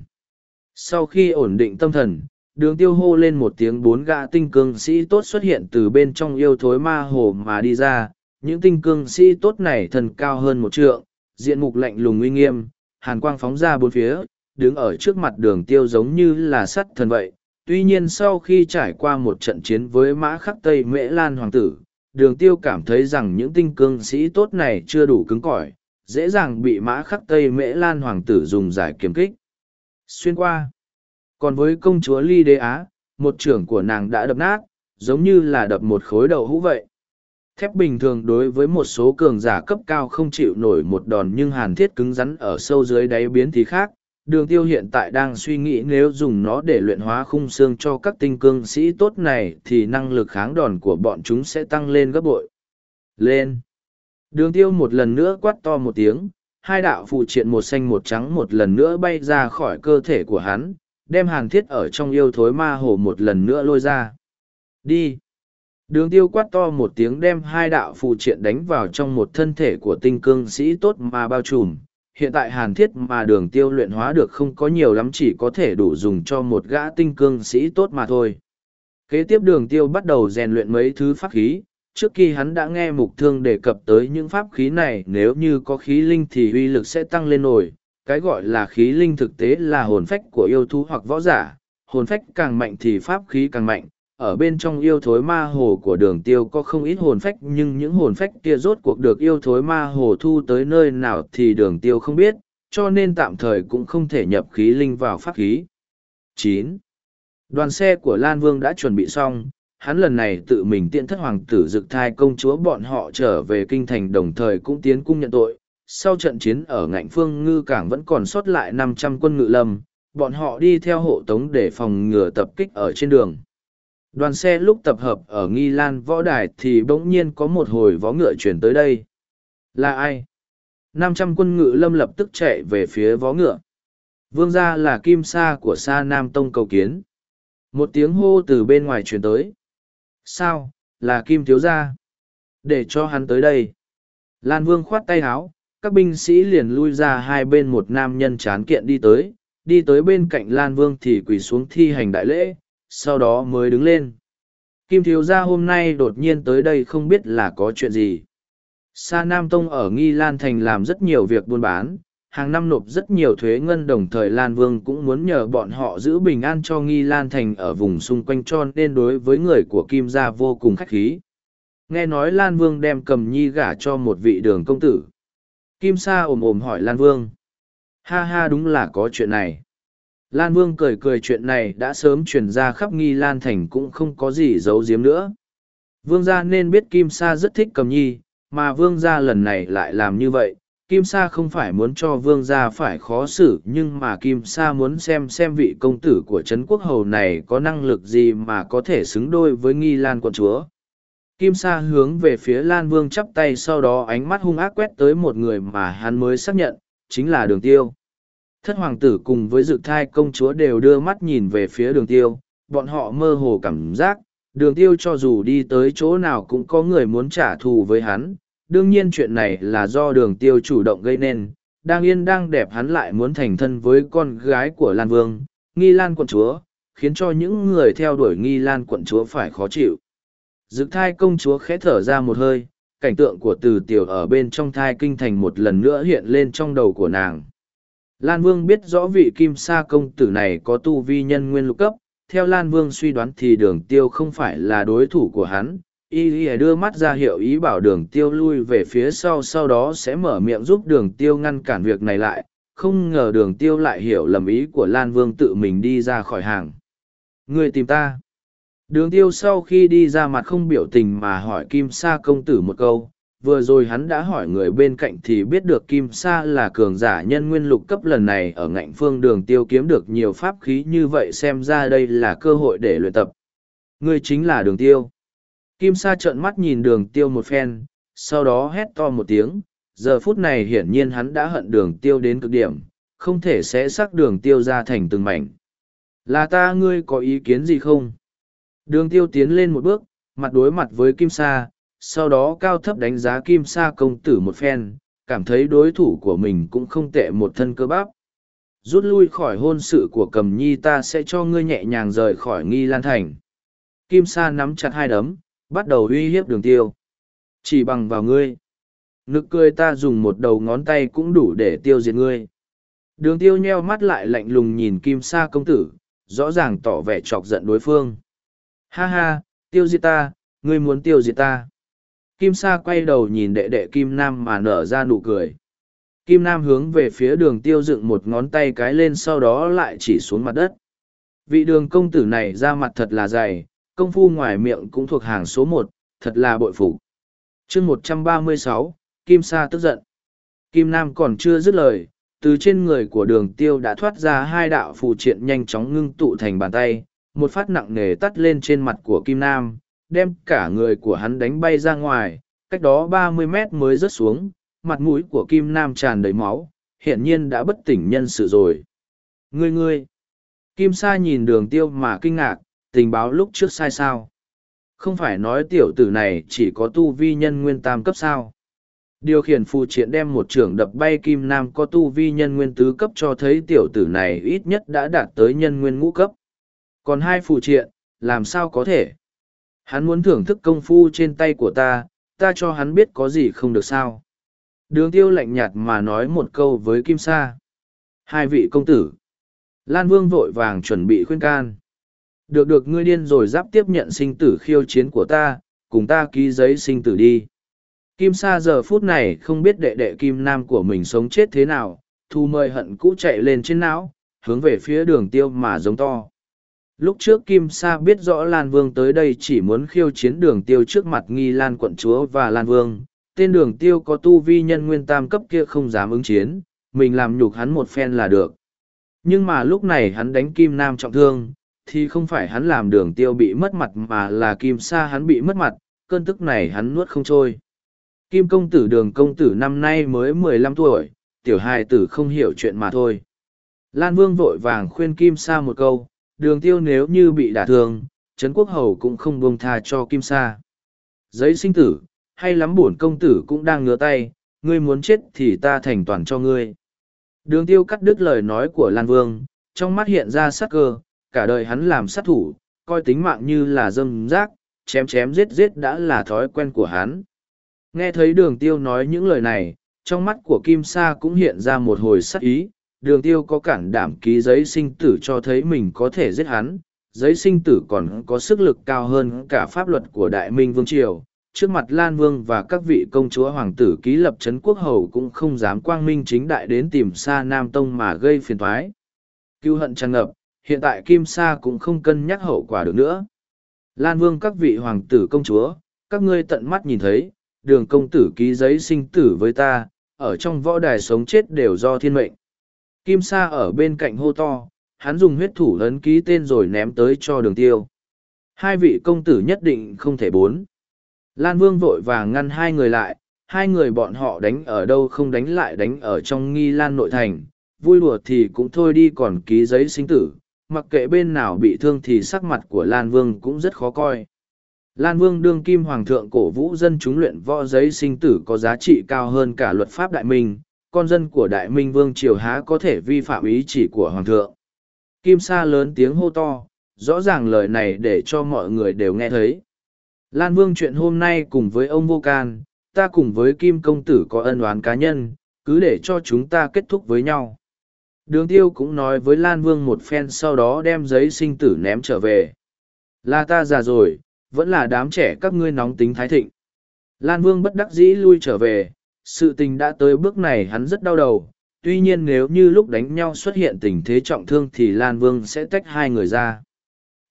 Sau khi ổn định tâm thần, đường tiêu hô lên một tiếng bốn gã tinh cương sĩ tốt xuất hiện từ bên trong yêu thối ma hồ mà đi ra, những tinh cương sĩ tốt này thần cao hơn một trượng, diện mục lạnh lùng uy nghiêm, hàn quang phóng ra bốn phía, đứng ở trước mặt đường tiêu giống như là sắt thần vậy, Tuy nhiên sau khi trải qua một trận chiến với mã khắc Tây Mễ Lan Hoàng tử, đường tiêu cảm thấy rằng những tinh cương sĩ tốt này chưa đủ cứng cỏi, dễ dàng bị mã khắc Tây Mễ Lan Hoàng tử dùng giải kiếm kích. Xuyên qua. Còn với công chúa Ly Đế Á, một trưởng của nàng đã đập nát, giống như là đập một khối đầu hũ vậy. thép bình thường đối với một số cường giả cấp cao không chịu nổi một đòn nhưng hàn thiết cứng rắn ở sâu dưới đáy biến thì khác. Đường tiêu hiện tại đang suy nghĩ nếu dùng nó để luyện hóa khung xương cho các tinh cương sĩ tốt này thì năng lực kháng đòn của bọn chúng sẽ tăng lên gấp bội. Lên. Đường tiêu một lần nữa quát to một tiếng hai đạo phụ triện một xanh một trắng một lần nữa bay ra khỏi cơ thể của hắn đem hàn thiết ở trong yêu thối ma hồ một lần nữa lôi ra đi Đường tiêu quát to một tiếng đem hai đạo phù triện đánh vào trong một thân thể của tinh cương sĩ tốt mà bao trùm. Hiện tại hàn thiết mà đường tiêu luyện hóa được không có nhiều lắm chỉ có thể đủ dùng cho một gã tinh cương sĩ tốt mà thôi. Kế tiếp đường tiêu bắt đầu rèn luyện mấy thứ pháp khí. Trước khi hắn đã nghe mục thương đề cập tới những pháp khí này, nếu như có khí linh thì uy lực sẽ tăng lên nổi. Cái gọi là khí linh thực tế là hồn phách của yêu thú hoặc võ giả. Hồn phách càng mạnh thì pháp khí càng mạnh, ở bên trong yêu thối ma hồ của đường tiêu có không ít hồn phách nhưng những hồn phách kia rốt cuộc được yêu thối ma hồ thu tới nơi nào thì đường tiêu không biết, cho nên tạm thời cũng không thể nhập khí linh vào pháp khí. chín Đoàn xe của Lan Vương đã chuẩn bị xong, hắn lần này tự mình tiện thất hoàng tử dực thai công chúa bọn họ trở về kinh thành đồng thời cũng tiến cung nhận tội. Sau trận chiến ở ngạnh phương ngư cảng vẫn còn sót lại năm trăm quân ngự lâm, bọn họ đi theo hộ tống để phòng ngừa tập kích ở trên đường. Đoàn xe lúc tập hợp ở nghi lan võ đài thì bỗng nhiên có một hồi vó ngựa chuyển tới đây. Là ai? năm trăm quân ngự lâm lập tức chạy về phía vó ngựa. Vương gia là kim sa của sa nam tông cầu kiến. Một tiếng hô từ bên ngoài truyền tới. Sao? Là kim thiếu gia. Để cho hắn tới đây. Lan vương khoát tay háo các binh sĩ liền lui ra hai bên một nam nhân chán kiện đi tới đi tới bên cạnh lan vương thì quỳ xuống thi hành đại lễ sau đó mới đứng lên. Kim thiếu gia hôm nay đột nhiên tới đây không biết là có chuyện gì. Sa Nam Tông ở Nghi Lan Thành làm rất nhiều việc buôn bán, hàng năm nộp rất nhiều thuế ngân đồng thời Lan Vương cũng muốn nhờ bọn họ giữ bình an cho Nghi Lan Thành ở vùng xung quanh cho nên đối với người của Kim gia vô cùng khách khí. Nghe nói Lan Vương đem cầm nhi gả cho một vị đường công tử. Kim Sa ồm ồm hỏi Lan Vương. Ha ha đúng là có chuyện này. Lan Vương cười cười chuyện này đã sớm truyền ra khắp nghi Lan Thành cũng không có gì giấu giếm nữa. Vương gia nên biết Kim Sa rất thích cầm nhi, mà Vương gia lần này lại làm như vậy. Kim Sa không phải muốn cho Vương gia phải khó xử nhưng mà Kim Sa muốn xem xem vị công tử của Trấn Quốc Hầu này có năng lực gì mà có thể xứng đôi với nghi Lan quận chúa. Kim Sa hướng về phía Lan Vương chắp tay sau đó ánh mắt hung ác quét tới một người mà hắn mới xác nhận, chính là đường tiêu. Thất hoàng tử cùng với dự thai công chúa đều đưa mắt nhìn về phía đường tiêu, bọn họ mơ hồ cảm giác, đường tiêu cho dù đi tới chỗ nào cũng có người muốn trả thù với hắn. Đương nhiên chuyện này là do đường tiêu chủ động gây nên, đang yên đang đẹp hắn lại muốn thành thân với con gái của Lan Vương, Nghi Lan quận chúa, khiến cho những người theo đuổi Nghi Lan quận chúa phải khó chịu. Dực thai công chúa khẽ thở ra một hơi, cảnh tượng của từ tiểu ở bên trong thai kinh thành một lần nữa hiện lên trong đầu của nàng. Lan Vương biết rõ vị kim sa công tử này có tu vi nhân nguyên lục cấp, theo Lan Vương suy đoán thì đường tiêu không phải là đối thủ của hắn. Y Y đưa mắt ra hiệu ý bảo đường tiêu lui về phía sau sau đó sẽ mở miệng giúp đường tiêu ngăn cản việc này lại, không ngờ đường tiêu lại hiểu lầm ý của Lan Vương tự mình đi ra khỏi hàng. Người tìm ta. Đường tiêu sau khi đi ra mặt không biểu tình mà hỏi Kim Sa công tử một câu, vừa rồi hắn đã hỏi người bên cạnh thì biết được Kim Sa là cường giả nhân nguyên lục cấp lần này ở ngạnh phương đường tiêu kiếm được nhiều pháp khí như vậy xem ra đây là cơ hội để luyện tập. Người chính là đường tiêu. Kim Sa trợn mắt nhìn đường tiêu một phen, sau đó hét to một tiếng, giờ phút này hiển nhiên hắn đã hận đường tiêu đến cực điểm, không thể sẽ sắc đường tiêu ra thành từng mảnh. Là ta ngươi có ý kiến gì không? Đường tiêu tiến lên một bước, mặt đối mặt với Kim Sa, sau đó cao thấp đánh giá kim sa công tử một phen cảm thấy đối thủ của mình cũng không tệ một thân cơ bắp. Rút lui khỏi hôn sự của cầm nhi ta sẽ cho ngươi nhẹ nhàng rời khỏi nghi lan thành. Kim sa nắm chặt hai đấm bắt đầu uy hiếp đường tiêu. Chỉ bằng vào ngươi. Nực cười ta dùng một đầu ngón tay cũng đủ để tiêu diệt ngươi. Đường tiêu nheo mắt lại lạnh lùng nhìn kim sa công tử rõ ràng tỏ vẻ chọc giận đối phương ha ha tiêu diệt ta ngươi muốn tiêu diệt ta Kim Sa quay đầu nhìn đệ đệ Kim Nam mà nở ra nụ cười. Kim Nam hướng về phía đường tiêu dựng một ngón tay cái lên sau đó lại chỉ xuống mặt đất. Vị đường công tử này ra mặt thật là dày, công phu ngoài miệng cũng thuộc hàng số một, thật là bội phục. chương một trăm ba mươi sáu Kim Sa tức giận. Kim Nam còn chưa dứt lời, từ trên người của đường tiêu đã thoát ra hai đạo phù triện nhanh chóng ngưng tụ thành bàn tay, một phát nặng nề tắt lên trên mặt của Kim Nam, đem cả người của hắn đánh bay ra ngoài, cách đó ba mươi mét mới rớt xuống, mặt mũi của Kim Nam tràn đầy máu, hiện nhiên đã bất tỉnh nhân sự rồi. Ngươi ngươi! Kim Sa nhìn đường tiêu mà kinh ngạc, tình báo lúc trước sai sao. Không phải nói tiểu tử này chỉ có tu vi nhân nguyên tam cấp sao. Điều khiển phù triện đem một trưởng đập bay Kim Nam có tu vi nhân nguyên tứ cấp cho thấy tiểu tử này ít nhất đã đạt tới nhân nguyên ngũ cấp. Còn hai phù triện, làm sao có thể? Hắn muốn thưởng thức công phu trên tay của ta, ta cho hắn biết có gì không được sao. Đường tiêu lạnh nhạt mà nói một câu với Kim Sa. Hai vị công tử. Lan Vương vội vàng chuẩn bị khuyên can. Được được ngươi điên rồi giáp tiếp nhận sinh tử khiêu chiến của ta, cùng ta ký giấy sinh tử đi. Kim Sa giờ phút này không biết đệ đệ Kim Nam của mình sống chết thế nào, thu mời hận cũ chạy lên trên não, hướng về phía đường tiêu mà giống to. Lúc trước Kim Sa biết rõ Lan Vương tới đây chỉ muốn khiêu chiến đường tiêu trước mặt nghi Lan quận chúa và Lan Vương, tên đường tiêu có tu vi nhân nguyên tam cấp kia không dám ứng chiến, mình làm nhục hắn một phen là được. Nhưng mà lúc này hắn đánh Kim Nam trọng thương, thì không phải hắn làm đường tiêu bị mất mặt mà là Kim Sa hắn bị mất mặt, cơn tức này hắn nuốt không trôi. Kim công tử đường công tử năm nay mới mười lăm tuổi, tiểu hài tử không hiểu chuyện mà thôi. Lan Vương vội vàng khuyên Kim Sa một câu, đường tiêu nếu như bị đả thương, Trấn Quốc Hầu cũng không buông tha cho Kim Sa. Giấy sinh tử, hay lắm bổn công tử cũng đang ngứa tay, ngươi muốn chết thì ta thành toàn cho ngươi. Đường tiêu cắt đứt lời nói của Lan Vương, trong mắt hiện ra sát cơ, cả đời hắn làm sát thủ, coi tính mạng như là dâm rác, chém chém giết giết đã là thói quen của hắn. Nghe thấy đường tiêu nói những lời này, trong mắt của Kim Sa cũng hiện ra một hồi sắc ý, đường tiêu có cản đảm ký giấy sinh tử cho thấy mình có thể giết hắn, giấy sinh tử còn có sức lực cao hơn cả pháp luật của Đại Minh Vương Triều. Trước mặt Lan Vương và các vị công chúa hoàng tử ký lập chấn quốc hầu cũng không dám quang minh chính đại đến tìm Sa Nam Tông mà gây phiền thoái. Cứu hận tràn ngập, hiện tại Kim Sa cũng không cân nhắc hậu quả được nữa. Lan Vương các vị hoàng tử công chúa, các ngươi tận mắt nhìn thấy, đường công tử ký giấy sinh tử với ta, ở trong võ đài sống chết đều do thiên mệnh. Kim Sa ở bên cạnh hô to, hắn dùng huyết thủ lấn ký tên rồi ném tới cho đường tiêu. Hai vị công tử nhất định không thể bốn. Lan Vương vội vàng ngăn hai người lại, hai người bọn họ đánh ở đâu không đánh lại đánh ở trong nghi lan nội thành, vui đùa thì cũng thôi đi còn ký giấy sinh tử, mặc kệ bên nào bị thương thì sắc mặt của Lan Vương cũng rất khó coi. Lan Vương đương kim hoàng thượng cổ vũ dân chúng luyện võ giấy sinh tử có giá trị cao hơn cả luật pháp đại minh, con dân của đại minh vương triều há có thể vi phạm ý chỉ của hoàng thượng. Kim Sa lớn tiếng hô to, rõ ràng lời này để cho mọi người đều nghe thấy. Lan Vương chuyện hôm nay cùng với ông Vô Can, ta cùng với Kim Công Tử có ân oán cá nhân, cứ để cho chúng ta kết thúc với nhau. Đường tiêu cũng nói với Lan Vương một phen sau đó đem giấy sinh tử ném trở về. Là ta già rồi, vẫn là đám trẻ các ngươi nóng tính thái thịnh. Lan Vương bất đắc dĩ lui trở về, sự tình đã tới bước này hắn rất đau đầu, tuy nhiên nếu như lúc đánh nhau xuất hiện tình thế trọng thương thì Lan Vương sẽ tách hai người ra.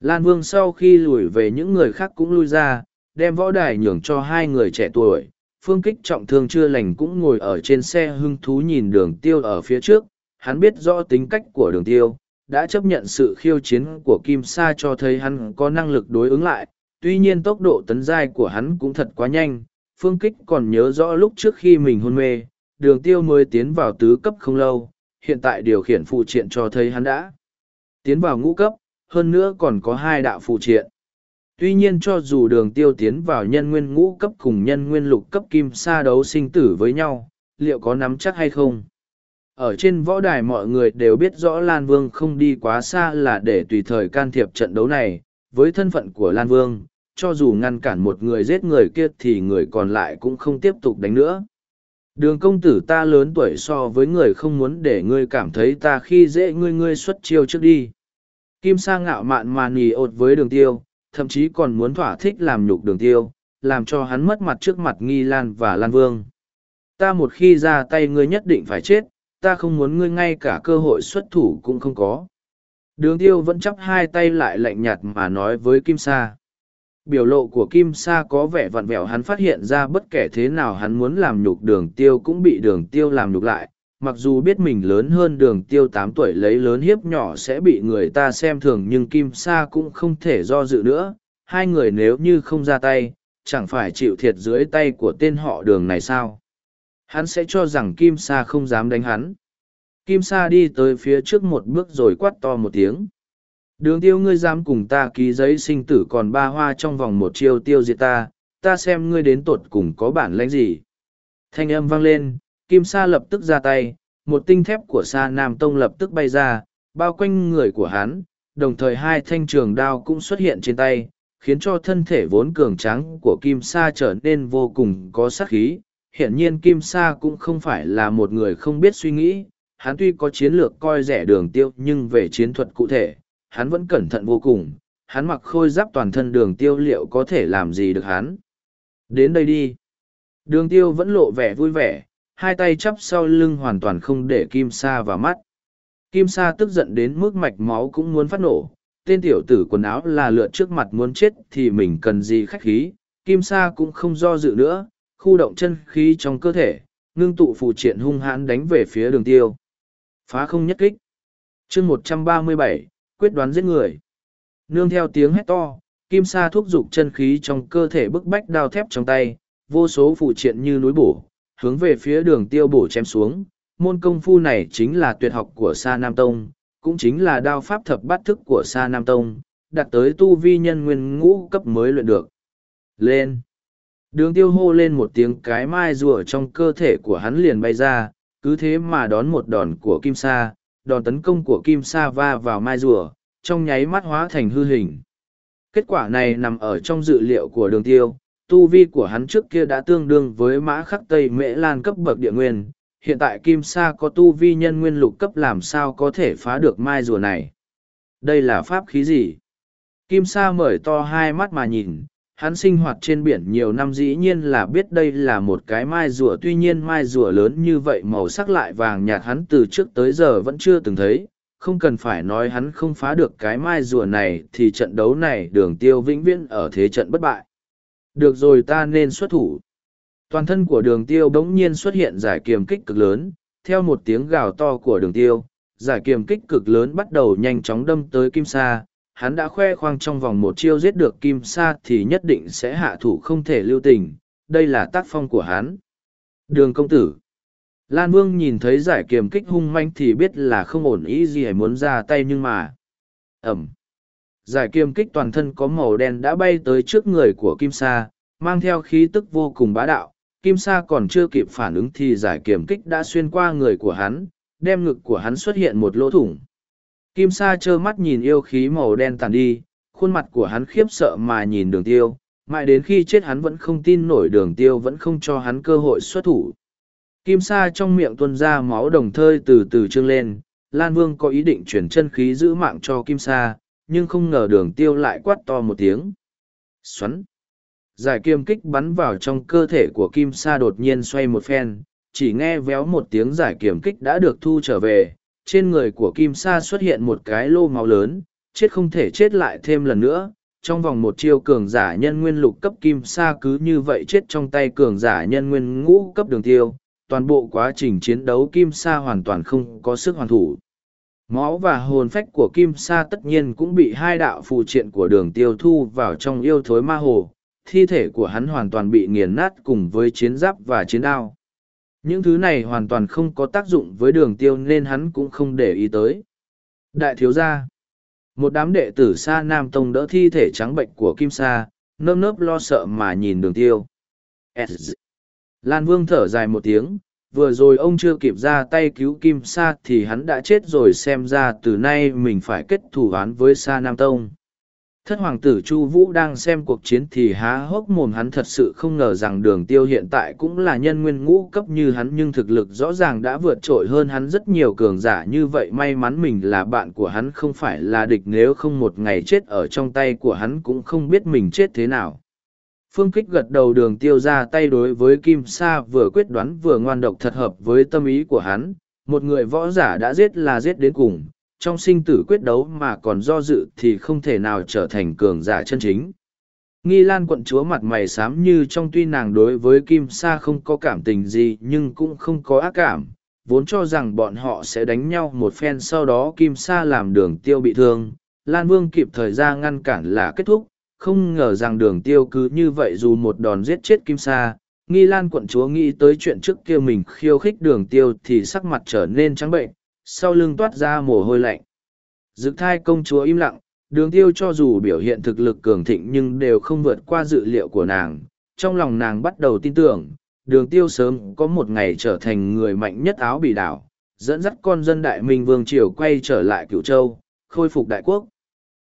Lan Vương sau khi lùi về những người khác cũng lui ra, đem võ đài nhường cho hai người trẻ tuổi. Phương kích trọng thương chưa lành cũng ngồi ở trên xe hưng thú nhìn đường tiêu ở phía trước, hắn biết rõ tính cách của đường tiêu, đã chấp nhận sự khiêu chiến của Kim Sa cho thấy hắn có năng lực đối ứng lại, tuy nhiên tốc độ tấn giai của hắn cũng thật quá nhanh, phương kích còn nhớ rõ lúc trước khi mình hôn mê, đường tiêu mới tiến vào tứ cấp không lâu, hiện tại điều khiển phụ triện cho thấy hắn đã tiến vào ngũ cấp, hơn nữa còn có hai đạo phụ triện. Tuy nhiên cho dù đường tiêu tiến vào nhân nguyên ngũ cấp cùng nhân nguyên lục cấp kim sa đấu sinh tử với nhau, liệu có nắm chắc hay không? Ở trên võ đài mọi người đều biết rõ Lan Vương không đi quá xa là để tùy thời can thiệp trận đấu này, với thân phận của Lan Vương, cho dù ngăn cản một người giết người kia thì người còn lại cũng không tiếp tục đánh nữa. Đường công tử ta lớn tuổi so với người không muốn để ngươi cảm thấy ta khi dễ ngươi ngươi xuất chiêu trước đi. Kim sa ngạo mạn mà nì ột với đường tiêu, thậm chí còn muốn thỏa thích làm nhục đường tiêu, làm cho hắn mất mặt trước mặt nghi lan và lan vương. Ta một khi ra tay ngươi nhất định phải chết, ta không muốn ngươi ngay cả cơ hội xuất thủ cũng không có. Đường tiêu vẫn chắp hai tay lại lạnh nhạt mà nói với Kim Sa biểu lộ của kim sa có vẻ vặn vẹo, hắn phát hiện ra bất kể thế nào hắn muốn làm nhục đường tiêu cũng bị đường tiêu làm nhục lại. Mặc dù biết mình lớn hơn đường tiêu tám tuổi lấy lớn hiếp nhỏ sẽ bị người ta xem thường, nhưng kim sa cũng không thể do dự nữa. Hai người nếu như không ra tay, chẳng phải chịu thiệt dưới tay của tên họ đường này sao? Hắn sẽ cho rằng kim sa không dám đánh hắn. Kim sa đi tới phía trước một bước rồi quát to một tiếng đường tiêu ngươi dám cùng ta ký giấy sinh tử còn ba hoa trong vòng một chiêu tiêu diệt ta ta xem ngươi đến tột cùng có bản lãnh gì. Thanh âm vang lên, kim sa lập tức ra tay, một tinh thép của sa nam tông lập tức bay ra, bao quanh người của hắn, đồng thời hai thanh trường đao cũng xuất hiện trên tay, khiến cho thân thể vốn cường tráng của kim sa trở nên vô cùng có sát khí. Hiện nhiên kim sa cũng không phải là một người không biết suy nghĩ, hắn tuy có chiến lược coi rẻ đường tiêu nhưng về chiến thuật cụ thể hắn vẫn cẩn thận vô cùng, hắn mặc khôi giáp toàn thân đường tiêu liệu có thể làm gì được hắn? Đến đây đi. Đường tiêu vẫn lộ vẻ vui vẻ, hai tay chắp sau lưng hoàn toàn không để kim sa vào mắt. Kim sa tức giận đến mức mạch máu cũng muốn phát nổ, tên tiểu tử quần áo là lượt trước mặt muốn chết thì mình cần gì khách khí, kim sa cũng không do dự nữa, khu động chân khí trong cơ thể, ngưng tụ phụ triện hung hãn đánh về phía đường tiêu. Phá không nhất kích. Chương một trăm ba mươi bảy quyết đoán giết người. Nương theo tiếng hét to, kim sa thúc giục chân khí trong cơ thể bức bách đao thép trong tay, vô số phụ triện như núi bổ, hướng về phía đường tiêu bổ chém xuống. Môn công phu này chính là tuyệt học của sa nam tông, cũng chính là đao pháp thập bát thức của sa nam tông, đạt tới tu vi nhân nguyên ngũ cấp mới luyện được. Lên. Đường tiêu hô lên một tiếng cái mai rùa trong cơ thể của hắn liền bay ra, cứ thế mà đón một đòn của kim sa đòn tấn công của kim sa va vào mai rùa, trong nháy mắt hóa thành hư hình. Kết quả này nằm ở trong dự liệu của đường tiêu, tu vi của hắn trước kia đã tương đương với mã khắc tây mễ lan cấp bậc địa nguyên, hiện tại kim sa có tu vi nhân nguyên lục cấp làm sao có thể phá được mai rùa này? Đây là pháp khí gì? Kim sa mở to hai mắt mà nhìn hắn sinh hoạt trên biển nhiều năm dĩ nhiên là biết đây là một cái mai rùa, tuy nhiên mai rùa lớn như vậy màu sắc lại vàng nhạt hắn từ trước tới giờ vẫn chưa từng thấy. Không cần phải nói hắn không phá được cái mai rùa này thì trận đấu này đường tiêu vĩnh viễn ở thế trận bất bại. Được rồi ta nên xuất thủ. Toàn thân của đường tiêu bỗng nhiên xuất hiện giải kiềm kích cực lớn, theo một tiếng gào to của đường tiêu, giải kiềm kích cực lớn bắt đầu nhanh chóng đâm tới kim sa hắn đã khoe khoang trong vòng một chiêu giết được kim sa thì nhất định sẽ hạ thủ không thể lưu tình, đây là tác phong của hắn. Đường công tử. Lan vương nhìn thấy giải kiềm kích hung manh thì biết là không ổn ý gì hay muốn ra tay nhưng mà. Ẩm. Giải kiềm kích toàn thân có màu đen đã bay tới trước người của kim sa, mang theo khí tức vô cùng bá đạo. Kim sa còn chưa kịp phản ứng thì giải kiềm kích đã xuyên qua người của hắn, đem ngực của hắn xuất hiện một lỗ thủng. Kim Sa trơ mắt nhìn yêu khí màu đen tàn đi, khuôn mặt của hắn khiếp sợ mà nhìn đường tiêu, mãi đến khi chết hắn vẫn không tin nổi đường tiêu vẫn không cho hắn cơ hội xuất thủ. Kim Sa trong miệng tuôn ra máu đồng thời từ từ trương lên, Lan Vương có ý định chuyển chân khí giữ mạng cho Kim Sa, nhưng không ngờ đường tiêu lại quát to một tiếng. Xoắn! Giải kiêm kích bắn vào trong cơ thể của Kim Sa đột nhiên xoay một phen, chỉ nghe véo một tiếng giải kiểm kích đã được thu trở về, trên người của kim sa xuất hiện một cái lô máu lớn, chết không thể chết lại thêm lần nữa. Trong vòng một chiêu cường giả nhân nguyên lục cấp kim sa cứ như vậy chết trong tay cường giả nhân nguyên ngũ cấp đường tiêu. Toàn bộ quá trình chiến đấu kim sa hoàn toàn không có sức hoàn thủ. Máu và hồn phách của kim sa tất nhiên cũng bị hai đạo phụ triện của đường tiêu thu vào trong yêu thối ma hồ. Thi thể của hắn hoàn toàn bị nghiền nát cùng với chiến giáp và chiến đao những thứ này hoàn toàn không có tác dụng với đường tiêu nên hắn cũng không để ý tới. Đại thiếu gia Một đám đệ tử Sa Nam Tông đỡ thi thể trắng bệnh của Kim Sa, nơm nớp lo sợ mà nhìn đường tiêu. Lan Vương thở dài một tiếng, vừa rồi ông chưa kịp ra tay cứu Kim Sa thì hắn đã chết rồi xem ra từ nay mình phải kết thù án với Sa Nam Tông. Thất hoàng tử Chu Vũ đang xem cuộc chiến thì há hốc mồm hắn thật sự không ngờ rằng đường tiêu hiện tại cũng là nhân nguyên ngũ cấp như hắn nhưng thực lực rõ ràng đã vượt trội hơn hắn rất nhiều cường giả như vậy may mắn mình là bạn của hắn không phải là địch nếu không một ngày chết ở trong tay của hắn cũng không biết mình chết thế nào. Phương kích gật đầu đường tiêu ra tay đối với Kim Sa vừa quyết đoán vừa ngoan độc thật hợp với tâm ý của hắn, một người võ giả đã giết là giết đến cùng trong sinh tử quyết đấu mà còn do dự thì không thể nào trở thành cường giả chân chính. Nghi Lan quận chúa mặt mày xám như trong tuy nàng đối với Kim Sa không có cảm tình gì nhưng cũng không có ác cảm, vốn cho rằng bọn họ sẽ đánh nhau một phen sau đó Kim Sa làm đường tiêu bị thương. Lan Vương kịp thời ra ngăn cản là kết thúc, không ngờ rằng đường tiêu cứ như vậy dù một đòn giết chết Kim Sa. Nghi Lan quận chúa nghĩ tới chuyện trước kia mình khiêu khích đường tiêu thì sắc mặt trở nên trắng bệnh, sau lưng toát ra mồ hôi lạnh. Dực thai công chúa im lặng, đường tiêu cho dù biểu hiện thực lực cường thịnh nhưng đều không vượt qua dự liệu của nàng. Trong lòng nàng bắt đầu tin tưởng, đường tiêu sớm có một ngày trở thành người mạnh nhất áo bị đảo, dẫn dắt con dân đại minh vương triều quay trở lại cửu châu, khôi phục đại quốc.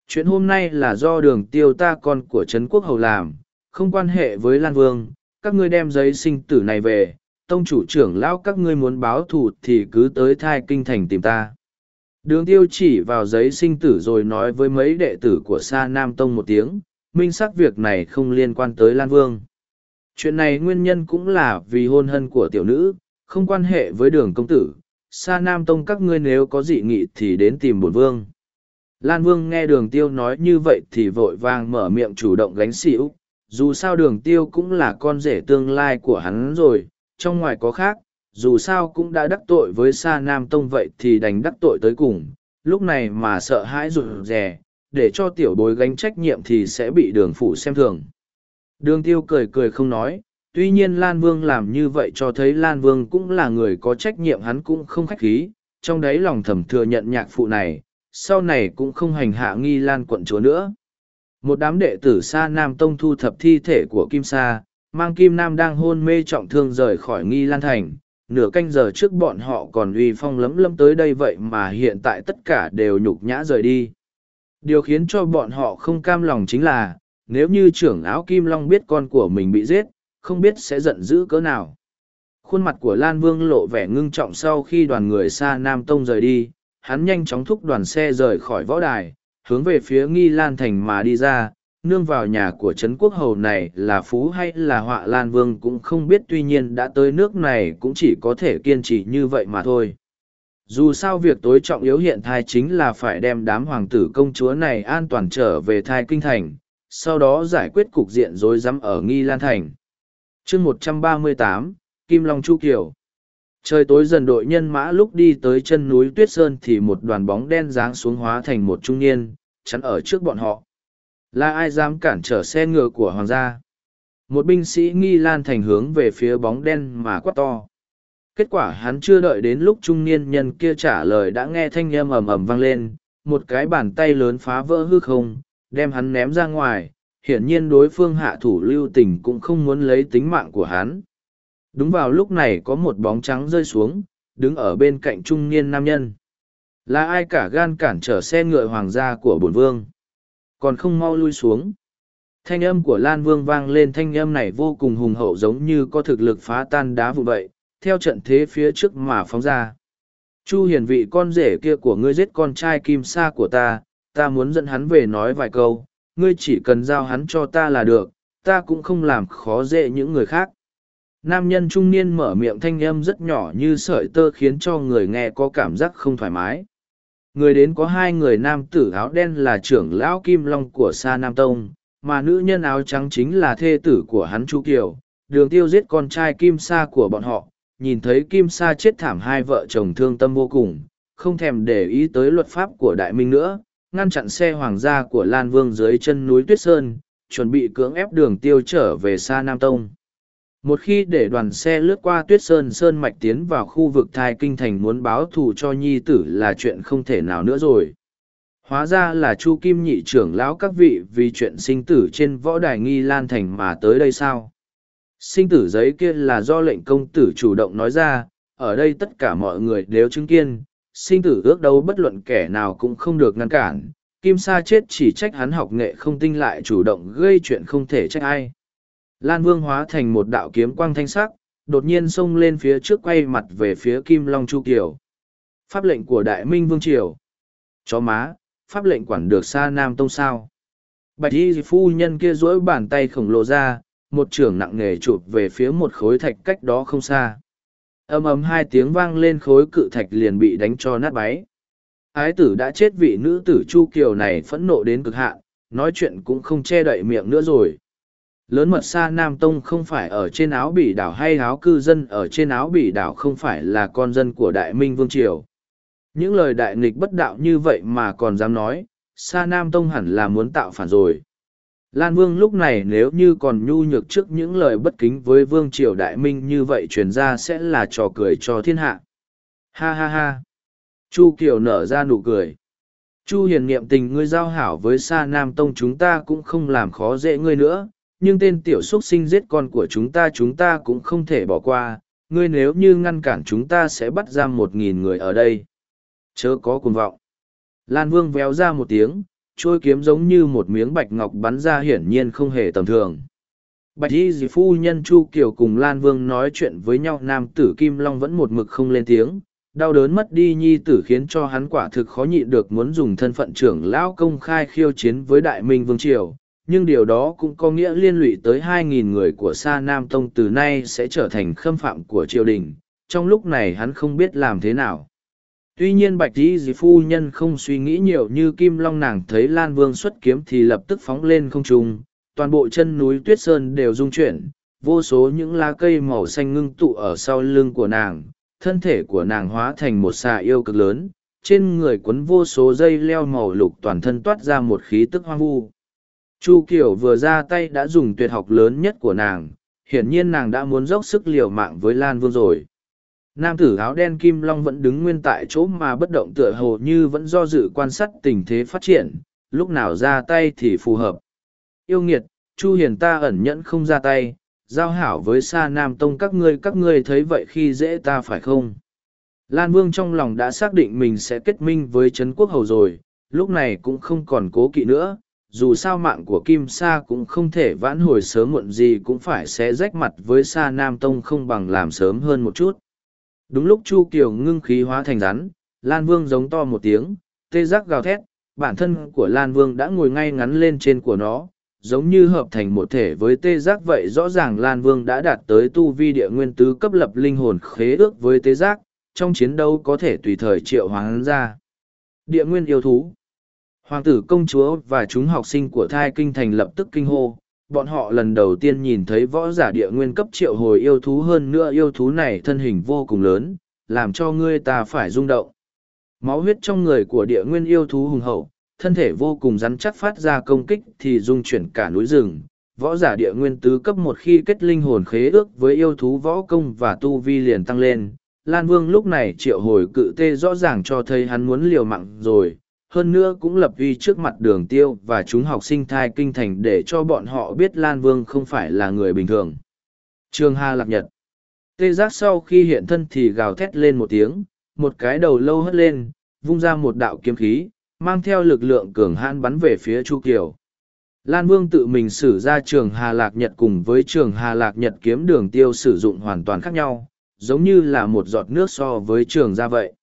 Chuyện hôm nay là do đường tiêu ta con của Trấn Quốc Hầu làm, không quan hệ với Lan Vương, các ngươi đem giấy sinh tử này về, tông chủ trưởng lão các ngươi muốn báo thù thì cứ tới thai kinh thành tìm ta. Đường tiêu chỉ vào giấy sinh tử rồi nói với mấy đệ tử của Sa Nam Tông một tiếng, minh xác việc này không liên quan tới Lan Vương. Chuyện này nguyên nhân cũng là vì hôn hân của tiểu nữ, không quan hệ với đường công tử. Sa Nam Tông các ngươi nếu có dị nghị thì đến tìm bổn vương. Lan Vương nghe đường tiêu nói như vậy thì vội vàng mở miệng chủ động gánh xỉu. Dù sao đường tiêu cũng là con rể tương lai của hắn rồi, trong ngoài có khác, dù sao cũng đã đắc tội với Sa Nam Tông vậy thì đành đắc tội tới cùng, lúc này mà sợ hãi rụt rè, để cho tiểu bối gánh trách nhiệm thì sẽ bị đường phủ xem thường. Đường tiêu cười cười không nói, tuy nhiên Lan Vương làm như vậy cho thấy Lan Vương cũng là người có trách nhiệm hắn cũng không khách khí, trong đấy lòng thầm thừa nhận nhạc phụ này, sau này cũng không hành hạ nghi Lan quận chúa nữa. Một đám đệ tử Sa Nam Tông thu thập thi thể của Kim Sa, mang Kim Nam đang hôn mê trọng thương rời khỏi nghi Lan Thành, nửa canh giờ trước bọn họ còn uy phong lấm lấm tới đây vậy mà hiện tại tất cả đều nhục nhã rời đi. Điều khiến cho bọn họ không cam lòng chính là, nếu như trưởng áo Kim Long biết con của mình bị giết, không biết sẽ giận dữ cỡ nào. Khuôn mặt của Lan Vương lộ vẻ ngưng trọng sau khi đoàn người xa Nam Tông rời đi, hắn nhanh chóng thúc đoàn xe rời khỏi võ đài, hướng về phía Nghi Lan Thành mà đi ra, nương vào nhà của Trấn Quốc Hầu này là phú hay là họa Lan Vương cũng không biết tuy nhiên đã tới nước này cũng chỉ có thể kiên trì như vậy mà thôi. Dù sao việc tối trọng yếu hiện thai chính là phải đem đám hoàng tử công chúa này an toàn trở về thai kinh thành, sau đó giải quyết cục diện rối rắm ở Nghi Lan Thành. chương một trăm ba mươi tám Kim Long Chu Kiều Trời tối dần đội nhân mã lúc đi tới chân núi Tuyết Sơn thì một đoàn bóng đen giáng xuống hóa thành một trung niên, chắn ở trước bọn họ. Là ai dám cản trở xe ngựa của hoàng gia? Một binh sĩ nghi lan thành hướng về phía bóng đen mà quát to. Kết quả hắn chưa đợi đến lúc trung niên nhân kia trả lời đã nghe thanh âm ầm ầm vang lên, một cái bàn tay lớn phá vỡ hư không, đem hắn ném ra ngoài, hiển nhiên đối phương hạ thủ lưu tình cũng không muốn lấy tính mạng của hắn. Đúng vào lúc này có một bóng trắng rơi xuống, đứng ở bên cạnh trung niên nam nhân. Là ai cả gan cản trở xe ngựa hoàng gia của bổn vương? Còn không mau lui xuống. Thanh âm của Lan Vương vang lên thanh âm này vô cùng hùng hậu giống như có thực lực phá tan đá vụ vậy, theo trận thế phía trước mà phóng ra. Chu hiền vị con rể kia của ngươi giết con trai kim sa của ta, ta muốn dẫn hắn về nói vài câu, ngươi chỉ cần giao hắn cho ta là được, ta cũng không làm khó dễ những người khác. Nam nhân trung niên mở miệng thanh âm rất nhỏ như sợi tơ khiến cho người nghe có cảm giác không thoải mái. Người đến có hai người nam tử áo đen là trưởng lão Kim Long của Sa Nam Tông, mà nữ nhân áo trắng chính là thê tử của hắn Chu Kiều, đường tiêu giết con trai Kim Sa của bọn họ, nhìn thấy Kim Sa chết thảm hai vợ chồng thương tâm vô cùng, không thèm để ý tới luật pháp của Đại Minh nữa, ngăn chặn xe hoàng gia của Lan Vương dưới chân núi Tuyết Sơn, chuẩn bị cưỡng ép đường tiêu trở về Sa Nam Tông. Một khi để đoàn xe lướt qua tuyết sơn sơn mạch tiến vào khu vực thai kinh thành muốn báo thù cho nhi tử là chuyện không thể nào nữa rồi. Hóa ra là Chu Kim nhị trưởng lão các vị vì chuyện sinh tử trên võ đài nghi lan thành mà tới đây sao? Sinh tử giấy kia là do lệnh công tử chủ động nói ra, ở đây tất cả mọi người đều chứng kiến, sinh tử ước đấu bất luận kẻ nào cũng không được ngăn cản. Kim Sa chết chỉ trách hắn học nghệ không tinh lại chủ động gây chuyện không thể trách ai. Lan Vương hóa thành một đạo kiếm quang thanh sắc, đột nhiên xông lên phía trước quay mặt về phía Kim Long Chu Kiều. Pháp lệnh của Đại Minh Vương Triều. Chó má, pháp lệnh quản được xa Nam Tông sao. Bạch y phu nhân kia duỗi bàn tay khổng lồ ra, một trưởng nặng nề chụp về phía một khối thạch cách đó không xa. ầm ầm hai tiếng vang lên khối cự thạch liền bị đánh cho nát bấy. Ái tử đã chết vị nữ tử Chu Kiều này phẫn nộ đến cực hạn, nói chuyện cũng không che đậy miệng nữa rồi. Lớn mật xa Nam Tông không phải ở trên áo bỉ đảo hay áo cư dân ở trên áo bỉ đảo không phải là con dân của Đại Minh Vương Triều. Những lời đại nghịch bất đạo như vậy mà còn dám nói, xa Nam Tông hẳn là muốn tạo phản rồi. Lan Vương lúc này nếu như còn nhu nhược trước những lời bất kính với Vương Triều Đại Minh như vậy truyền ra sẽ là trò cười cho thiên hạ. Ha ha ha. Chu Kiều nở ra nụ cười. Chu hiền niệm tình ngươi giao hảo với Sa Nam Tông chúng ta cũng không làm khó dễ ngươi nữa, nhưng tên tiểu xuất sinh giết con của chúng ta chúng ta cũng không thể bỏ qua, ngươi nếu như ngăn cản chúng ta sẽ bắt giam một nghìn người ở đây. Chớ có cuồng vọng. Lan Vương véo ra một tiếng, trôi kiếm giống như một miếng bạch ngọc bắn ra hiển nhiên không hề tầm thường. Bạch y dì phu nhân Chu Kiều cùng Lan Vương nói chuyện với nhau nam tử Kim Long vẫn một mực không lên tiếng, đau đớn mất đi nhi tử khiến cho hắn quả thực khó nhịn được muốn dùng thân phận trưởng lão công khai khiêu chiến với đại minh vương triều nhưng điều đó cũng có nghĩa liên lụy tới hai nghìn người của sa nam tông từ nay sẽ trở thành khâm phạm của triều đình trong lúc này hắn không biết làm thế nào tuy nhiên bạch Di dì phu nhân không suy nghĩ nhiều như kim long nàng thấy lan vương xuất kiếm thì lập tức phóng lên không trung toàn bộ chân núi tuyết sơn đều rung chuyển vô số những lá cây màu xanh ngưng tụ ở sau lưng của nàng thân thể của nàng hóa thành một xà yêu cực lớn, trên người quấn vô số dây leo màu lục toàn thân toát ra một khí tức hoang vu. Chu Kiều vừa ra tay đã dùng tuyệt học lớn nhất của nàng, hiển nhiên nàng đã muốn dốc sức liều mạng với Lan Vương rồi. Nam tử áo đen Kim Long vẫn đứng nguyên tại chỗ mà bất động tựa hồ như vẫn do dự quan sát tình thế phát triển, lúc nào ra tay thì phù hợp. Yêu nghiệt, Chu Hiền ta ẩn nhẫn không ra tay, giao hảo với sa nam tông các ngươi các ngươi thấy vậy khi dễ ta phải không lan vương trong lòng đã xác định mình sẽ kết minh với trấn quốc hầu rồi lúc này cũng không còn cố kỵ nữa dù sao mạng của kim sa cũng không thể vãn hồi sớm muộn gì cũng phải sẽ rách mặt với sa nam tông không bằng làm sớm hơn một chút đúng lúc chu kiều ngưng khí hóa thành rắn lan vương giống to một tiếng tê giác gào thét bản thân của lan vương đã ngồi ngay ngắn lên trên của nó giống như hợp thành một thể với tê giác vậy rõ ràng Lan Vương đã đạt tới tu vi địa nguyên tứ cấp lập linh hồn khế ước với tê giác, trong chiến đấu có thể tùy thời triệu hoán ra. Địa nguyên yêu thú Hoàng tử công chúa và chúng học sinh của thai kinh thành lập tức kinh hô, bọn họ lần đầu tiên nhìn thấy võ giả địa nguyên cấp triệu hồi yêu thú hơn nữa yêu thú này thân hình vô cùng lớn, làm cho ngươi ta phải rung động. Máu huyết trong người của địa nguyên yêu thú hùng hậu, thân thể vô cùng rắn chắc phát ra công kích thì dung chuyển cả núi rừng. Võ giả địa nguyên tứ cấp một khi kết linh hồn khế ước với yêu thú võ công và tu vi liền tăng lên. Lan Vương lúc này triệu hồi cự tê rõ ràng cho thấy hắn muốn liều mạng rồi, hơn nữa cũng lập uy trước mặt đường tiêu và chúng học sinh thai kinh thành để cho bọn họ biết Lan Vương không phải là người bình thường. Trường Hà Lạc Nhật Tê giác sau khi hiện thân thì gào thét lên một tiếng, một cái đầu lâu hất lên, vung ra một đạo kiếm khí, mang theo lực lượng cường hãn bắn về phía Chu Kiều. Lan Vương tự mình sử ra trường Hà Lạc Nhật cùng với trường Hà Lạc Nhật kiếm đường tiêu sử dụng hoàn toàn khác nhau, giống như là một giọt nước so với trường ra vậy.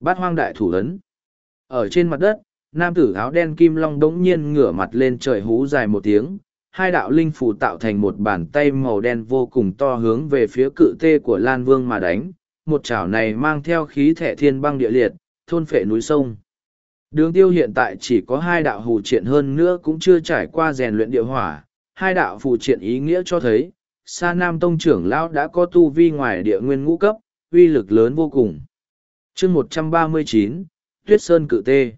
Bát hoang đại thủ ấn. Ở trên mặt đất, nam tử áo đen kim long đống nhiên ngửa mặt lên trời hú dài một tiếng, hai đạo linh phù tạo thành một bàn tay màu đen vô cùng to hướng về phía cự tê của Lan Vương mà đánh. Một chảo này mang theo khí thẻ thiên băng địa liệt, thôn phệ núi sông. Đường tiêu hiện tại chỉ có hai đạo hù triện hơn nữa cũng chưa trải qua rèn luyện địa hỏa. Hai đạo phù triện ý nghĩa cho thấy, Sa Nam Tông trưởng lão đã có tu vi ngoài địa nguyên ngũ cấp, uy lực lớn vô cùng. chương một trăm ba mươi chín Tuyết Sơn Cự Tê.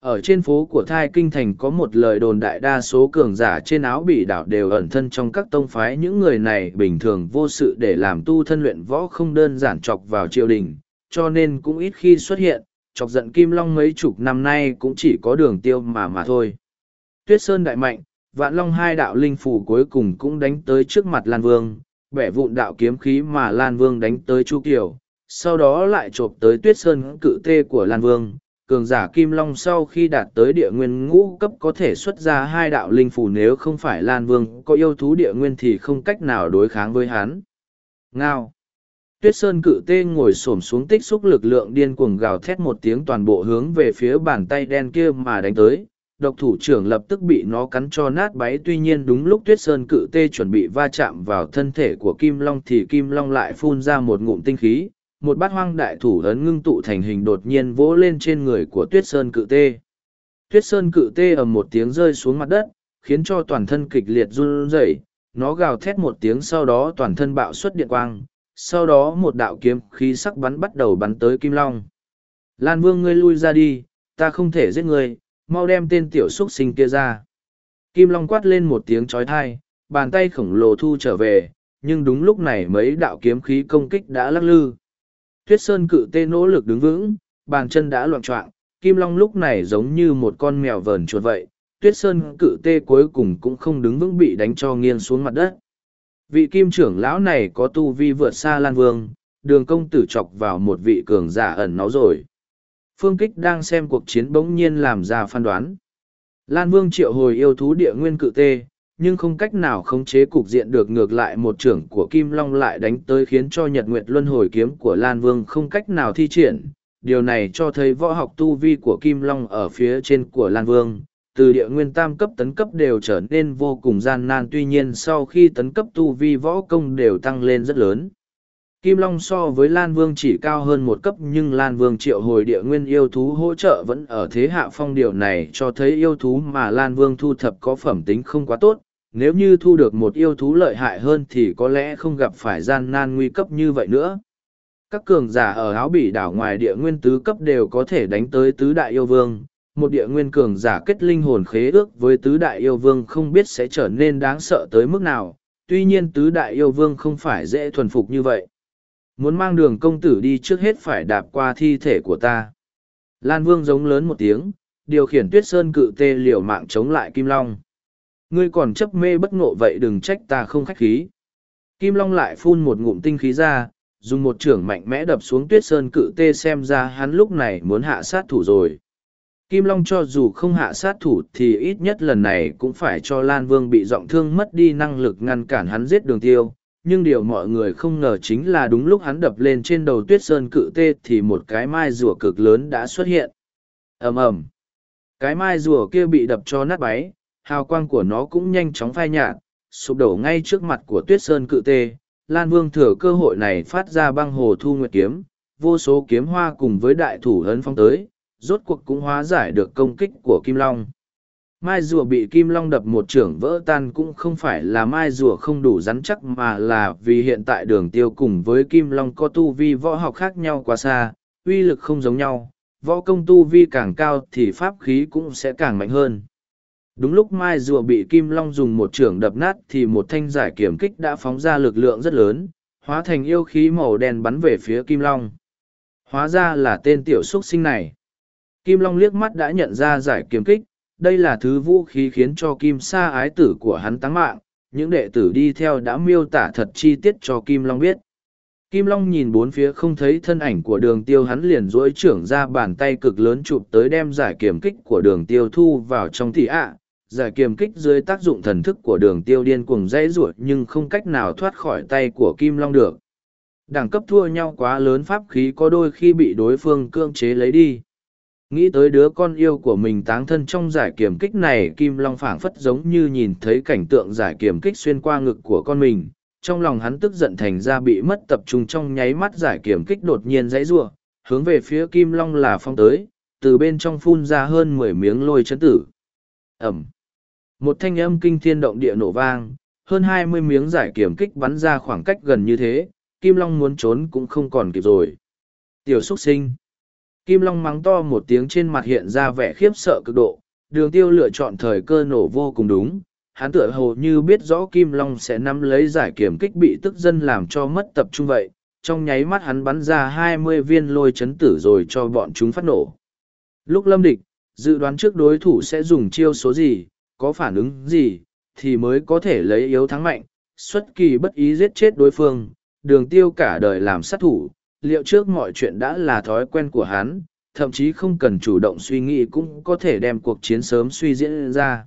Ở trên phố của Thai Kinh Thành có một lời đồn đại đa số cường giả trên áo bị đảo đều ẩn thân trong các tông phái. Những người này bình thường vô sự để làm tu thân luyện võ không đơn giản chọc vào triều đình, cho nên cũng ít khi xuất hiện, chọc giận Kim Long mấy chục năm nay cũng chỉ có đường tiêu mà mà thôi. Tuyết Sơn đại mạnh, vạn long hai đạo linh phủ cuối cùng cũng đánh tới trước mặt Lan Vương, bẻ vụn đạo kiếm khí mà Lan Vương đánh tới Chu Kiều, sau đó lại chộp tới Tuyết Sơn cự tê của Lan Vương. Cường giả Kim Long sau khi đạt tới địa nguyên ngũ cấp có thể xuất ra hai đạo linh phủ nếu không phải Lan Vương có yêu thú địa nguyên thì không cách nào đối kháng với hắn. Ngao tuyết sơn cự tê ngồi s ổ m xuống tích xúc lực lượng điên cuồng gào thét một tiếng toàn bộ hướng về phía bàn tay đen kia mà đánh tới độc thủ trưởng lập tức bị nó cắn cho nát báy tuy nhiên đúng lúc tuyết sơn cự tê chuẩn bị va chạm vào thân thể của kim long thì kim long lại phun ra một ngụm tinh khí một bát hoang đại thủ ấn ngưng tụ thành hình đột nhiên vỗ lên trên người của tuyết sơn cự tê tuyết sơn cự tê ầm một tiếng rơi xuống mặt đất, khiến cho toàn thân kịch liệt run rẩy, nó gào thét một tiếng sau đó toàn thân bạo xuất điện quang, sau đó một đạo kiếm khí sắc bắn bắt đầu bắn tới Kim Long. Lan Vương ngươi lui ra đi, ta không thể giết ngươi, mau đem tên tiểu xuất sinh kia ra. Kim Long quát lên một tiếng trói thai, bàn tay khổng lồ thu trở về, nhưng đúng lúc này mấy đạo kiếm khí công kích đã lắc lư. Tuyết Sơn cự tê nỗ lực đứng vững, bàn chân đã loạn trọng, Kim Long lúc này giống như một con mèo vờn chuột vậy, Tuyết Sơn cự tê cuối cùng cũng không đứng vững bị đánh cho nghiêng xuống mặt đất. Vị kim trưởng lão này có tu vi vượt xa Lan Vương, đường công tử chọc vào một vị cường giả ẩn náu rồi. Phương Kích đang xem cuộc chiến bỗng nhiên làm ra phán đoán. Lan Vương triệu hồi yêu thú địa nguyên cự tê, nhưng không cách nào khống chế cục diện được ngược lại một trưởng của Kim Long lại đánh tới khiến cho Nhật Nguyệt Luân hồi kiếm của Lan Vương không cách nào thi triển. Điều này cho thấy võ học tu vi của Kim Long ở phía trên của Lan Vương, từ địa nguyên tam cấp tấn cấp đều trở nên vô cùng gian nan tuy nhiên sau khi tấn cấp tu vi võ công đều tăng lên rất lớn. Kim Long so với Lan Vương chỉ cao hơn một cấp nhưng Lan Vương triệu hồi địa nguyên yêu thú hỗ trợ vẫn ở thế hạ phong điều này cho thấy yêu thú mà Lan Vương thu thập có phẩm tính không quá tốt. Nếu như thu được một yêu thú lợi hại hơn thì có lẽ không gặp phải gian nan nguy cấp như vậy nữa. Các cường giả ở áo bỉ đảo ngoài địa nguyên tứ cấp đều có thể đánh tới tứ đại yêu vương. Một địa nguyên cường giả kết linh hồn khế ước với tứ đại yêu vương không biết sẽ trở nên đáng sợ tới mức nào. Tuy nhiên tứ đại yêu vương không phải dễ thuần phục như vậy Muốn mang đường công tử đi trước hết phải đạp qua thi thể của ta. Lan Vương giống lớn một tiếng, điều khiển tuyết sơn cự tê liều mạng chống lại Kim Long. Ngươi còn chấp mê bất ngộ vậy đừng trách ta không khách khí. Kim Long lại phun một ngụm tinh khí ra, dùng một trưởng mạnh mẽ đập xuống tuyết sơn cự tê xem ra hắn lúc này muốn hạ sát thủ rồi. Kim Long cho dù không hạ sát thủ thì ít nhất lần này cũng phải cho Lan Vương bị giọng thương mất đi năng lực ngăn cản hắn giết đường tiêu, nhưng điều mọi người không ngờ chính là đúng lúc hắn đập lên trên đầu tuyết sơn cự tê thì một cái mai rùa cực lớn đã xuất hiện ầm ầm cái mai rùa kia bị đập cho nát báy hào quang của nó cũng nhanh chóng phai nhạt, sụp đổ ngay trước mặt của tuyết sơn cự tê. Lan vương thừa cơ hội này phát ra băng hồ thu nguyệt kiếm, vô số kiếm hoa cùng với đại thủ hấn phong tới, rốt cuộc cũng hóa giải được công kích của kim long. Mai rùa bị kim long đập một trưởng vỡ tan cũng không phải là mai rùa không đủ rắn chắc mà là vì hiện tại đường tiêu cùng với kim long có tu vi võ học khác nhau quá xa, uy lực không giống nhau, võ công tu vi càng cao thì pháp khí cũng sẽ càng mạnh hơn đúng lúc mai rùa bị kim long dùng một trưởng đập nát thì một thanh giải kiểm kích đã phóng ra lực lượng rất lớn, hóa thành yêu khí màu đen bắn về phía kim long. Hóa ra là tên tiểu x u ấ t sinh này. Kim long liếc mắt đã nhận ra giải kiếm kích, đây là thứ vũ khí khiến cho kim sa ái tử của hắn táng mạng, những đệ tử đi theo đã miêu tả thật chi tiết cho kim long biết. Kim long nhìn bốn phía không thấy thân ảnh của đường tiêu hắn liền dỗi trưởng ra bàn tay cực lớn chụp tới đem giải kiểm kích của đường tiêu thu vào trong thị ạ giải kiềm kích dưới tác dụng thần thức của đường tiêu điên cuồng dãy ruột nhưng không cách nào thoát khỏi tay của kim long được. Đẳng cấp thua nhau quá lớn pháp khí có đôi khi bị đối phương cưỡng chế lấy đi. Nghĩ tới đứa con yêu của mình táng thân trong giải kiềm kích này, kim long phảng phất giống như nhìn thấy cảnh tượng giải kiềm kích xuyên qua ngực của con mình. Trong lòng hắn tức giận thành ra bị mất tập trung trong nháy mắt giải kiềm kích đột nhiên dãy giụa hướng về phía kim long là phong tới, từ bên trong phun ra hơn mười miếng lôi chấn tử. Ẩm một thanh âm kinh thiên động địa nổ vang hơn hai mươi miếng giải kiểm kích bắn ra khoảng cách gần như thế kim long muốn trốn cũng không còn kịp rồi tiểu xúc sinh Kim Long mắng to một tiếng trên mặt hiện ra vẻ khiếp sợ cực độ, đường tiêu lựa chọn thời cơ nổ vô cùng đúng. Hắn tựa hồ như biết rõ Kim Long sẽ nắm lấy giải kiểm kích bị tức dân làm cho mất tập trung vậy, trong nháy mắt hắn bắn ra hai mươi viên lôi chấn tử rồi cho bọn chúng phát nổ. Lúc lâm địch, dự đoán trước đối thủ sẽ dùng chiêu số gì, có phản ứng gì, thì mới có thể lấy yếu thắng mạnh, xuất kỳ bất ý giết chết đối phương, đường tiêu cả đời làm sát thủ, liệu trước mọi chuyện đã là thói quen của hắn, thậm chí không cần chủ động suy nghĩ cũng có thể đem cuộc chiến sớm suy diễn ra.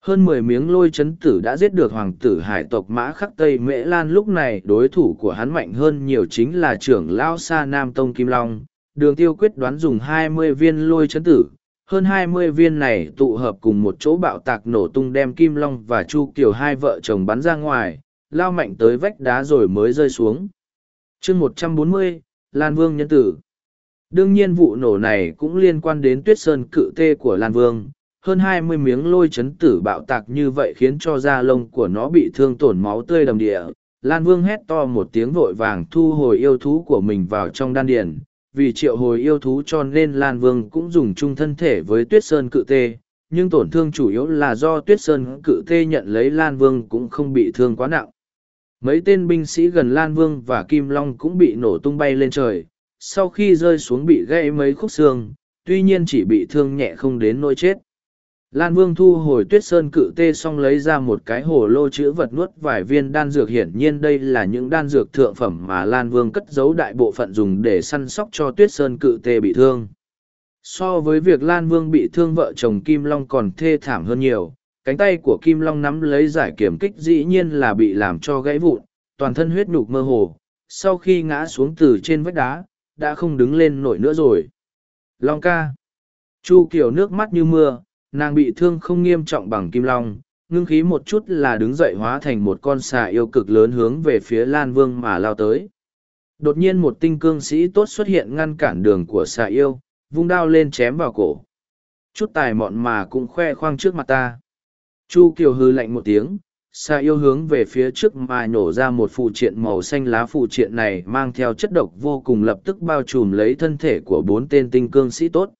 Hơn mười miếng lôi chấn tử đã giết được hoàng tử hải tộc mã khắc Tây Mễ Lan lúc này đối thủ của hắn mạnh hơn nhiều chính là trưởng Lao Sa Nam Tông Kim Long. Đường tiêu quyết đoán dùng hai mươi viên lôi chấn tử, hơn hai mươi viên này tụ hợp cùng một chỗ bạo tạc nổ tung đem Kim Long và Chu Kiều hai vợ chồng bắn ra ngoài, lao mạnh tới vách đá rồi mới rơi xuống chương một trăm bốn mươi lan vương nhân tử Đương nhiên vụ nổ này cũng liên quan đến tuyết sơn cự tê của Lan Vương. Hơn hai mươi miếng lôi chấn tử bạo tạc như vậy khiến cho da lông của nó bị thương tổn máu tươi đầm địa. Lan Vương hét to một tiếng vội vàng thu hồi yêu thú của mình vào trong đan điền. Vì triệu hồi yêu thú cho nên Lan Vương cũng dùng chung thân thể với tuyết sơn cự tê. Nhưng tổn thương chủ yếu là do tuyết sơn cự tê nhận lấy Lan Vương cũng không bị thương quá nặng. Mấy tên binh sĩ gần Lan Vương và Kim Long cũng bị nổ tung bay lên trời sau khi rơi xuống bị gãy mấy khúc xương, tuy nhiên chỉ bị thương nhẹ không đến nỗi chết. Lan Vương thu hồi tuyết sơn cự tê xong lấy ra một cái hồ lô chữ vật nuốt vài viên đan dược hiển nhiên đây là những đan dược thượng phẩm mà Lan Vương cất giấu đại bộ phận dùng để săn sóc cho tuyết sơn cự tê bị thương. So với việc Lan Vương bị thương vợ chồng Kim Long còn thê thảm hơn nhiều, cánh tay của Kim Long nắm lấy giải kiểm kích dĩ nhiên là bị làm cho gãy vụn, toàn thân huyết nhục mơ hồ, sau khi ngã xuống từ trên vách đá, đã không đứng lên nổi nữa rồi. Long ca. Chu Kiều nước mắt như mưa, nàng bị thương không nghiêm trọng bằng kim long, ngưng khí một chút là đứng dậy hóa thành một con xà yêu cực lớn hướng về phía Lan Vương mà lao tới. Đột nhiên một tinh cương sĩ tốt xuất hiện ngăn cản đường của xà yêu, vung đao lên chém vào cổ. Chút tài mọn mà cũng khoe khoang trước mặt ta. Chu Kiều hư lạnh một tiếng, xà yêu hướng về phía trước mà nhổ ra một phụ triện màu xanh lá phụ triện này mang theo chất độc vô cùng lập tức bao trùm lấy thân thể của bốn tên tinh cương sĩ tốt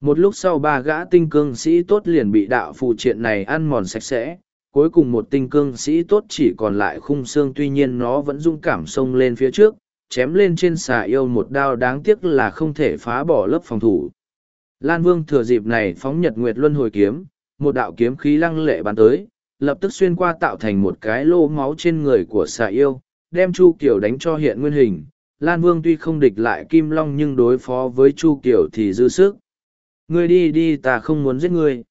một lúc sau ba gã tinh cương sĩ tốt liền bị đạo phụ triện này ăn mòn sạch sẽ cuối cùng một tinh cương sĩ tốt chỉ còn lại khung xương tuy nhiên nó vẫn dung cảm xông lên phía trước chém lên trên xà yêu một đao đáng tiếc là không thể phá bỏ lớp phòng thủ lan vương thừa dịp này phóng nhật nguyệt luân hồi kiếm một đạo kiếm khí lăng lệ bắn tới lập tức xuyên qua tạo thành một cái lô máu trên người của xà yêu, đem Chu Kiều đánh cho hiện nguyên hình. Lan Vương tuy không địch lại Kim Long nhưng đối phó với Chu Kiều thì dư sức. Ngươi đi đi ta không muốn giết ngươi.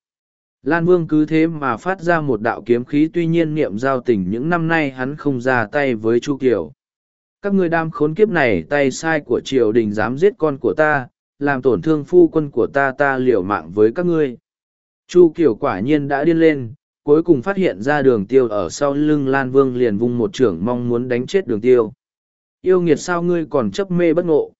Lan Vương cứ thế mà phát ra một đạo kiếm khí tuy nhiên niệm giao tình những năm nay hắn không ra tay với Chu Kiều. Các ngươi đam khốn kiếp này tay sai của triều đình dám giết con của ta, làm tổn thương phu quân của ta ta liều mạng với các ngươi. Chu Kiều quả nhiên đã điên lên, cuối cùng phát hiện ra đường tiêu ở sau lưng Lan Vương liền vung một trưởng mong muốn đánh chết đường tiêu. Yêu nghiệt sao ngươi còn chấp mê bất ngộ.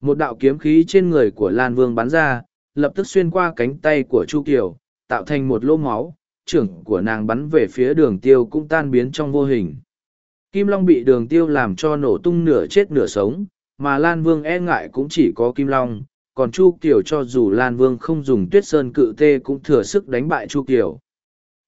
Một đạo kiếm khí trên người của Lan Vương bắn ra, lập tức xuyên qua cánh tay của Chu Kiều, tạo thành một lỗ máu, trưởng của nàng bắn về phía đường tiêu cũng tan biến trong vô hình. Kim Long bị đường tiêu làm cho nổ tung nửa chết nửa sống, mà Lan Vương e ngại cũng chỉ có Kim Long, còn Chu Kiều cho dù Lan Vương không dùng tuyết sơn cự tê cũng thừa sức đánh bại Chu Kiều.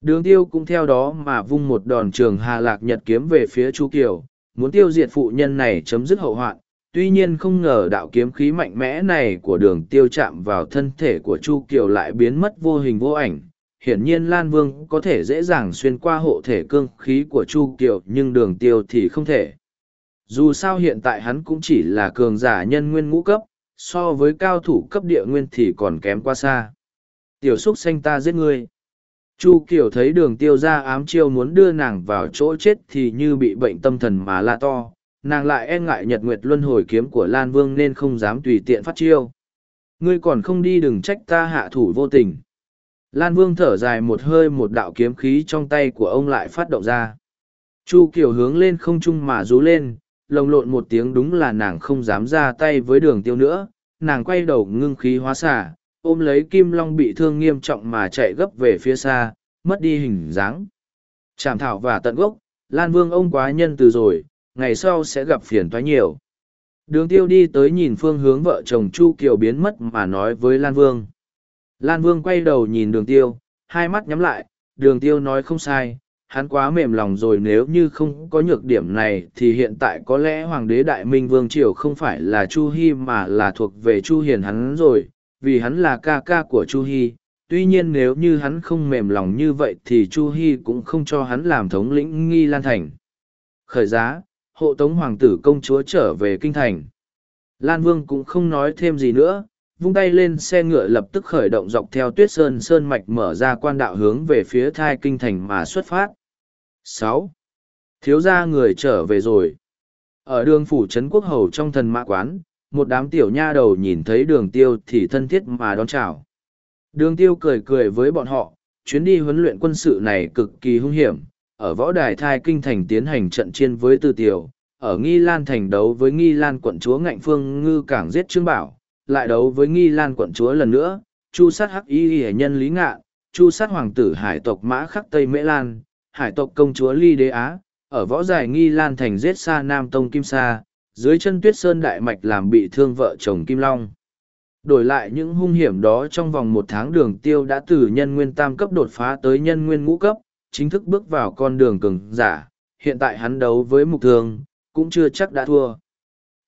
Đường tiêu cũng theo đó mà vung một đòn trường hà lạc nhật kiếm về phía Chu Kiều, muốn tiêu diệt phụ nhân này chấm dứt hậu hoạn. Tuy nhiên không ngờ đạo kiếm khí mạnh mẽ này của đường tiêu chạm vào thân thể của Chu Kiều lại biến mất vô hình vô ảnh. Hiển nhiên Lan Vương có thể dễ dàng xuyên qua hộ thể cương khí của Chu Kiều nhưng đường tiêu thì không thể. Dù sao hiện tại hắn cũng chỉ là cường giả nhân nguyên ngũ cấp, so với cao thủ cấp địa nguyên thì còn kém quá xa. Tiểu xúc xanh ta giết ngươi. Chu Kiều thấy đường tiêu ra ám chiêu muốn đưa nàng vào chỗ chết thì như bị bệnh tâm thần mà la to, nàng lại e ngại nhật nguyệt luân hồi kiếm của Lan Vương nên không dám tùy tiện phát chiêu. Ngươi còn không đi đừng trách ta hạ thủ vô tình. Lan Vương thở dài một hơi một đạo kiếm khí trong tay của ông lại phát động ra. Chu Kiều hướng lên không trung mà rú lên, lồng lộn một tiếng đúng là nàng không dám ra tay với đường tiêu nữa, nàng quay đầu ngưng khí hóa xả, ôm lấy kim long bị thương nghiêm trọng mà chạy gấp về phía xa mất đi hình dáng chảm thảo và tận gốc lan vương ông quá nhân từ rồi ngày sau sẽ gặp phiền toái nhiều đường tiêu đi tới nhìn phương hướng vợ chồng chu kiều biến mất mà nói với lan vương lan vương quay đầu nhìn đường tiêu hai mắt nhắm lại đường tiêu nói không sai hắn quá mềm lòng rồi nếu như không có nhược điểm này thì hiện tại có lẽ hoàng đế đại minh vương triều không phải là chu hy mà là thuộc về chu hiền hắn rồi vì hắn là ca ca của Chu Hy. Tuy nhiên nếu như hắn không mềm lòng như vậy thì Chu Hy cũng không cho hắn làm thống lĩnh nghi lan thành. Khởi giá, hộ tống hoàng tử công chúa trở về kinh thành. Lan Vương cũng không nói thêm gì nữa, vung tay lên xe ngựa lập tức khởi động dọc theo tuyết sơn sơn mạch mở ra quan đạo hướng về phía thai kinh thành mà xuất phát. sáu Thiếu gia người trở về rồi. Ở đường phủ trấn quốc hầu trong thần mã quán, một đám tiểu nha đầu nhìn thấy đường tiêu thì thân thiết mà đón chào. Đường tiêu cười cười với bọn họ, chuyến đi huấn luyện quân sự này cực kỳ hung hiểm, ở võ đài thai kinh thành tiến hành trận chiến với tư tiểu, ở Nghi Lan thành đấu với Nghi Lan quận chúa Ngạnh Phương Ngư Cảng giết Trương Bảo, lại đấu với nghi lan quận chúa lần nữa, chu sát hắc y hệ nhân lý ngạn, chu sát hoàng tử hải tộc mã khắc Tây Mễ Lan, hải tộc công chúa Ly Đế Á, ở võ giải nghi lan thành giết xa Nam Tông Kim Sa, dưới chân tuyết sơn đại mạch làm bị thương vợ chồng Kim Long. Đổi lại những hung hiểm đó trong vòng một tháng đường tiêu đã từ nhân nguyên tam cấp đột phá tới nhân nguyên ngũ cấp, chính thức bước vào con đường cường giả, hiện tại hắn đấu với mục thương, cũng chưa chắc đã thua.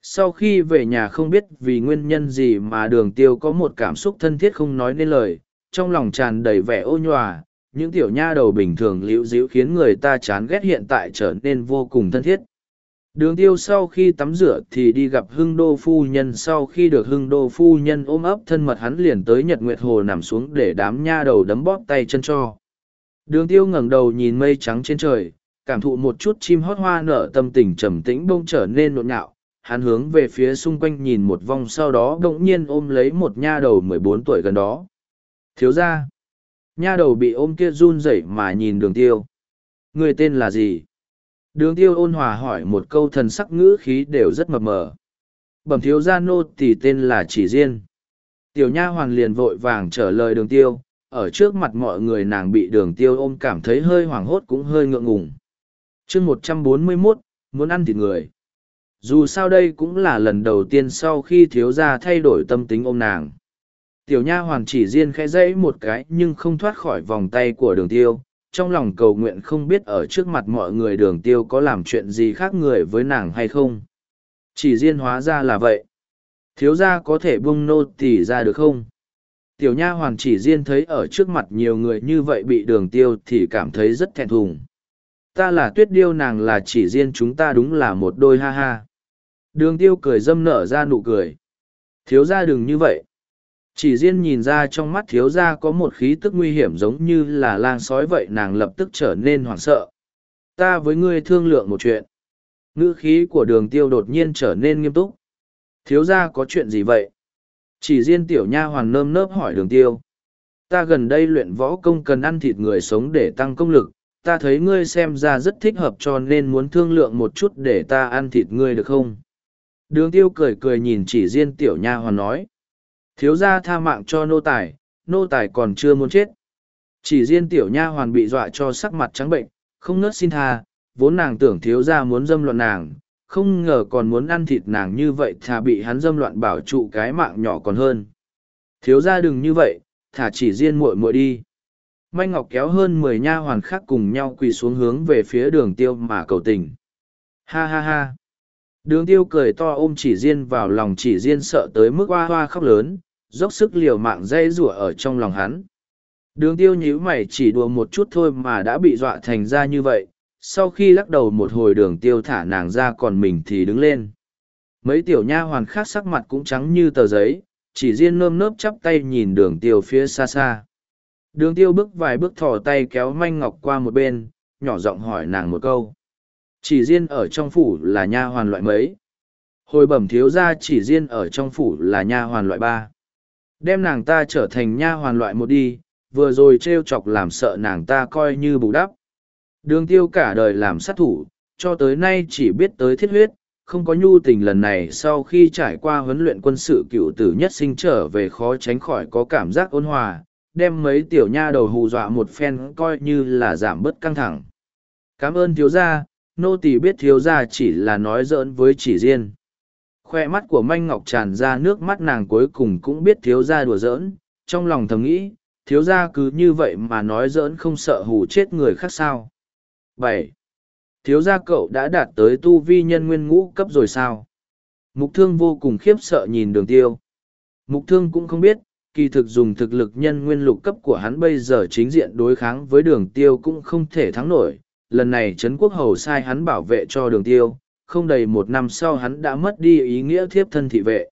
Sau khi về nhà không biết vì nguyên nhân gì mà đường tiêu có một cảm xúc thân thiết không nói nên lời, trong lòng tràn đầy vẻ ô nhòa, những tiểu nha đầu bình thường liễu díu khiến người ta chán ghét hiện tại trở nên vô cùng thân thiết. Đường tiêu sau khi tắm rửa thì đi gặp hưng đô phu nhân sau khi được hưng đô phu nhân ôm ấp thân mật hắn liền tới Nhật Nguyệt Hồ nằm xuống để đám nha đầu đấm bóp tay chân cho. Đường tiêu ngẩng đầu nhìn mây trắng trên trời, cảm thụ một chút chim hót hoa nở tâm tình trầm tĩnh bông trở nên nộn nhạo. Hắn hướng về phía xung quanh nhìn một vòng sau đó đột nhiên ôm lấy một nha đầu mười bốn tuổi gần đó. Thiếu ra. Nha đầu bị ôm kia run rẩy mà nhìn đường tiêu. Người tên là gì? Đường tiêu ôn hòa hỏi một câu thần sắc ngữ khí đều rất mập mờ. Bẩm thiếu gia nô thì tên là chỉ riêng. Tiểu nha hoàn liền vội vàng trả lời đường tiêu, ở trước mặt mọi người nàng bị đường tiêu ôm cảm thấy hơi hoảng hốt cũng hơi ngượng ngùng. chương một trăm bốn mươi 141, muốn ăn thịt người. Dù sao đây cũng là lần đầu tiên sau khi thiếu gia thay đổi tâm tính ôm nàng. Tiểu nha hoàn chỉ riêng khẽ dãy một cái nhưng không thoát khỏi vòng tay của đường tiêu, trong lòng cầu nguyện không biết ở trước mặt mọi người đường tiêu có làm chuyện gì khác người với nàng hay không. Chỉ riêng hóa ra là vậy. Thiếu gia có thể buông nô tỳ ra được không? Tiểu nha hoàn chỉ riêng thấy ở trước mặt nhiều người như vậy bị đường tiêu thì cảm thấy rất thẹn thùng. Ta là tuyết điêu, nàng là chỉ riêng chúng ta đúng là một đôi ha ha. Đường tiêu cười dâm nở ra nụ cười. Thiếu gia đừng như vậy. Chỉ riêng nhìn ra trong mắt thiếu gia có một khí tức nguy hiểm giống như là lang sói vậy, nàng lập tức trở nên hoảng sợ. Ta với ngươi thương lượng một chuyện. Ngữ khí của đường tiêu đột nhiên trở nên nghiêm túc. Thiếu gia có chuyện gì vậy? Chỉ riêng tiểu nha hoàn nơm nớp hỏi đường tiêu. Ta gần đây luyện võ công cần ăn thịt người sống để tăng công lực, ta thấy ngươi xem ra rất thích hợp cho nên muốn thương lượng một chút để ta ăn thịt ngươi được không? Đường tiêu cười cười nhìn chỉ riêng tiểu nha hoàn nói. Thiếu gia tha mạng cho nô tài, nô tài còn chưa muốn chết. Chỉ riêng tiểu nha hoàn bị dọa cho sắc mặt trắng bệnh, không ngớt xin tha, vốn nàng tưởng thiếu gia muốn dâm loạn nàng, không ngờ còn muốn ăn thịt nàng như vậy thà bị hắn dâm loạn bảo trụ cái mạng nhỏ còn hơn. Thiếu gia đừng như vậy, thả chỉ riêng muội muội đi. Manh Ngọc kéo hơn mười nha hoàn khác cùng nhau quỳ xuống hướng về phía đường tiêu mà cầu tình. Ha ha ha. Đường tiêu cười to ôm chỉ riêng vào lòng chỉ riêng sợ tới mức hoa hoa khóc lớn, dốc sức liều mạng dây rủa ở trong lòng hắn. Đường tiêu nhíu mày chỉ đùa một chút thôi mà đã bị dọa thành ra như vậy, sau khi lắc đầu một hồi đường tiêu thả nàng ra còn mình thì đứng lên. Mấy tiểu nha hoàn khác sắc mặt cũng trắng như tờ giấy, chỉ riêng nơm nớp chắp tay nhìn đường tiêu phía xa xa. Đường tiêu bước vài bước thò tay kéo manh ngọc qua một bên, nhỏ giọng hỏi nàng một câu. Chỉ riêng ở trong phủ là nha hoàn loại mấy. Hồi bẩm thiếu ra chỉ riêng ở trong phủ là nha hoàn loại ba đem nàng ta trở thành nha hoàn loại một đi vừa rồi t r e o chọc làm sợ nàng ta coi như bù đắp đường tiêu cả đời làm sát thủ, cho tới nay chỉ biết tới thiết huyết, không có nhu tình lần này sau khi trải qua huấn luyện quân sự cựu tử nhất sinh trở về khó tránh khỏi có cảm giác ôn hòa, đem mấy tiểu nha đầu hù dọa một phen coi như là giảm bớt căng thẳng. Cảm ơn thiếu gia, nô tỳ biết thiếu gia chỉ là nói giỡn với chỉ riêng. Khoe mắt của manh ngọc tràn ra nước mắt nàng cuối cùng cũng biết thiếu gia đùa giỡn, trong lòng thầm nghĩ, thiếu gia cứ như vậy mà nói giỡn không sợ hù chết người khác sao bảy. Thiếu gia cậu đã đạt tới tu vi nhân nguyên ngũ cấp rồi sao? Mục thương vô cùng khiếp sợ nhìn đường tiêu. Mục thương cũng không biết kỳ thực dùng thực lực nhân nguyên lục cấp của hắn bây giờ chính diện đối kháng với đường tiêu cũng không thể thắng nổi. Lần này trấn quốc hầu sai hắn bảo vệ cho đường tiêu không đầy một năm sau hắn đã mất đi ý nghĩa thiếp thân thị vệ.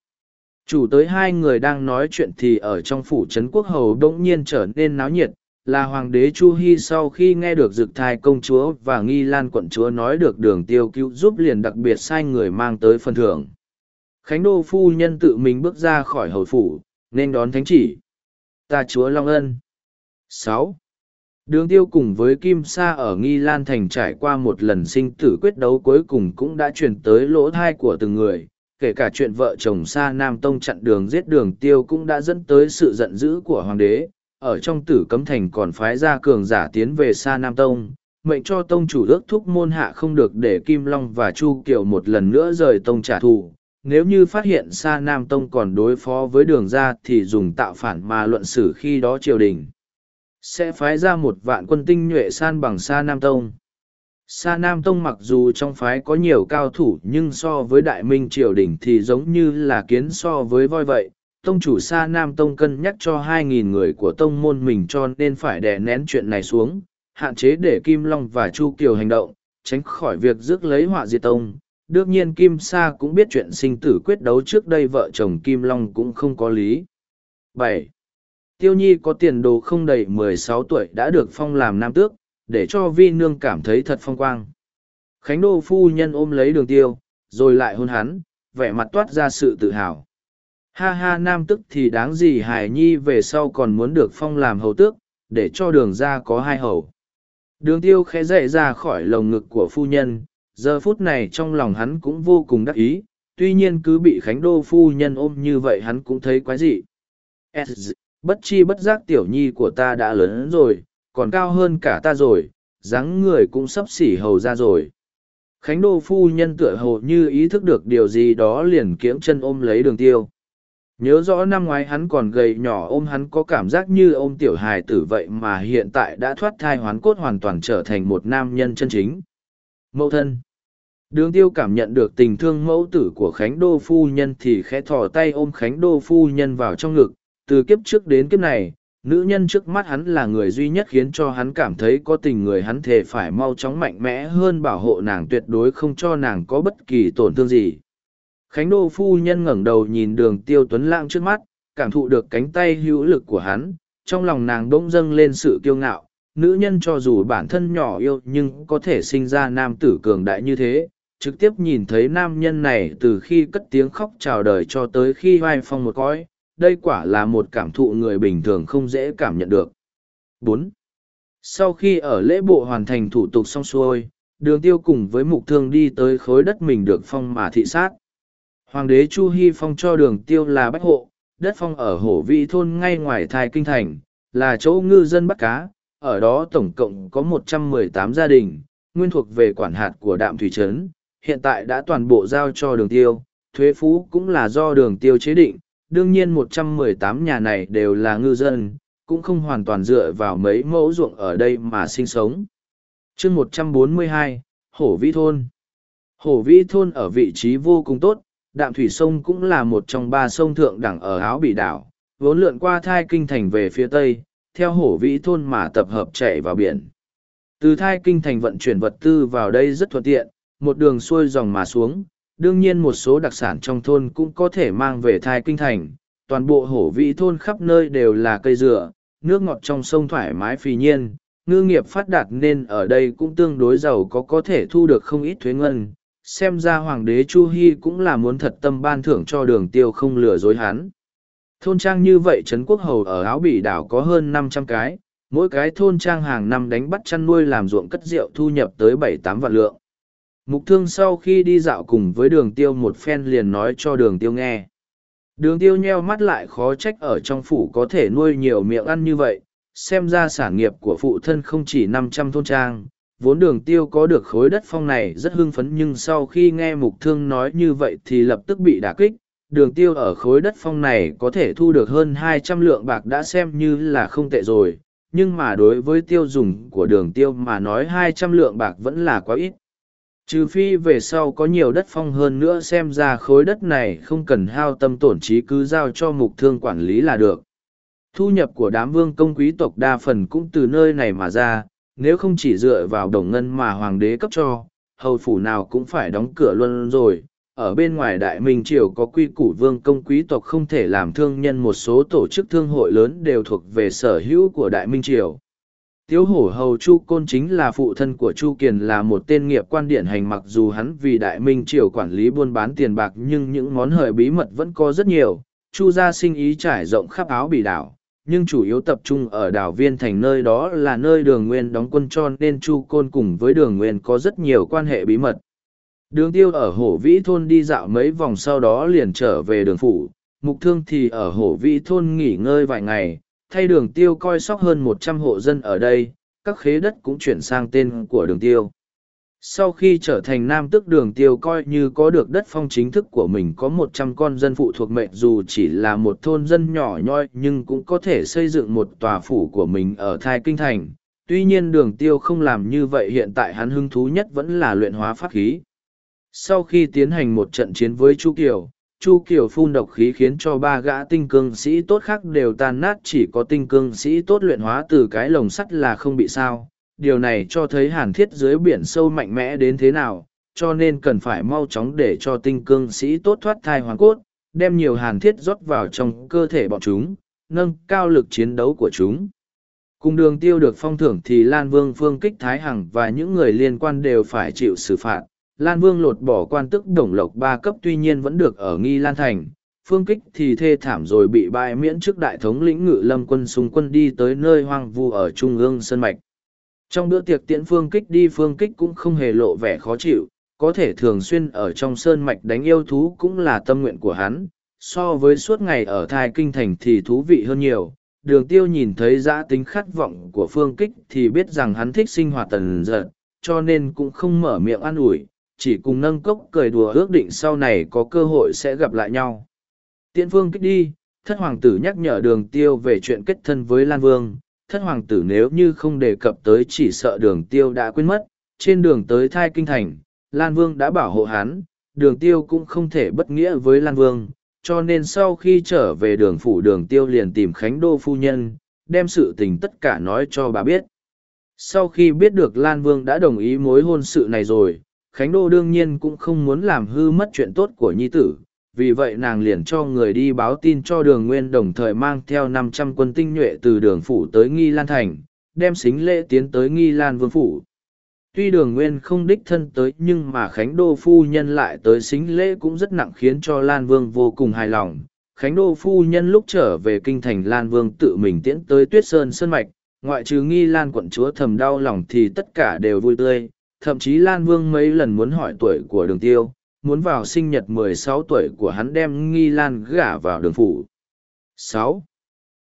Chủ tới hai người đang nói chuyện thì ở trong phủ trấn quốc hầu đông nhiên trở nên náo nhiệt, là hoàng đế Chu Hy sau khi nghe được dực thai công chúa và nghi lan quận chúa nói được đường tiêu cứu giúp liền đặc biệt sai người mang tới phần thưởng. Khánh đô phu nhân tự mình bước ra khỏi hầu phủ, nên đón thánh chỉ. Ta chúa Long Ân. sáu Đường tiêu cùng với Kim Sa ở Nghi Lan Thành trải qua một lần sinh tử quyết đấu cuối cùng cũng đã chuyển tới lỗ thai của từng người. kể cả chuyện vợ chồng Sa Nam Tông chặn đường giết đường tiêu cũng đã dẫn tới sự giận dữ của hoàng đế, ở trong tử cấm thành còn phái ra cường giả tiến về Sa Nam Tông, mệnh cho tông chủ ước thúc môn hạ không được để Kim Long và Chu Kiều một lần nữa rời tông trả thù. Nếu như phát hiện Sa Nam Tông còn đối phó với đường ra thì dùng tạo phản mà luận xử khi đó triều đình. Sẽ phái ra một vạn quân tinh nhuệ san bằng Sa Nam Tông. Sa Nam Tông mặc dù trong phái có nhiều cao thủ nhưng so với Đại Minh Triều Đình thì giống như là kiến so với voi vậy. Tông chủ Sa Nam Tông cân nhắc cho 2.000 người của tông môn mình cho nên phải đè nén chuyện này xuống, hạn chế để Kim Long và Chu Kiều hành động, tránh khỏi việc rước lấy họa diệt tông. Đương nhiên Kim Sa cũng biết chuyện sinh tử quyết đấu trước đây vợ chồng Kim Long cũng không có lý. bảy Tiêu Nhi có tiền đồ không đầy mười sáu tuổi đã được phong làm nam tước, để cho vi nương cảm thấy thật phong quang. Khánh đô phu nhân ôm lấy đường tiêu, rồi lại hôn hắn, vẻ mặt toát ra sự tự hào. Ha ha nam tức thì đáng gì Hải Nhi về sau còn muốn được phong làm hầu tước, để cho đường ra có hai hầu. Đường tiêu khẽ dậy ra khỏi lồng ngực của phu nhân, giờ phút này trong lòng hắn cũng vô cùng đắc ý, tuy nhiên cứ bị Khánh Đô phu nhân ôm như vậy hắn cũng thấy quái dị. Bất chi bất giác tiểu nhi của ta đã lớn rồi, còn cao hơn cả ta rồi, dáng người cũng sắp xỉ hầu ra rồi. Khánh Đô phu nhân tựa hồ như ý thức được điều gì đó liền kiễng chân ôm lấy đường tiêu. Nhớ rõ năm ngoái hắn còn gầy nhỏ ôm hắn có cảm giác như ôm tiểu hài tử vậy mà hiện tại đã thoát thai hoán cốt hoàn toàn trở thành một nam nhân chân chính. Mẫu thân Đường tiêu cảm nhận được tình thương mẫu tử của Khánh Đô Phu Nhân thì khẽ thò tay ôm Khánh Đô Phu Nhân vào trong ngực. Từ kiếp trước đến kiếp này, nữ nhân trước mắt hắn là người duy nhất khiến cho hắn cảm thấy có tình người hắn thề phải mau chóng mạnh mẽ hơn bảo hộ nàng tuyệt đối không cho nàng có bất kỳ tổn thương gì. Khánh Đô Phu Nhân ngẩng đầu nhìn đường tiêu tuấn lãng trước mắt, cảm thụ được cánh tay hữu lực của hắn, trong lòng nàng bỗng dâng lên sự kiêu ngạo. Nữ nhân cho dù bản thân nhỏ yêu nhưng có thể sinh ra nam tử cường đại như thế, trực tiếp nhìn thấy nam nhân này từ khi cất tiếng khóc chào đời cho tới khi vai phong một cõi, đây quả là một cảm thụ người bình thường không dễ cảm nhận được. bốn Sau khi ở lễ bộ hoàn thành thủ tục xong xuôi, đường tiêu cùng với mục thương đi tới khối đất mình được phong mà thị sát. Hoàng đế Chu Hy phong cho đường tiêu là bách hộ, đất phong ở hổ vị thôn ngay ngoài thai kinh thành, là chỗ ngư dân bắt cá, ở đó tổng cộng có 118 gia đình, nguyên thuộc về quản hạt của đạm thủy trấn, hiện tại đã toàn bộ giao cho đường tiêu, thuế phú cũng là do đường tiêu chế định, đương nhiên 118 nhà này đều là ngư dân, cũng không hoàn toàn dựa vào mấy mẫu ruộng ở đây mà sinh sống. chương 142, Hổ Vĩ Thôn Hổ Vĩ Thôn ở vị trí vô cùng tốt, đạm thủy sông cũng là một trong ba sông thượng đẳng ở áo bị đảo, vốn lượn qua thai kinh thành về phía tây, theo Hổ Vĩ Thôn mà tập hợp chạy vào biển. Từ thai kinh thành vận chuyển vật tư vào đây rất thuận tiện, một đường xuôi dòng mà xuống, đương nhiên một số đặc sản trong thôn cũng có thể mang về thai kinh thành. Toàn bộ hổ vĩ thôn khắp nơi đều là cây dừa, nước ngọt trong sông thoải mái phì nhiên, ngư nghiệp phát đạt nên ở đây cũng tương đối giàu có có thể thu được không ít thuế ngân. Xem ra hoàng đế Chu Hy cũng là muốn thật tâm ban thưởng cho đường tiêu không lừa dối hắn. Thôn trang như vậy Trấn Quốc Hầu ở áo bỉ đảo có hơn năm trăm cái, mỗi cái thôn trang hàng năm đánh bắt chăn nuôi làm ruộng cất rượu thu nhập tới bảy tám vạn lượng. Mục thương sau khi đi dạo cùng với đường tiêu một phen liền nói cho đường tiêu nghe. Đường tiêu nheo mắt lại khó trách ở trong phủ có thể nuôi nhiều miệng ăn như vậy, xem ra sản nghiệp của phụ thân không chỉ năm trăm thôn trang. Vốn đường tiêu có được khối đất phong này rất hưng phấn nhưng sau khi nghe mục thương nói như vậy thì lập tức bị đả kích. Đường tiêu ở khối đất phong này có thể thu được hơn hai trăm lượng bạc đã xem như là không tệ rồi, nhưng mà đối với tiêu dùng của đường tiêu mà nói hai trăm lượng bạc vẫn là quá ít. Trừ phi về sau có nhiều đất phong hơn nữa xem ra khối đất này không cần hao tâm tổn trí cứ giao cho mục thương quản lý là được. Thu nhập của đám vương công quý tộc đa phần cũng từ nơi này mà ra, nếu không chỉ dựa vào đồng ngân mà hoàng đế cấp cho, hầu phủ nào cũng phải đóng cửa luôn rồi. Ở bên ngoài Đại Minh Triều có quy củ vương công quý tộc không thể làm thương nhân một số tổ chức thương hội lớn đều thuộc về sở hữu của Đại Minh Triều Tiếu hổ hầu Chu Côn chính là phụ thân của Chu Kiền là một tên nghiệp quan điển hành mặc dù hắn vì đại minh triều quản lý buôn bán tiền bạc nhưng những món hời bí mật vẫn có rất nhiều. Chu gia sinh ý trải rộng khắp áo bị đảo, nhưng chủ yếu tập trung ở đảo Viên Thành nơi đó là nơi đường nguyên đóng quân cho nên Chu Côn cùng với đường nguyên có rất nhiều quan hệ bí mật. Đường tiêu ở hổ vĩ thôn đi dạo mấy vòng sau đó liền trở về đường phủ, mục thương thì ở hổ vĩ thôn nghỉ ngơi vài ngày, thay đường tiêu coi sóc hơn một trăm hộ dân ở đây, các khế đất cũng chuyển sang tên của đường tiêu. Sau khi trở thành nam tước đường tiêu coi như có được đất phong chính thức của mình có một trăm con dân phụ thuộc mệnh dù chỉ là một thôn dân nhỏ nhoi nhưng cũng có thể xây dựng một tòa phủ của mình ở Thai Kinh Thành. Tuy nhiên đường tiêu không làm như vậy hiện tại hắn hứng thú nhất vẫn là luyện hóa pháp khí. Sau khi tiến hành một trận chiến với Chu Kiều, Chu Kiều phun độc khí khiến cho ba gã tinh cương sĩ tốt khác đều tan nát chỉ có tinh cương sĩ tốt luyện hóa từ cái lồng sắt là không bị sao. Điều này cho thấy hàn thiết dưới biển sâu mạnh mẽ đến thế nào, cho nên cần phải mau chóng để cho tinh cương sĩ tốt thoát thai hoàn cốt, đem nhiều hàn thiết rót vào trong cơ thể bọn chúng, nâng cao lực chiến đấu của chúng. Cùng đường tiêu được phong thưởng thì Lan Vương Phương Kích Thái Hằng và những người liên quan đều phải chịu xử phạt. Lan Vương lột bỏ quan tức đồng lộc ba cấp tuy nhiên vẫn được ở Nghi Lan Thành. Phương Kích thì thê thảm rồi bị bại miễn trước đại thống lĩnh ngự lâm quân xung quân đi tới nơi hoang vu ở Trung ương Sơn Mạch. Trong bữa tiệc tiễn Phương Kích đi Phương Kích cũng không hề lộ vẻ khó chịu, có thể thường xuyên ở trong Sơn Mạch đánh yêu thú cũng là tâm nguyện của hắn. So với suốt ngày ở thai kinh thành thì thú vị hơn nhiều, đường tiêu nhìn thấy giã tính khát vọng của phương kích thì biết rằng hắn thích sinh hoạt tần giật, cho nên cũng không mở miệng an ủi, chỉ cùng nâng cốc cười đùa ước định sau này có cơ hội sẽ gặp lại nhau. Tiễn phương kích đi, thất hoàng tử nhắc nhở đường tiêu về chuyện kết thân với Lan Vương, thất hoàng tử nếu như không đề cập tới chỉ sợ đường tiêu đã quên mất, trên đường tới thai kinh thành, Lan Vương đã bảo hộ hắn, đường tiêu cũng không thể bất nghĩa với Lan Vương, cho nên sau khi trở về đường phủ đường tiêu liền tìm Khánh Đô phu nhân, đem sự tình tất cả nói cho bà biết. Sau khi biết được Lan Vương đã đồng ý mối hôn sự này rồi, Khánh Đô đương nhiên cũng không muốn làm hư mất chuyện tốt của nhi tử, vì vậy nàng liền cho người đi báo tin cho đường nguyên đồng thời mang theo năm trăm quân tinh nhuệ từ đường phủ tới Nghi Lan Thành, đem xính lễ tiến tới Nghi Lan Vương Phủ. Tuy đường nguyên không đích thân tới nhưng mà Khánh Đô Phu Nhân lại tới xính lễ cũng rất nặng khiến cho Lan Vương vô cùng hài lòng. Khánh Đô Phu Nhân lúc trở về kinh thành Lan Vương tự mình tiễn tới Tuyết Sơn Sơn Mạch, ngoại trừ nghi Lan quận chúa thầm đau lòng thì tất cả đều vui tươi. Thậm chí Lan Vương mấy lần muốn hỏi tuổi của đường tiêu, muốn vào sinh nhật mười sáu tuổi của hắn đem nghi Lan gả vào đường phủ. sáu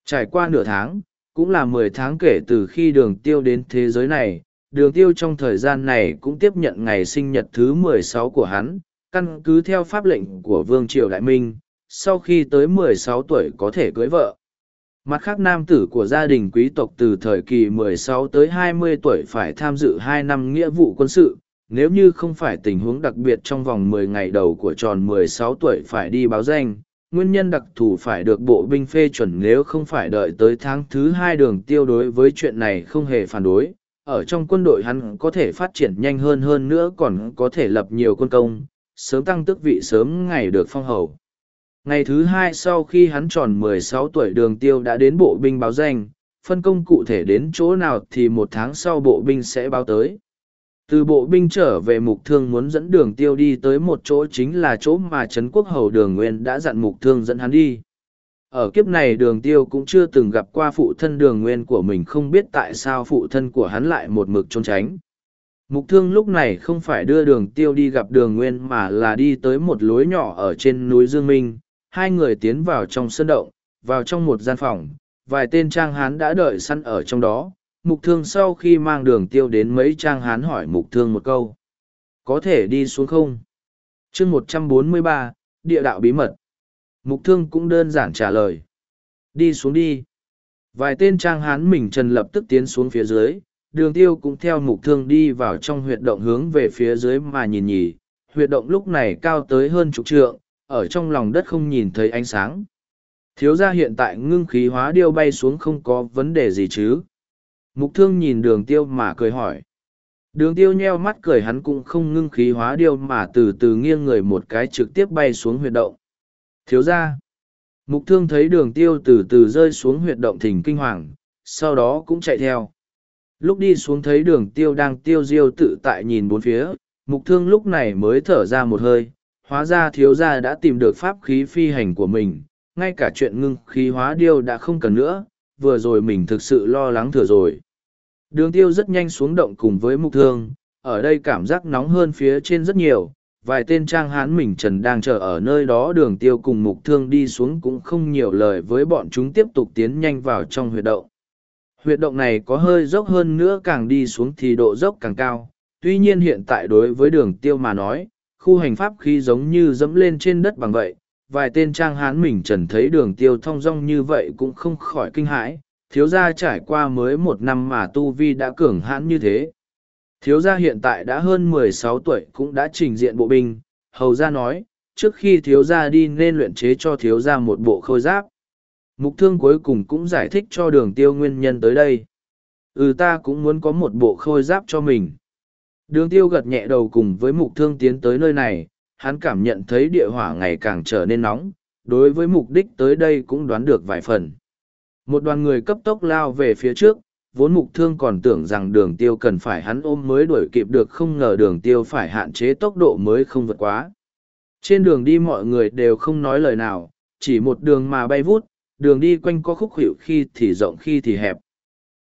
Trải qua nửa tháng, cũng là mười tháng kể từ khi đường tiêu đến thế giới này, đường tiêu trong thời gian này cũng tiếp nhận ngày sinh nhật thứ mười sáu của hắn, căn cứ theo pháp lệnh của Vương Triều Đại Minh, sau khi tới mười sáu tuổi có thể cưới vợ. Mặt khác nam tử của gia đình quý tộc từ thời kỳ mười sáu tới hai mươi tuổi phải tham dự hai năm nghĩa vụ quân sự, nếu như không phải tình huống đặc biệt trong vòng mười ngày đầu của tròn mười sáu tuổi phải đi báo danh, nguyên nhân đặc thù phải được bộ binh phê chuẩn nếu không phải đợi tới tháng thứ hai đường tiêu đối với chuyện này không hề phản đối, ở trong quân đội hắn có thể phát triển nhanh hơn hơn nữa còn có thể lập nhiều quân công, sớm tăng tước vị sớm ngày được phong hầu. Ngày thứ hai sau khi hắn tròn 16 tuổi đường tiêu đã đến bộ binh báo danh, phân công cụ thể đến chỗ nào thì một tháng sau bộ binh sẽ báo tới. Từ bộ binh trở về mục thương muốn dẫn đường tiêu đi tới một chỗ chính là chỗ mà Trấn Quốc Hầu Đường Nguyên đã dặn mục thương dẫn hắn đi. Ở kiếp này đường tiêu cũng chưa từng gặp qua phụ thân đường nguyên của mình không biết tại sao phụ thân của hắn lại một mực trốn tránh. Mục thương lúc này không phải đưa đường tiêu đi gặp đường nguyên mà là đi tới một lối nhỏ ở trên núi Dương Minh. Hai người tiến vào trong sân động, vào trong một gian phòng, vài tên trang hán đã đợi săn ở trong đó. Mục thương sau khi mang đường tiêu đến mấy trang hán hỏi mục thương một câu. Có thể đi xuống không? chương một trăm bốn mươi ba địa đạo bí mật. Mục thương cũng đơn giản trả lời. Đi xuống đi. Vài tên trang hán mình trần lập tức tiến xuống phía dưới, đường tiêu cũng theo mục thương đi vào trong huyệt động hướng về phía dưới mà nhìn nhì. Huyệt động lúc này cao tới hơn chục trượng, ở trong lòng đất không nhìn thấy ánh sáng. Thiếu gia hiện tại ngưng khí hóa điêu bay xuống không có vấn đề gì chứ. Mục thương nhìn đường tiêu mà cười hỏi. Đường tiêu nheo mắt cười hắn cũng không ngưng khí hóa điêu mà từ từ nghiêng người một cái trực tiếp bay xuống huyệt động. Thiếu ra. Mục thương thấy đường tiêu từ từ rơi xuống huyệt động thỉnh kinh hoàng, sau đó cũng chạy theo. Lúc đi xuống thấy đường tiêu đang tiêu diêu tự tại nhìn bốn phía, mục thương lúc này mới thở ra một hơi, hóa ra thiếu gia đã tìm được pháp khí phi hành của mình, ngay cả chuyện ngưng khí hóa điêu đã không cần nữa, vừa rồi mình thực sự lo lắng thừa rồi. Đường tiêu rất nhanh xuống động cùng với mục thương, ở đây cảm giác nóng hơn phía trên rất nhiều, vài tên trang hán mình trần đang chờ ở nơi đó đường tiêu cùng mục thương đi xuống cũng không nhiều lời với bọn chúng tiếp tục tiến nhanh vào trong huyệt động. Huyệt động này có hơi dốc hơn nữa càng đi xuống thì độ dốc càng cao, tuy nhiên hiện tại đối với đường tiêu mà nói, khu hành pháp khí giống như dẫm lên trên đất bằng vậy, vài tên trang hán mình trần thấy đường tiêu thong dong như vậy cũng không khỏi kinh hãi, thiếu gia trải qua mới một năm mà tu vi đã cường hãn như thế. Thiếu gia hiện tại đã hơn mười sáu tuổi cũng đã trình diện bộ binh, hầu gia nói, trước khi thiếu gia đi nên luyện chế cho thiếu gia một bộ khôi giáp. Mục thương cuối cùng cũng giải thích cho đường tiêu nguyên nhân tới đây. Ừ ta cũng muốn có một bộ khôi giáp cho mình. Đường tiêu gật nhẹ đầu cùng với mục thương tiến tới nơi này, hắn cảm nhận thấy địa hỏa ngày càng trở nên nóng, đối với mục đích tới đây cũng đoán được vài phần. Một đoàn người cấp tốc lao về phía trước, vốn mục thương còn tưởng rằng đường tiêu cần phải hắn ôm mới đuổi kịp được không ngờ đường tiêu phải hạn chế tốc độ mới không vượt quá. Trên đường đi mọi người đều không nói lời nào, chỉ một đường mà bay vút, đường đi quanh có khúc hiệu khi thì rộng khi thì hẹp.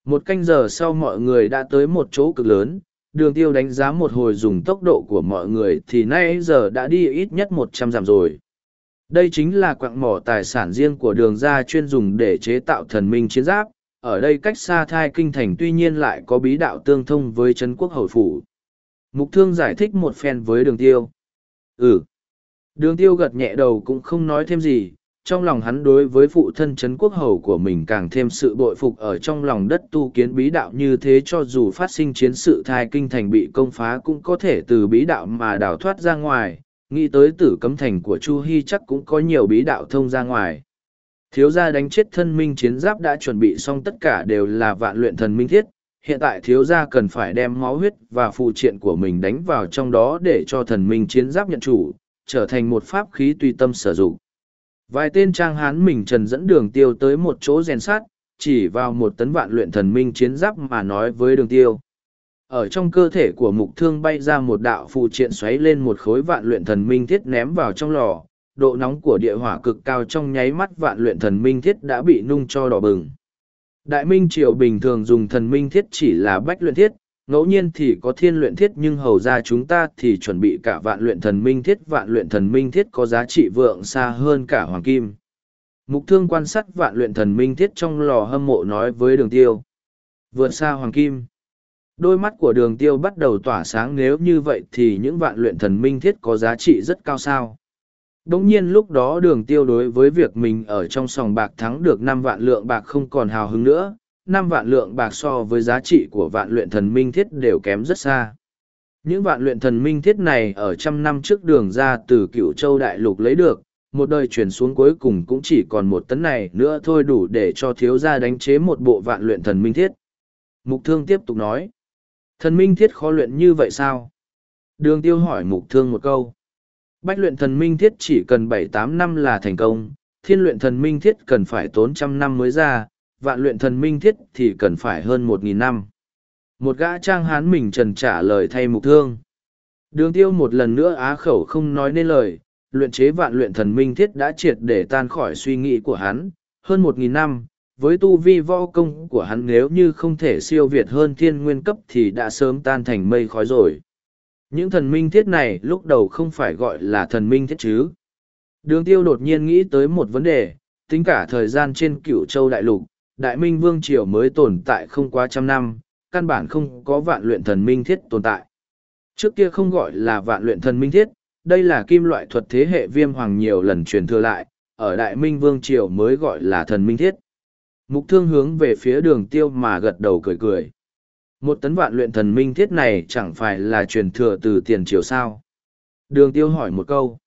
Một canh giờ sau mọi người đã tới một chỗ cực lớn, đường tiêu đánh giá một hồi dùng tốc độ của mọi người thì nay giờ đã đi ít nhất một trăm dặm rồi. Đây chính là quặng mỏ tài sản riêng của đường gia chuyên dùng để chế tạo thần minh chiến giáp, ở đây cách xa thai kinh thành tuy nhiên lại có bí đạo tương thông với Trấn quốc hầu phủ. Mục thương giải thích một phen với đường tiêu. Ừ. Đường tiêu gật nhẹ đầu cũng không nói thêm gì, trong lòng hắn đối với phụ thân Trấn quốc hầu của mình càng thêm sự bội phục ở trong lòng đất tu kiến bí đạo như thế cho dù phát sinh chiến sự thai kinh thành bị công phá cũng có thể từ bí đạo mà đào thoát ra ngoài, nghĩ tới tử cấm thành của Chu Hy chắc cũng có nhiều bí đạo thông ra ngoài. Thiếu gia đánh chết thân minh chiến giáp đã chuẩn bị xong tất cả đều là vạn luyện thần minh thiết, hiện tại thiếu gia cần phải đem máu huyết và phụ triện của mình đánh vào trong đó để cho thần minh chiến giáp nhận chủ, trở thành một pháp khí tùy tâm sử dụng. Vài tên trang hán mình trần dẫn đường tiêu tới một chỗ rèn sát, chỉ vào một tấn vạn luyện thần minh chiến giáp mà nói với đường tiêu. Ở trong cơ thể của mục thương bay ra một đạo phụ triện xoáy lên một khối vạn luyện thần minh thiết ném vào trong lò, độ nóng của địa hỏa cực cao trong nháy mắt vạn luyện thần minh thiết đã bị nung cho đỏ bừng. Đại minh triều bình thường dùng thần minh thiết chỉ là bách luyện thiết, ngẫu nhiên thì có thiên luyện thiết nhưng hầu ra chúng ta thì chuẩn bị cả vạn luyện thần minh thiết. Vạn luyện thần minh thiết có giá trị vượng xa hơn cả hoàng kim. Mục thương quan sát vạn luyện thần minh thiết trong lò hâm mộ nói với đường tiêu. Vượt xa hoàng kim. Đôi mắt của đường tiêu bắt đầu tỏa sáng nếu như vậy thì những vạn luyện thần minh thiết có giá trị rất cao sao. Đống nhiên lúc đó đường tiêu đối với việc mình ở trong sòng bạc thắng được năm vạn lượng bạc không còn hào hứng nữa, năm vạn lượng bạc so với giá trị của vạn luyện thần minh thiết đều kém rất xa. Những vạn luyện thần minh thiết này ở trăm năm trước đường ra từ cựu châu đại lục lấy được, một đời chuyển xuống cuối cùng cũng chỉ còn một tấn này nữa thôi đủ để cho thiếu gia đánh chế một bộ vạn luyện thần minh thiết. Mục thương tiếp tục nói, thần minh thiết khó luyện như vậy sao? Đường tiêu hỏi mục thương một câu. Bách luyện thần minh thiết chỉ cần bảy tám năm là thành công, thiên luyện thần minh thiết cần phải tốn trăm năm mới ra, vạn luyện thần minh thiết thì cần phải hơn một nghìn năm. Một gã trang hán mình trần trả lời thay mục thương. Đường tiêu một lần nữa á khẩu không nói nên lời, luyện chế vạn luyện thần minh thiết đã triệt để tan khỏi suy nghĩ của hắn, hơn một nghìn năm. Với tu vi võ công của hắn nếu như không thể siêu việt hơn thiên nguyên cấp thì đã sớm tan thành mây khói rồi. Những thần minh thiết này lúc đầu không phải gọi là thần minh thiết chứ. Đường tiêu đột nhiên nghĩ tới một vấn đề, tính cả thời gian trên cửu châu đại lục, đại minh vương triều mới tồn tại không quá trăm năm, căn bản không có vạn luyện thần minh thiết tồn tại. Trước kia không gọi là vạn luyện thần minh thiết, đây là kim loại thuật thế hệ viêm hoàng nhiều lần truyền thừa lại, ở đại minh vương triều mới gọi là thần minh thiết. Mục thương hướng về phía đường tiêu mà gật đầu cười cười. Một tấn vạn luyện thần minh thiết này chẳng phải là truyền thừa từ tiền triều sao. Đường tiêu hỏi một câu.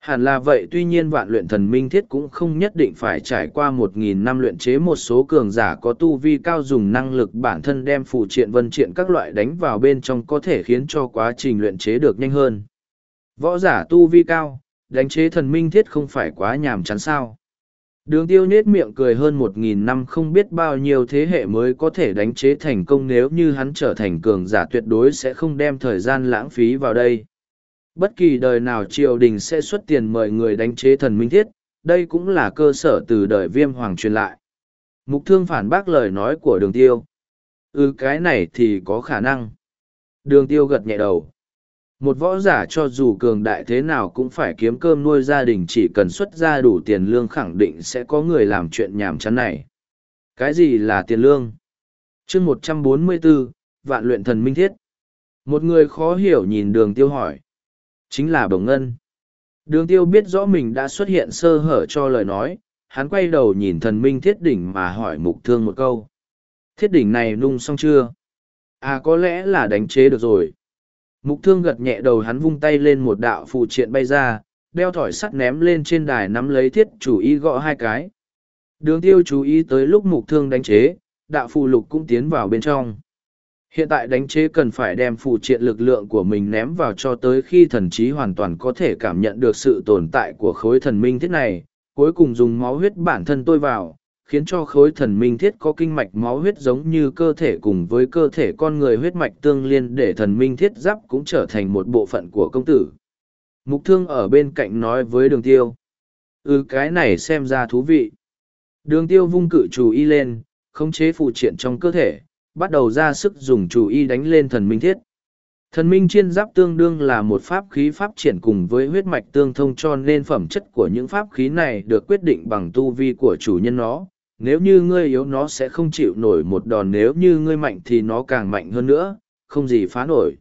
Hẳn là vậy tuy nhiên vạn luyện thần minh thiết cũng không nhất định phải trải qua một nghìn năm luyện chế một số cường giả có tu vi cao dùng năng lực bản thân đem phụ triện vân triện các loại đánh vào bên trong có thể khiến cho quá trình luyện chế được nhanh hơn. Võ giả tu vi cao, đánh chế thần minh thiết không phải quá nhàm chán sao. Đường tiêu nết miệng cười hơn một nghìn năm không biết bao nhiêu thế hệ mới có thể đánh chế thành công nếu như hắn trở thành cường giả tuyệt đối sẽ không đem thời gian lãng phí vào đây. Bất kỳ đời nào triều đình sẽ xuất tiền mời người đánh chế thần minh thiết, đây cũng là cơ sở từ đời viêm hoàng truyền lại. Mục thương phản bác lời nói của đường tiêu. Ừ cái này thì có khả năng. Đường tiêu gật nhẹ đầu một võ giả cho dù cường đại thế nào cũng phải kiếm cơm nuôi gia đình, chỉ cần xuất ra đủ tiền lương khẳng định sẽ có người làm chuyện nhàm chán này. Cái gì là tiền lương? Chương một trăm bốn mươi bốn, vạn luyện thần minh thiết. Một người khó hiểu nhìn đường tiêu hỏi. Chính là bồng ngân. Đường tiêu biết rõ mình đã xuất hiện sơ hở cho lời nói, hắn quay đầu nhìn thần minh thiết đỉnh mà hỏi mục thương một câu. Thiết đỉnh này nung xong chưa? À có lẽ là đánh chế được rồi. Mục thương gật nhẹ đầu hắn vung tay lên một đạo phụ triện bay ra, đeo thỏi sắt ném lên trên đài nắm lấy thiết chủ ý gõ hai cái. Đường tiêu chú ý tới lúc mục thương đánh chế, đạo phù lục cũng tiến vào bên trong. Hiện tại đánh chế cần phải đem phụ triện lực lượng của mình ném vào cho tới khi thần trí hoàn toàn có thể cảm nhận được sự tồn tại của khối thần minh thiết này, cuối cùng dùng máu huyết bản thân tôi vào, khiến cho khối thần minh thiết có kinh mạch máu huyết giống như cơ thể cùng với cơ thể con người huyết mạch tương liên để thần minh thiết giáp cũng trở thành một bộ phận của công tử. Mục thương ở bên cạnh nói với đường tiêu. Ừ cái này xem ra thú vị. Đường tiêu vung cự chủ y lên, khống chế phụ triện trong cơ thể, bắt đầu ra sức dùng chủ y đánh lên thần minh thiết. Thần minh chiên giáp tương đương là một pháp khí pháp triển cùng với huyết mạch tương thông cho nên phẩm chất của những pháp khí này được quyết định bằng tu vi của chủ nhân nó, nếu như ngươi yếu nó sẽ không chịu nổi một đòn nếu như ngươi mạnh thì nó càng mạnh hơn nữa, không gì phá nổi.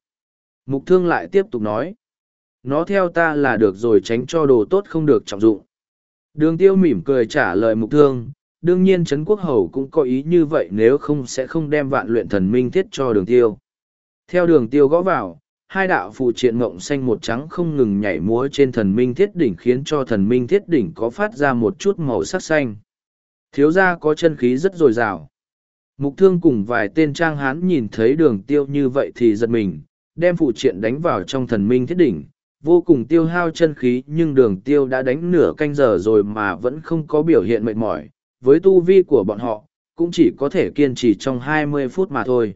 Mục thương lại tiếp tục nói, nó theo ta là được rồi tránh cho đồ tốt không được trọng dụng. Đường tiêu mỉm cười trả lời mục thương, đương nhiên Trấn Quốc Hầu cũng có ý như vậy nếu không sẽ không đem vạn luyện thần minh thiết cho đường tiêu. Theo đường tiêu gõ vào, hai đạo phụ triện mộng xanh một trắng không ngừng nhảy múa trên thần minh thiết đỉnh khiến cho thần minh thiết đỉnh có phát ra một chút màu sắc xanh thiếu gia có chân khí rất dồi dào. Mục thương cùng vài tên trang hán nhìn thấy đường tiêu như vậy thì giật mình, đem phụ triện đánh vào trong thần minh thiết đỉnh. Vô cùng tiêu hao chân khí nhưng đường tiêu đã đánh nửa canh giờ rồi mà vẫn không có biểu hiện mệt mỏi. Với tu vi của bọn họ, cũng chỉ có thể kiên trì trong hai mươi phút mà thôi.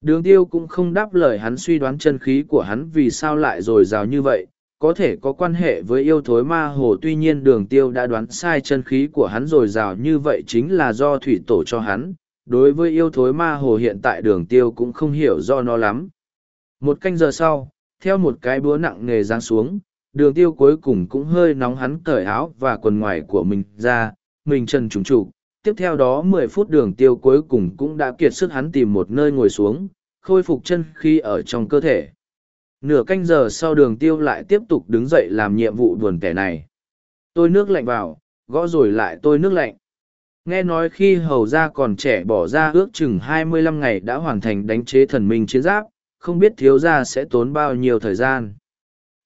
Đường tiêu cũng không đáp lời hắn suy đoán chân khí của hắn vì sao lại dồi dào như vậy có thể có quan hệ với yêu thối ma hồ, tuy nhiên đường tiêu đã đoán sai chân khí của hắn rồi, rào như vậy chính là do thủy tổ cho hắn. Đối với yêu thối ma hồ hiện tại đường tiêu cũng không hiểu do nó lắm. Một canh giờ sau, theo một cái búa nặng nghề giáng xuống, đường tiêu cuối cùng cũng hơi nóng hắn cởi áo và quần ngoài của mình ra, mình trần trùng trụ. Tiếp theo đó mười phút đường tiêu cuối cùng cũng đã kiệt sức hắn tìm một nơi ngồi xuống, khôi phục chân khí ở trong cơ thể. Nửa canh giờ sau đường tiêu lại tiếp tục đứng dậy làm nhiệm vụ buồn kẻ này. Tôi nước lạnh vào, gõ rồi lại tôi nước lạnh. Nghe nói khi hầu ra còn trẻ bỏ ra ước chừng hai mươi lăm ngày đã hoàn thành đánh chế thần minh chiến giáp, không biết thiếu gia sẽ tốn bao nhiêu thời gian.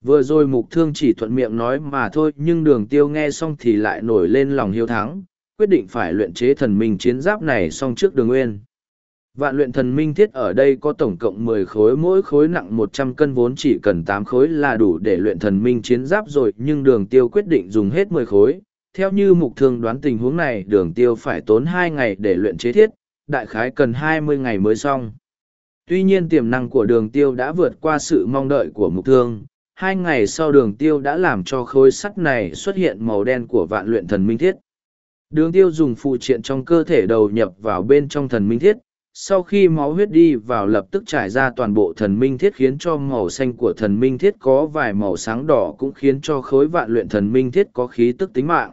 Vừa rồi mục thương chỉ thuận miệng nói mà thôi nhưng đường tiêu nghe xong thì lại nổi lên lòng hiếu thắng, quyết định phải luyện chế thần minh chiến giáp này xong trước đường nguyên. Vạn luyện thần minh thiết ở đây có tổng cộng mười khối mỗi khối nặng một trăm cân vốn chỉ cần tám khối là đủ để luyện thần minh chiến giáp rồi nhưng đường tiêu quyết định dùng hết mười khối. Theo như mục thương đoán tình huống này đường tiêu phải tốn hai ngày để luyện chế thiết, đại khái cần hai mươi ngày mới xong. Tuy nhiên tiềm năng của đường tiêu đã vượt qua sự mong đợi của mục thương. Hai ngày sau đường tiêu đã làm cho khối sắt này xuất hiện màu đen của vạn luyện thần minh thiết. Đường tiêu dùng phụ triện trong cơ thể đầu nhập vào bên trong thần minh thiết, sau khi máu huyết đi vào lập tức trải ra toàn bộ thần minh thiết khiến cho màu xanh của thần minh thiết có vài màu sáng đỏ cũng khiến cho khối vạn luyện thần minh thiết có khí tức tính mạng.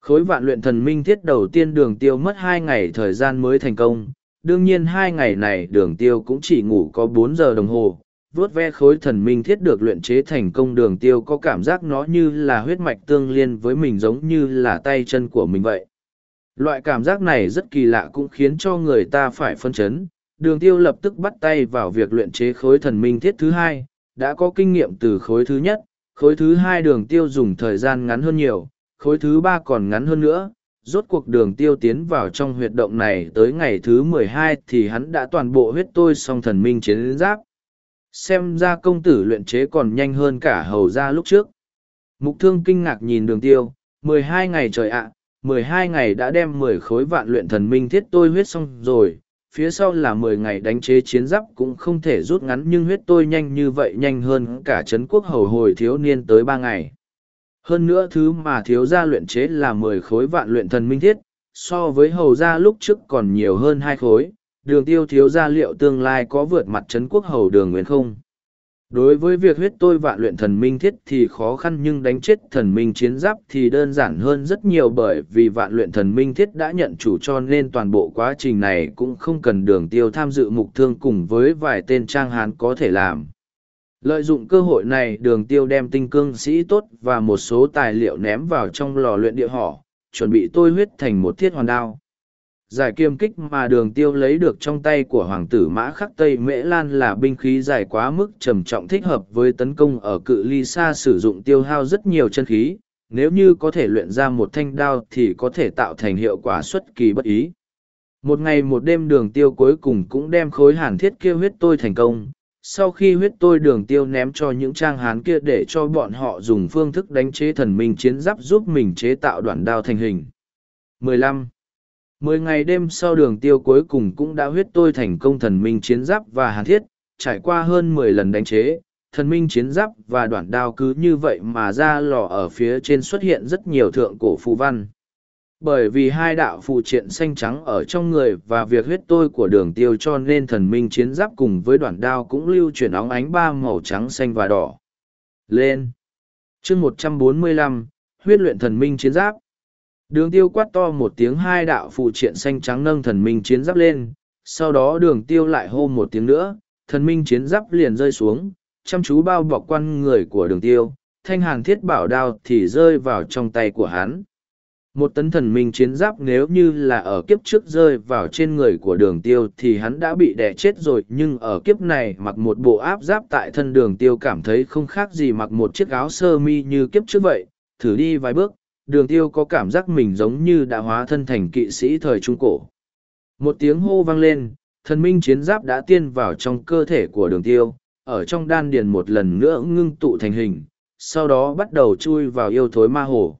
Khối vạn luyện thần minh thiết đầu tiên đường tiêu mất hai ngày thời gian mới thành công, đương nhiên hai ngày này đường tiêu cũng chỉ ngủ có bốn giờ đồng hồ. Vốt ve khối thần minh thiết được luyện chế thành công đường tiêu có cảm giác nó như là huyết mạch tương liên với mình giống như là tay chân của mình vậy. Loại cảm giác này rất kỳ lạ cũng khiến cho người ta phải phân chấn. Đường tiêu lập tức bắt tay vào việc luyện chế khối thần minh thiết thứ hai, đã có kinh nghiệm từ khối thứ nhất, khối thứ hai đường tiêu dùng thời gian ngắn hơn nhiều, khối thứ ba còn ngắn hơn nữa. Rốt cuộc đường tiêu tiến vào trong huyệt động này tới ngày thứ mười hai thì hắn đã toàn bộ huyết tôi xong thần minh chiến giáp. Xem ra công tử luyện chế còn nhanh hơn cả hầu ra lúc trước. Mục thương kinh ngạc nhìn đường tiêu, mười hai ngày trời ạ, mười hai ngày đã đem mười khối vạn luyện thần minh thiết tôi huyết xong rồi, phía sau là mười ngày đánh chế chiến giáp cũng không thể rút ngắn nhưng huyết tôi nhanh như vậy nhanh hơn cả Trấn quốc hầu hồi thiếu niên tới ba ngày. Hơn nữa thứ mà thiếu gia luyện chế là mười khối vạn luyện thần minh thiết, so với hầu gia lúc trước còn nhiều hơn hai khối, đường tiêu thiếu gia liệu tương lai có vượt mặt Trấn quốc hầu đường nguyên không. Đối với việc huyết tôi vạn luyện thần minh thiết thì khó khăn nhưng đánh chết thần minh chiến giáp thì đơn giản hơn rất nhiều bởi vì vạn luyện thần minh thiết đã nhận chủ cho nên toàn bộ quá trình này cũng không cần đường tiêu tham dự mục thương cùng với vài tên trang hán có thể làm. Lợi dụng cơ hội này đường tiêu đem tinh cương sĩ tốt và một số tài liệu ném vào trong lò luyện địa họ, chuẩn bị tôi huyết thành một thiết hoàn đao giải kiềm kích mà đường tiêu lấy được trong tay của hoàng tử mã khắc tây mễ lan là binh khí dài quá mức trầm trọng thích hợp với tấn công ở cự ly xa sử dụng tiêu hao rất nhiều chân khí. Nếu như có thể luyện ra một thanh đao thì có thể tạo thành hiệu quả xuất kỳ bất ý. Một ngày một đêm đường tiêu cuối cùng cũng đem khối hàn thiết kia huyết tôi thành công. Sau khi huyết tôi đường tiêu ném cho những trang hán kia để cho bọn họ dùng phương thức đánh chế thần minh chiến giáp giúp mình chế tạo đoạn đao thành hình. 15 Mười ngày đêm sau đường tiêu cuối cùng cũng đã huyết tôi thành công thần minh chiến giáp và hàn thiết, trải qua hơn mười lần đánh chế, thần minh chiến giáp và đoạn đao cứ như vậy mà ra lò ở phía trên xuất hiện rất nhiều thượng cổ phù văn. Bởi vì hai đạo phù triện xanh trắng ở trong người và việc huyết tôi của đường tiêu cho nên thần minh chiến giáp cùng với đoạn đao cũng lưu chuyển óng ánh ba màu trắng xanh và đỏ. Lên! chương một trăm bốn mươi lăm huyết luyện thần minh chiến giáp. Đường tiêu quát to một tiếng hai đạo phụ triện xanh trắng nâng thần minh chiến giáp lên, sau đó đường tiêu lại hô một tiếng nữa, thần minh chiến giáp liền rơi xuống, chăm chú bao bọc quan người của đường tiêu, thanh hàn thiết bảo đao thì rơi vào trong tay của hắn. Một tấn thần minh chiến giáp nếu như là ở kiếp trước rơi vào trên người của đường tiêu thì hắn đã bị đè chết rồi nhưng ở kiếp này mặc một bộ áp giáp tại thân đường tiêu cảm thấy không khác gì mặc một chiếc áo sơ mi như kiếp trước vậy, thử đi vài bước, đường tiêu có cảm giác mình giống như đã hóa thân thành kỵ sĩ thời Trung Cổ. Một tiếng hô vang lên, thần minh chiến giáp đã tiên vào trong cơ thể của đường tiêu, ở trong đan điền một lần nữa ngưng tụ thành hình, sau đó bắt đầu chui vào yêu thối ma hồ.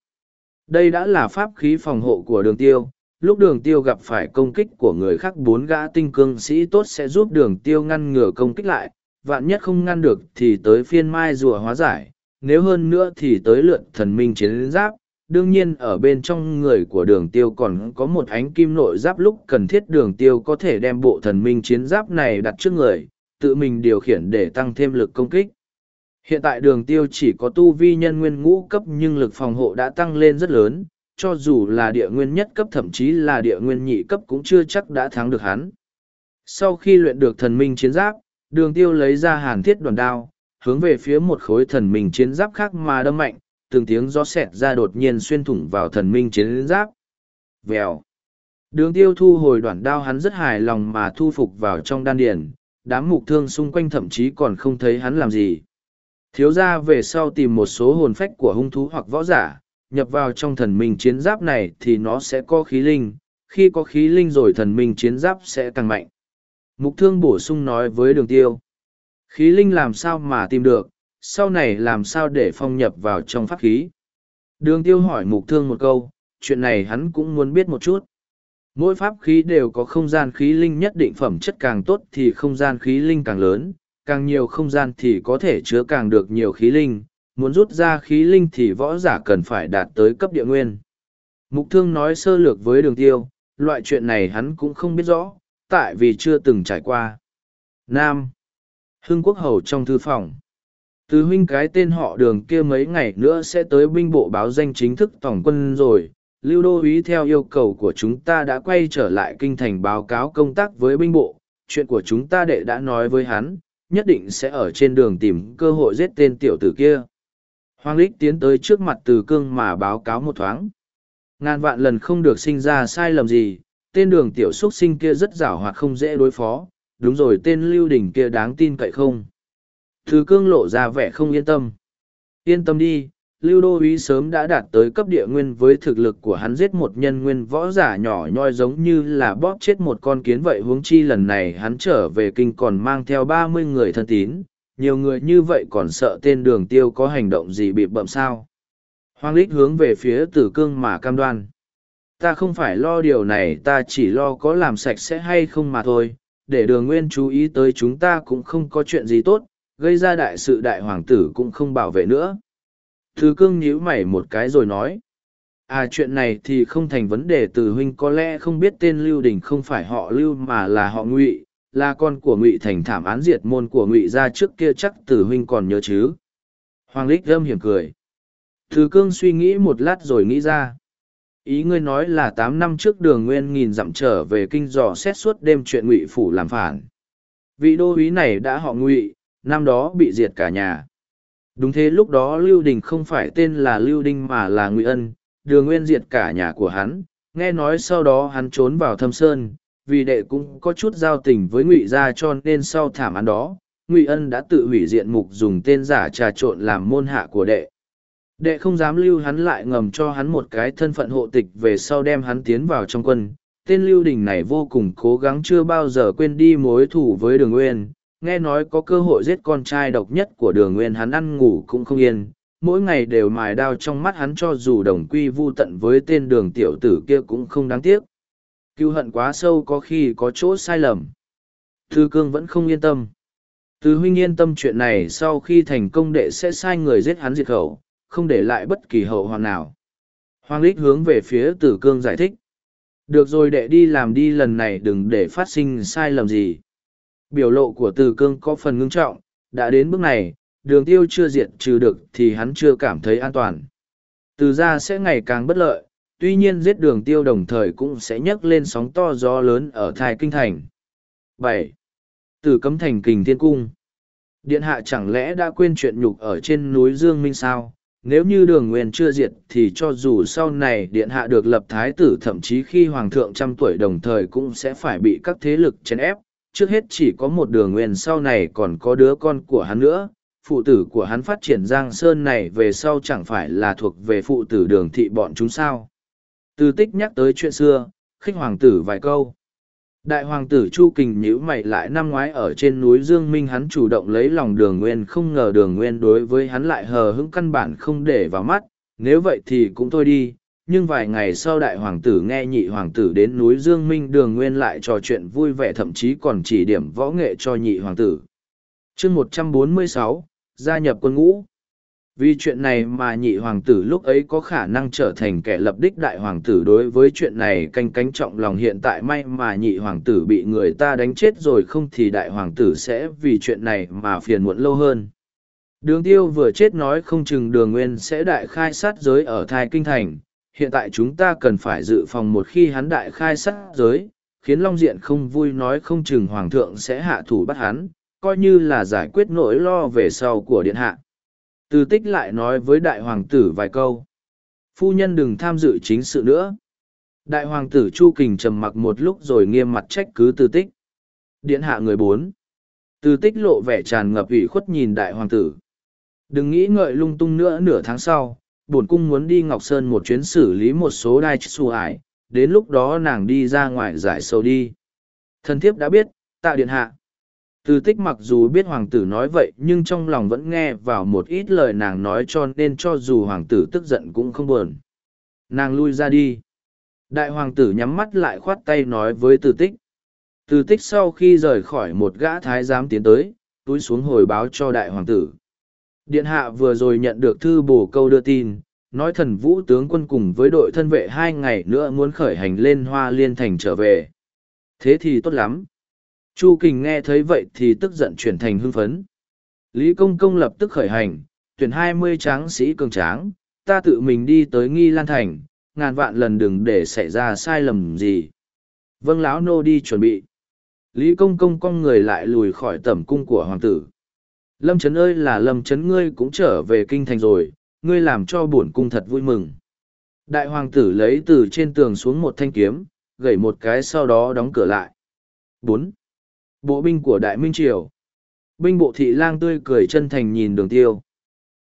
Đây đã là pháp khí phòng hộ của đường tiêu, lúc đường tiêu gặp phải công kích của người khác bốn gã tinh cương sĩ tốt sẽ giúp đường tiêu ngăn ngừa công kích lại, vạn nhất không ngăn được thì tới phiên mai rùa hóa giải, nếu hơn nữa thì tới lượn thần minh chiến giáp, đương nhiên ở bên trong người của đường tiêu còn có một ánh kim nội giáp lúc cần thiết đường tiêu có thể đem bộ thần minh chiến giáp này đặt trước người, tự mình điều khiển để tăng thêm lực công kích. Hiện tại đường tiêu chỉ có tu vi nhân nguyên ngũ cấp nhưng lực phòng hộ đã tăng lên rất lớn, cho dù là địa nguyên nhất cấp thậm chí là địa nguyên nhị cấp cũng chưa chắc đã thắng được hắn. Sau khi luyện được thần minh chiến giáp, đường tiêu lấy ra hàn thiết đoàn đao, hướng về phía một khối thần minh chiến giáp khác mà đâm mạnh, từng tiếng gió xẹt ra đột nhiên xuyên thủng vào thần minh chiến giáp. Vèo. Đường tiêu thu hồi đoạn đao hắn rất hài lòng mà thu phục vào trong đan điền, đám mục thương xung quanh thậm chí còn không thấy hắn làm gì. Thiếu ra về sau tìm một số hồn phách của hung thú hoặc võ giả, nhập vào trong thần minh chiến giáp này thì nó sẽ có khí linh, khi có khí linh rồi thần minh chiến giáp sẽ càng mạnh. Mục thương bổ sung nói với đường tiêu. Khí linh làm sao mà tìm được, sau này làm sao để phong nhập vào trong pháp khí. Đường tiêu hỏi mục thương một câu, chuyện này hắn cũng muốn biết một chút. Mỗi pháp khí đều có không gian khí linh nhất định phẩm chất càng tốt thì không gian khí linh càng lớn, càng nhiều không gian thì có thể chứa càng được nhiều khí linh, muốn rút ra khí linh thì võ giả cần phải đạt tới cấp địa nguyên. Mục thương nói sơ lược với đường tiêu, loại chuyện này hắn cũng không biết rõ, tại vì chưa từng trải qua. Nam Hưng Quốc Hầu trong thư phòng từ huynh cái tên họ đường kia mấy ngày nữa sẽ tới binh bộ báo danh chính thức tổng quân rồi. Lưu đô ý theo yêu cầu của chúng ta đã quay trở lại kinh thành báo cáo công tác với binh bộ. Chuyện của chúng ta đệ đã nói với hắn, nhất định sẽ ở trên đường tìm cơ hội giết tên tiểu tử kia. Hoàng Lích tiến tới trước mặt từ cương mà báo cáo một thoáng. Ngàn vạn lần không được sinh ra sai lầm gì, tên đường tiểu xuất sinh kia rất rảo hoạt không dễ đối phó, đúng rồi tên lưu đình kia đáng tin cậy không. Thứ cương lộ ra vẻ không yên tâm. Yên tâm đi, Lưu Đô Ý sớm đã đạt tới cấp địa nguyên với thực lực của hắn giết một nhân nguyên võ giả nhỏ nhoi giống như là bóp chết một con kiến vậy huống chi lần này hắn trở về kinh còn mang theo ba mươi người thân tín, nhiều người như vậy còn sợ tên đường tiêu có hành động gì bị bậm sao. Hoàng Lích hướng về phía tử cương mà cam đoan. Ta không phải lo điều này ta chỉ lo có làm sạch sẽ hay không mà thôi, để đường nguyên chú ý tới chúng ta cũng không có chuyện gì tốt, gây ra đại sự đại hoàng tử cũng không bảo vệ nữa. Thứ cương nhíu mày một cái rồi nói. À chuyện này thì không thành vấn đề từ huynh, có lẽ không biết tên Lưu Đình không phải họ Lưu mà là họ Ngụy. là con của ngụy thành thảm án diệt môn của ngụy gia trước kia chắc tử huynh còn nhớ chứ hoàng lích âm hiểm cười thứ cương suy nghĩ một lát rồi nghĩ ra ý ngươi nói là tám năm trước đường nguyên nghìn dặm trở về kinh dò xét suốt đêm chuyện ngụy phủ làm phản vị đô úy này đã họ ngụy năm đó bị diệt cả nhà. Đúng thế lúc đó lưu đình không phải tên là lưu đinh mà là ngụy ân, đường nguyên diệt cả nhà của hắn. Nghe nói sau đó hắn trốn vào thâm sơn, vì đệ cũng có chút giao tình với ngụy gia cho nên sau thảm án đó, ngụy ân đã tự hủy diện mục dùng tên giả trà trộn làm môn hạ của đệ. Đệ không dám lưu hắn lại ngầm cho hắn một cái thân phận hộ tịch về sau đem hắn tiến vào trong quân. Tên lưu đình này vô cùng cố gắng chưa bao giờ quên đi mối thủ với đường nguyên nghe nói có cơ hội giết con trai độc nhất của đường nguyên, hắn ăn ngủ cũng không yên. Mỗi ngày đều mài đao trong mắt hắn cho dù đồng quy vu tận với tên đường tiểu tử kia cũng không đáng tiếc. Cựu hận quá sâu có khi có chỗ sai lầm. Thư cương vẫn không yên tâm. Từ huynh yên tâm chuyện này, sau khi thành công đệ sẽ sai người giết hắn diệt khẩu, không để lại bất kỳ hậu hoạn nào. Hoàng lích hướng về phía tử cương giải thích. Được rồi đệ, đi làm đi, lần này đừng để phát sinh sai lầm gì biểu lộ của Từ cương có phần ngưng trọng, đã đến bước này, đường tiêu chưa diệt trừ được thì hắn chưa cảm thấy an toàn từ ra sẽ ngày càng bất lợi, tuy nhiên giết đường tiêu đồng thời cũng sẽ nhấc lên sóng to gió lớn ở thai kinh thành. bảy Từ cấm thành kình thiên cung. Điện hạ chẳng lẽ đã quên chuyện nhục ở trên núi Dương Minh sao? Nếu như đường nguyên chưa diệt thì cho dù sau này điện hạ được lập thái tử thậm chí khi hoàng thượng trăm tuổi đồng thời cũng sẽ phải bị các thế lực chèn ép. Trước hết chỉ có một đường nguyên sau này còn có đứa con của hắn nữa, phụ tử của hắn phát triển Giang Sơn này về sau chẳng phải là thuộc về phụ tử đường thị bọn chúng sao. Từ tích nhắc tới chuyện xưa, khích hoàng tử vài câu. Đại hoàng tử Chu Kình nhữ mày lại năm ngoái ở trên núi Dương Minh hắn chủ động lấy lòng đường nguyên không ngờ đường nguyên đối với hắn lại hờ hững căn bản không để vào mắt, nếu vậy thì cũng thôi đi. Nhưng vài ngày sau đại hoàng tử nghe nhị hoàng tử đến núi Dương Minh đường nguyên lại trò chuyện vui vẻ, thậm chí còn chỉ điểm võ nghệ cho nhị hoàng tử. chương một trăm bốn mươi sáu, gia nhập quân ngũ. Vì chuyện này mà nhị hoàng tử lúc ấy có khả năng trở thành kẻ lập đích đại hoàng tử, đối với chuyện này canh cánh trọng lòng hiện tại may mà nhị hoàng tử bị người ta đánh chết rồi, không thì đại hoàng tử sẽ vì chuyện này mà phiền muộn lâu hơn. Đường tiêu vừa chết nói không chừng đường nguyên sẽ đại khai sát giới ở thai kinh thành. Hiện tại chúng ta cần phải dự phòng một khi hắn đại khai sát giới, khiến Long Diện không vui nói không chừng Hoàng thượng sẽ hạ thủ bắt hắn, coi như là giải quyết nỗi lo về sau của Điện Hạ. Từ tích lại nói với đại hoàng tử vài câu. Phu nhân đừng tham dự chính sự nữa. Đại hoàng tử Chu Kình trầm mặc một lúc rồi nghiêm mặt trách cứ từ tích. Điện hạ người bốn. Từ tích lộ vẻ tràn ngập ủy khuất nhìn đại hoàng tử. Đừng nghĩ ngợi lung tung nữa nửa tháng sau, bổn cung muốn đi Ngọc Sơn một chuyến xử lý một số đai xù ải, đến lúc đó nàng đi ra ngoài giải sâu đi. Thần thiếp đã biết, tạ điện hạ. Từ tích mặc dù biết hoàng tử nói vậy nhưng trong lòng vẫn nghe vào một ít lời nàng nói cho nên cho dù hoàng tử tức giận cũng không buồn. Nàng lui ra đi. Đại hoàng tử nhắm mắt lại khoát tay nói với từ tích. Từ tích sau khi rời khỏi một gã thái giám tiến tới, túi xuống hồi báo cho đại hoàng tử. Điện hạ vừa rồi nhận được thư bổ câu đưa tin, nói thần vũ tướng quân cùng với đội thân vệ hai ngày nữa muốn khởi hành lên hoa liên thành trở về. Thế thì tốt lắm, Chu Kình nghe thấy vậy thì tức giận chuyển thành hưng phấn. Lý Công Công lập tức khởi hành, tuyển hai mươi tráng sĩ cường tráng, ta tự mình đi tới Nghi Lan Thành, ngàn vạn lần đừng để xảy ra sai lầm gì. Vâng lão nô đi chuẩn bị. Lý Công Công con người lại lùi khỏi tẩm cung của hoàng tử. Lâm Trấn ơi là Lâm Trấn ngươi cũng trở về kinh thành rồi, ngươi làm cho bổn cung thật vui mừng. Đại hoàng tử lấy từ trên tường xuống một thanh kiếm, gẩy một cái sau đó đóng cửa lại. bốn Bộ binh của Đại Minh Triều. Binh bộ thị lang tươi cười chân thành nhìn đường tiêu.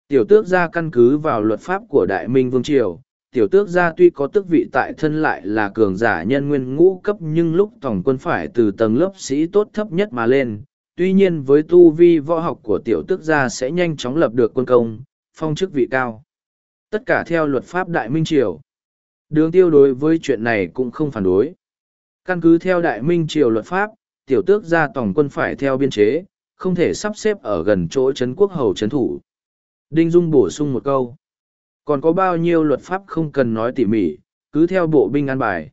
Tiểu tước gia căn cứ vào luật pháp của Đại Minh Vương Triều. Tiểu tước gia tuy có tước vị tại thân lại là cường giả nhân nguyên ngũ cấp nhưng lúc tổng quân phải từ tầng lớp sĩ tốt thấp nhất mà lên. Tuy nhiên với tu vi võ học của tiểu tước gia sẽ nhanh chóng lập được quân công, phong chức vị cao. Tất cả theo luật pháp Đại Minh Triều. Đường tiêu đối với chuyện này cũng không phản đối. Căn cứ theo Đại Minh Triều luật pháp, tiểu tước gia tổng quân phải theo biên chế, không thể sắp xếp ở gần chỗ Trấn quốc hầu Trấn thủ. Đinh Dung bổ sung một câu. Còn có bao nhiêu luật pháp không cần nói tỉ mỉ, cứ theo bộ binh an bài.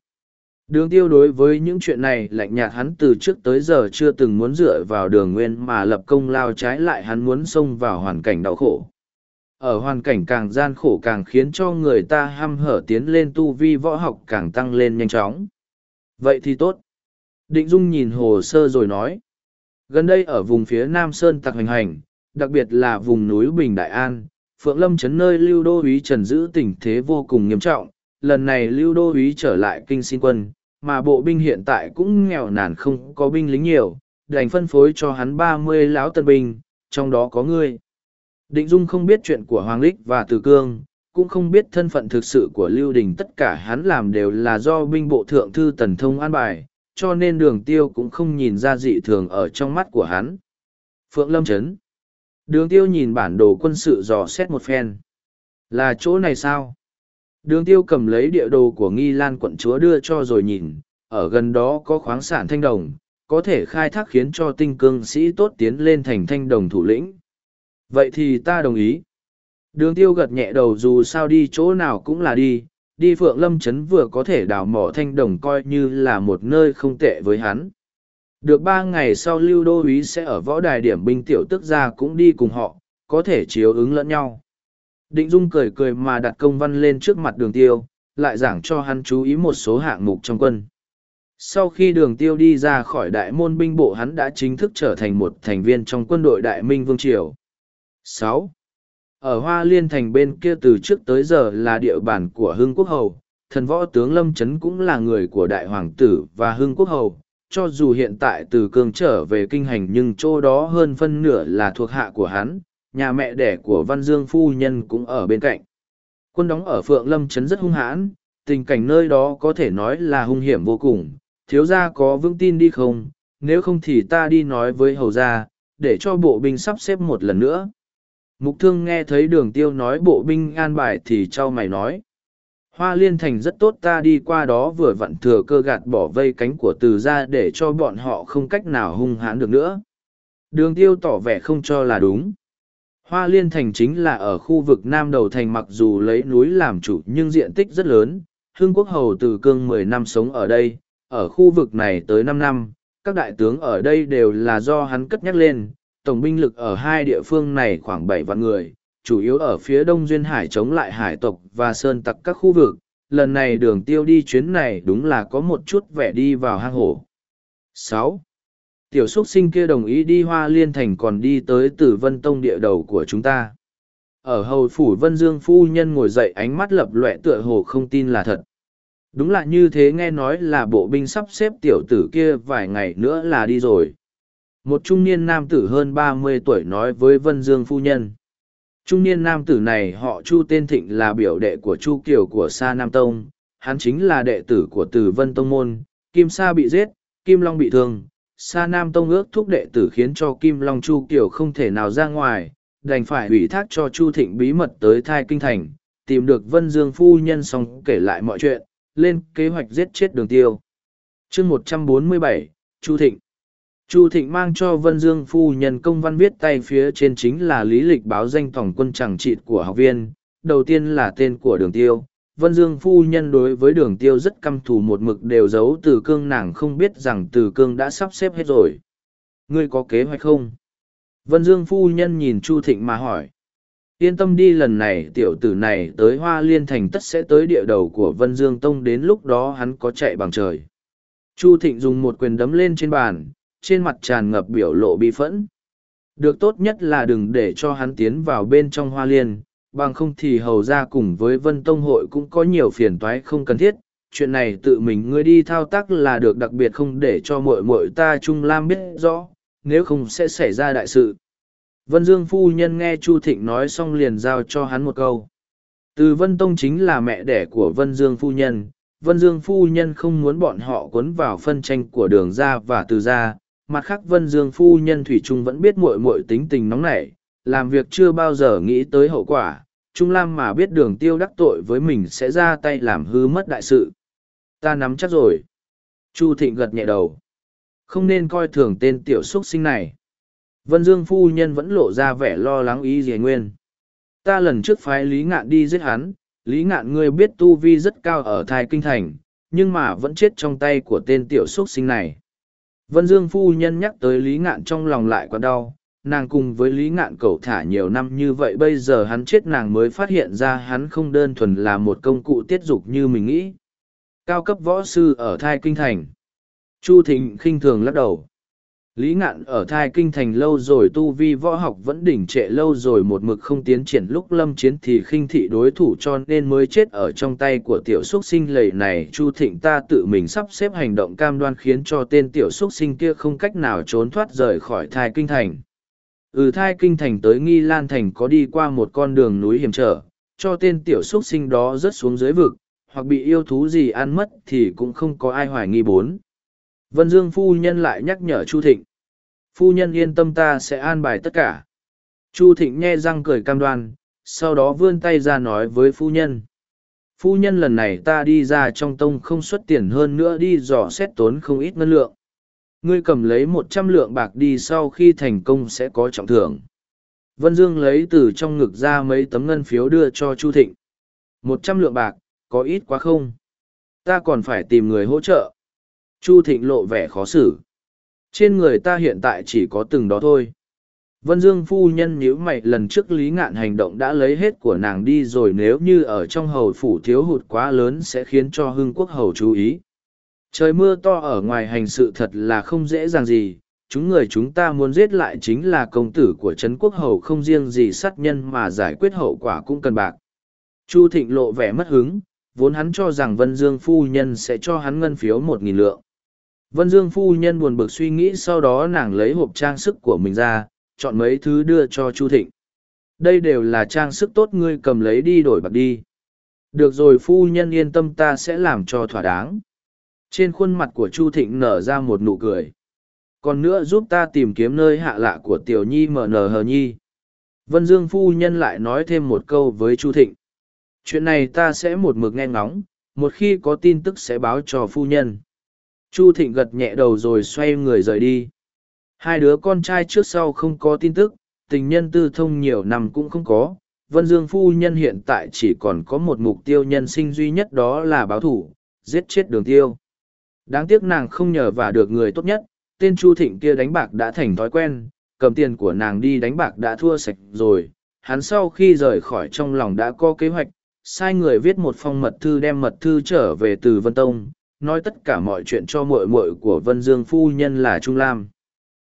Đường tiêu đối với những chuyện này lạnh nhạt hắn từ trước tới giờ chưa từng muốn dựa vào đường nguyên mà lập công lao trái lại hắn muốn xông vào hoàn cảnh đau khổ. Ở hoàn cảnh càng gian khổ càng khiến cho người ta ham hở tiến lên tu vi võ học càng tăng lên nhanh chóng. Vậy thì tốt. Định Dung nhìn hồ sơ rồi nói. Gần đây ở vùng phía Nam Sơn tặc hành hành, đặc biệt là vùng núi Bình Đại An, Phượng Lâm chấn nơi lưu đô úy trần giữ tình thế vô cùng nghiêm trọng. Lần này lưu đô úy trở lại kinh xin quân, mà bộ binh hiện tại cũng nghèo nàn không có binh lính nhiều, đành phân phối cho hắn ba mươi lão tân binh, trong đó có ngươi. Định Dung không biết chuyện của Hoàng Lích và Từ Cương, cũng không biết thân phận thực sự của Lưu Đình tất cả hắn làm đều là do binh bộ thượng thư Tần Thông an bài, cho nên đường tiêu cũng không nhìn ra dị thường ở trong mắt của hắn. Phượng Lâm Trấn Đường tiêu nhìn bản đồ quân sự dò xét một phen. Là chỗ này sao? Đường tiêu cầm lấy địa đồ của nghi lan quận chúa đưa cho rồi nhìn, ở gần đó có khoáng sản thanh đồng, có thể khai thác khiến cho tinh cương sĩ tốt tiến lên thành thanh đồng thủ lĩnh. Vậy thì ta đồng ý. Đường tiêu gật nhẹ đầu dù sao đi chỗ nào cũng là đi, đi Phượng Lâm Trấn vừa có thể đào mỏ thanh đồng coi như là một nơi không tệ với hắn. Được ba ngày sau Lưu Đô Úy sẽ ở võ đài điểm binh tiểu tức ra cũng đi cùng họ, có thể chiếu ứng lẫn nhau. Định Dung cười cười mà đặt công văn lên trước mặt đường tiêu, lại giảng cho hắn chú ý một số hạng mục trong quân. Sau khi đường tiêu đi ra khỏi đại môn binh bộ hắn đã chính thức trở thành một thành viên trong quân đội Đại Minh Vương Triều. Sáu, Ở Hoa Liên Thành bên kia từ trước tới giờ là địa bàn của Hưng Quốc Hầu, thần võ tướng Lâm Trấn cũng là người của Đại Hoàng Tử và Hưng Quốc Hầu. Cho dù hiện tại từ cường trở về kinh hành nhưng chỗ đó hơn phân nửa là thuộc hạ của hắn, nhà mẹ đẻ của Văn Dương Phu Nhân cũng ở bên cạnh. Quân đóng ở Phượng Lâm Trấn rất hung hãn, tình cảnh nơi đó có thể nói là hung hiểm vô cùng, thiếu gia có vững tin đi không, nếu không thì ta đi nói với hầu gia, để cho bộ binh sắp xếp một lần nữa. Mục thương nghe thấy đường tiêu nói bộ binh an bài thì trao mày nói. Hoa liên thành rất tốt ta đi qua đó vừa vặn thừa cơ gạt bỏ vây cánh của từ ra để cho bọn họ không cách nào hung hãn được nữa. Đường tiêu tỏ vẻ không cho là đúng. Hoa liên thành chính là ở khu vực nam đầu thành mặc dù lấy núi làm chủ nhưng diện tích rất lớn. Hương quốc hầu từ cương mười năm sống ở đây, ở khu vực này tới năm năm, các đại tướng ở đây đều là do hắn cất nhắc lên, tổng binh lực ở hai địa phương này khoảng bảy vạn người, chủ yếu ở phía đông duyên hải chống lại hải tộc và sơn tặc các khu vực. Lần này đường tiêu đi chuyến này đúng là có một chút vẻ đi vào hang hổ. Sáu, Tiểu xúc sinh kia đồng ý đi hoa liên thành còn đi tới tử vân tông địa đầu của chúng ta. Ở hầu phủ vân dương phu nhân ngồi dậy ánh mắt lập loẹ tựa hồ không tin là thật. Đúng là như thế nghe nói là bộ binh sắp xếp tiểu tử kia vài ngày nữa là đi rồi. Một trung niên nam tử hơn ba mươi tuổi nói với Vân Dương phu nhân. Trung niên nam tử này họ Chu tên Thịnh là biểu đệ của Chu Kiều của Sa Nam Tông. Hắn chính là đệ tử của Tử Vân Tông Môn. Kim Sa bị giết, Kim Long bị thương. Sa Nam Tông ước thúc đệ tử khiến cho Kim Long Chu Kiều không thể nào ra ngoài, đành phải ủy thác cho Chu Thịnh bí mật tới thai kinh thành, tìm được Vân Dương phu nhân xong kể lại mọi chuyện, lên kế hoạch giết chết đường tiêu. chương một trăm bốn mươi bảy Chu Thịnh Chu Thịnh mang cho Vân Dương phu nhân công văn viết tay phía trên chính là lý lịch báo danh tổng quân chẳng trị của học viên, đầu tiên là tên của đường tiêu. Vân Dương phu nhân đối với đường tiêu rất căm thù một mực đều giấu từ cương nàng không biết rằng từ cương đã sắp xếp hết rồi. Ngươi có kế hoạch không? Vân Dương phu nhân nhìn Chu Thịnh mà hỏi. Yên tâm đi lần này tiểu tử này tới Hoa Liên Thành tất sẽ tới địa đầu của Vân Dương Tông đến lúc đó hắn có chạy bằng trời. Chu Thịnh dùng một quyền đấm lên trên bàn, trên mặt tràn ngập biểu lộ bi phẫn. Được tốt nhất là đừng để cho hắn tiến vào bên trong Hoa Liên, bằng không thì hầu ra cùng với Vân Tông hội cũng có nhiều phiền toái không cần thiết. Chuyện này tự mình ngươi đi thao tác là được đặc biệt không để cho muội muội ta Trung Lam biết rõ, nếu không sẽ xảy ra đại sự. Vân Dương phu nhân nghe Chu Thịnh nói xong liền giao cho hắn một câu. Từ Vân Tông chính là mẹ đẻ của Vân Dương phu nhân. Vân Dương phu nhân không muốn bọn họ cuốn vào phân tranh của đường ra và từ ra. Mặt khác Vân Dương phu nhân Thủy Trung vẫn biết muội muội tính tình nóng nảy, làm việc chưa bao giờ nghĩ tới hậu quả. Trung Lam mà biết đường tiêu đắc tội với mình sẽ ra tay làm hư mất đại sự. Ta nắm chắc rồi. Chu Thịnh gật nhẹ đầu. Không nên coi thường tên tiểu xuất sinh này. Vân Dương phu nhân vẫn lộ ra vẻ lo lắng ý dề nguyên. Ta lần trước phái Lý Ngạn đi giết hắn, Lý Ngạn ngươi biết tu vi rất cao ở thai kinh thành, nhưng mà vẫn chết trong tay của tên tiểu xuất sinh này. Vân Dương phu nhân nhắc tới Lý Ngạn trong lòng lại quá đau, nàng cùng với Lý Ngạn cầu thả nhiều năm như vậy bây giờ hắn chết nàng mới phát hiện ra hắn không đơn thuần là một công cụ tiết dục như mình nghĩ. Cao cấp võ sư ở thai kinh thành. Chu Thịnh khinh thường lắc đầu. Lý ngạn ở thai kinh thành lâu rồi tu vi võ học vẫn đỉnh trệ lâu rồi một mực không tiến triển lúc lâm chiến thì khinh thị đối thủ cho nên mới chết ở trong tay của tiểu xuất sinh lầy này chu thịnh ta tự mình sắp xếp hành động cam đoan khiến cho tên tiểu xuất sinh kia không cách nào trốn thoát rời khỏi thai kinh thành ừ thai kinh thành tới nghi lan thành có đi qua một con đường núi hiểm trở, cho tên tiểu xuất sinh đó rớt xuống dưới vực, hoặc bị yêu thú gì ăn mất thì cũng không có ai hoài nghi bốn. Vân dương phu nhân lại nhắc nhở chu thịnh. Phu nhân yên tâm ta sẽ an bài tất cả. Chu thịnh nghe răng cười cam đoan, sau đó vươn tay ra nói với phu nhân. Phu nhân lần này ta đi ra trong tông không xuất tiền hơn nữa đi dò xét tốn không ít ngân lượng ngươi cầm lấy một trăm lượng bạc đi sau khi thành công sẽ có trọng thưởng. Vân dương lấy từ trong ngực ra mấy tấm ngân phiếu đưa cho chu thịnh. Một trăm lượng bạc, có ít quá không? Ta còn phải tìm người hỗ trợ. Chu thịnh lộ vẻ khó xử. Trên người ta hiện tại chỉ có từng đó thôi. Vân Dương phu nhân nhíu mày lần trước lý ngạn hành động đã lấy hết của nàng đi rồi nếu như ở trong hầu phủ thiếu hụt quá lớn sẽ khiến cho hưng quốc hầu chú ý. Trời mưa to ở ngoài hành sự thật là không dễ dàng gì, chúng người chúng ta muốn giết lại chính là công tử của Trấn quốc hầu không riêng gì sát nhân mà giải quyết hậu quả cũng cần bạc. Chu Thịnh lộ vẻ mất hứng, vốn hắn cho rằng Vân Dương phu nhân sẽ cho hắn ngân phiếu một nghìn lượng. Vân Dương phu nhân buồn bực suy nghĩ sau đó nàng lấy hộp trang sức của mình ra, chọn mấy thứ đưa cho Chu Thịnh. Đây đều là trang sức tốt ngươi cầm lấy đi đổi bạc đi. Được rồi phu nhân yên tâm ta sẽ làm cho thỏa đáng. Trên khuôn mặt của Chu Thịnh nở ra một nụ cười. Còn nữa giúp ta tìm kiếm nơi hạ lạ của Tiểu Nhi mờ nở hờ nhi. Vân Dương phu nhân lại nói thêm một câu với Chu Thịnh. Chuyện này ta sẽ một mực nghe ngóng, một khi có tin tức sẽ báo cho phu nhân. Chu Thịnh gật nhẹ đầu rồi xoay người rời đi. Hai đứa con trai trước sau không có tin tức, tình nhân tư thông nhiều năm cũng không có. Vân Dương phu nhân hiện tại chỉ còn có một mục tiêu nhân sinh duy nhất đó là báo thủ, giết chết đường tiêu. Đáng tiếc nàng không nhờ vả được người tốt nhất, tên Chu Thịnh kia đánh bạc đã thành thói quen, cầm tiền của nàng đi đánh bạc đã thua sạch rồi. Hắn sau khi rời khỏi trong lòng đã có kế hoạch, sai người viết một phong mật thư đem mật thư trở về từ Vân Tông, nói tất cả mọi chuyện cho muội muội của Vân Dương phu nhân là Trung Lam.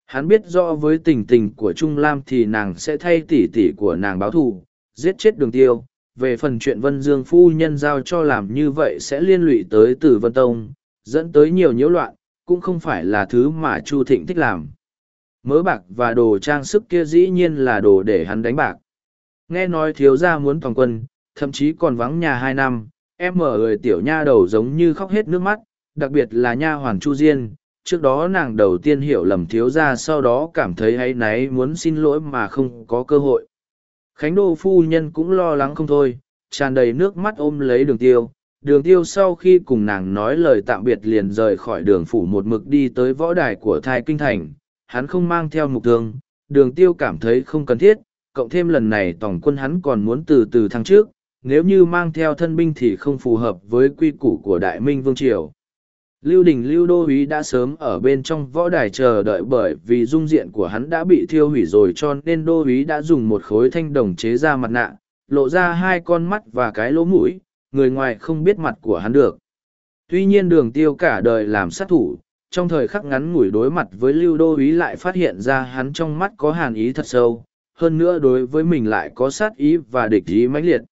Hắn biết rõ với tình tình của Trung Lam thì nàng sẽ thay tỷ tỷ của nàng báo thù, giết chết đường tiêu. Về phần chuyện Vân Dương phu nhân giao cho làm như vậy sẽ liên lụy tới từ Vân Tông, dẫn tới nhiều nhiễu loạn, cũng không phải là thứ mà Chu Thịnh thích làm. Mớ bạc và đồ trang sức kia dĩ nhiên là đồ để hắn đánh bạc. Nghe nói thiếu gia muốn toàn quân, thậm chí còn vắng nhà hai năm, em mở người tiểu nha đầu giống như khóc hết nước mắt đặc biệt là nha hoàn chu diên trước đó nàng đầu tiên hiểu lầm thiếu gia, sau đó cảm thấy hay náy muốn xin lỗi mà không có cơ hội khánh đô phu nhân cũng lo lắng không thôi tràn đầy nước mắt ôm lấy đường tiêu đường tiêu sau khi cùng nàng nói lời tạm biệt liền rời khỏi đường phủ một mực đi tới võ đài của thai kinh thành. Hắn không mang theo mục thương. Đường tiêu cảm thấy không cần thiết. Cộng thêm lần này tổng quân hắn còn muốn từ từ thăng trước. Nếu như mang theo thân binh thì không phù hợp với quy củ của đại minh vương triều. Lưu đình, lưu đô uý đã sớm ở bên trong võ đài chờ đợi bởi vì dung diện của hắn đã bị thiêu hủy rồi cho nên đô uý đã dùng một khối thanh đồng chế ra mặt nạ, lộ ra hai con mắt và cái lỗ mũi người ngoài không biết mặt của hắn được. Tuy nhiên đường tiêu cả đời làm sát thủ trong thời khắc ngắn ngủi đối mặt với lưu đô ý lại phát hiện ra hắn trong mắt có hàn ý thật sâu hơn nữa đối với mình lại có sát ý và địch ý mãnh liệt.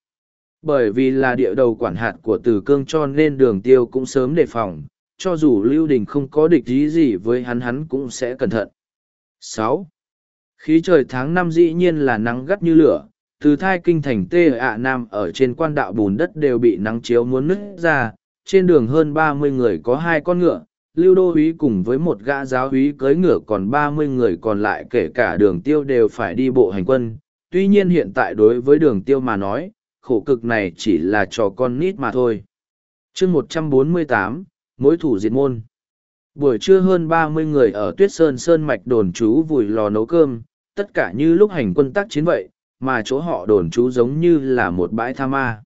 Bởi vì là địa đầu quản hạt của Từ Cương cho nên đường tiêu cũng sớm đề phòng, cho dù Lưu Đình không có địch ý gì với hắn hắn cũng sẽ cẩn thận. sáu. Khí trời tháng năm dĩ nhiên là nắng gắt như lửa, từ thai kinh thành Tê ạ Nam ở trên quan đạo bùn đất đều bị nắng chiếu muốn nứt ra, trên đường hơn ba mươi người có hai con ngựa, Lưu Đô uý cùng với một gã giáo úy cưỡi ngựa còn ba mươi người còn lại kể cả đường tiêu đều phải đi bộ hành quân. Tuy nhiên hiện tại đối với đường tiêu mà nói, khổ cực này chỉ là trò con nít mà thôi. chương một trăm bốn mươi tám mối thủ diệt môn. Buổi trưa hơn ba mươi người ở Tuyết Sơn Sơn Mạch đồn trú vùi lò nấu cơm, tất cả như lúc hành quân tác chiến vậy, mà chỗ họ đồn trú giống như là một bãi tha ma.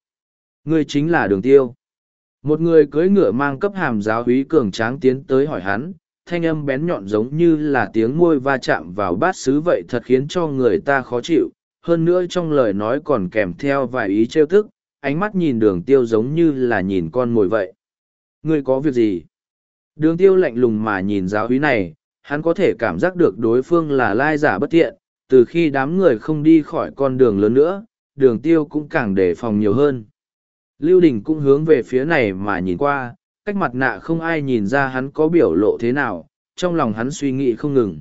Người chính là đường tiêu. một người cưỡi ngựa mang cấp hàm giáo úy cường tráng tiến tới hỏi hắn, thanh âm bén nhọn giống như là tiếng môi va chạm vào bát sứ vậy thật khiến cho người ta khó chịu hơn nữa trong lời nói còn kèm theo vài ý trêu tức, ánh mắt nhìn đường tiêu giống như là nhìn con mồi vậy ngươi có việc gì đường tiêu lạnh lùng mà nhìn giáo úy này, hắn có thể cảm giác được đối phương là lai giả bất thiện từ khi đám người không đi khỏi con đường lớn nữa, đường tiêu cũng càng đề phòng nhiều hơn. Lưu đình cũng hướng về phía này mà nhìn qua, cách mặt nạ không ai nhìn ra hắn có biểu lộ thế nào, trong lòng hắn suy nghĩ không ngừng.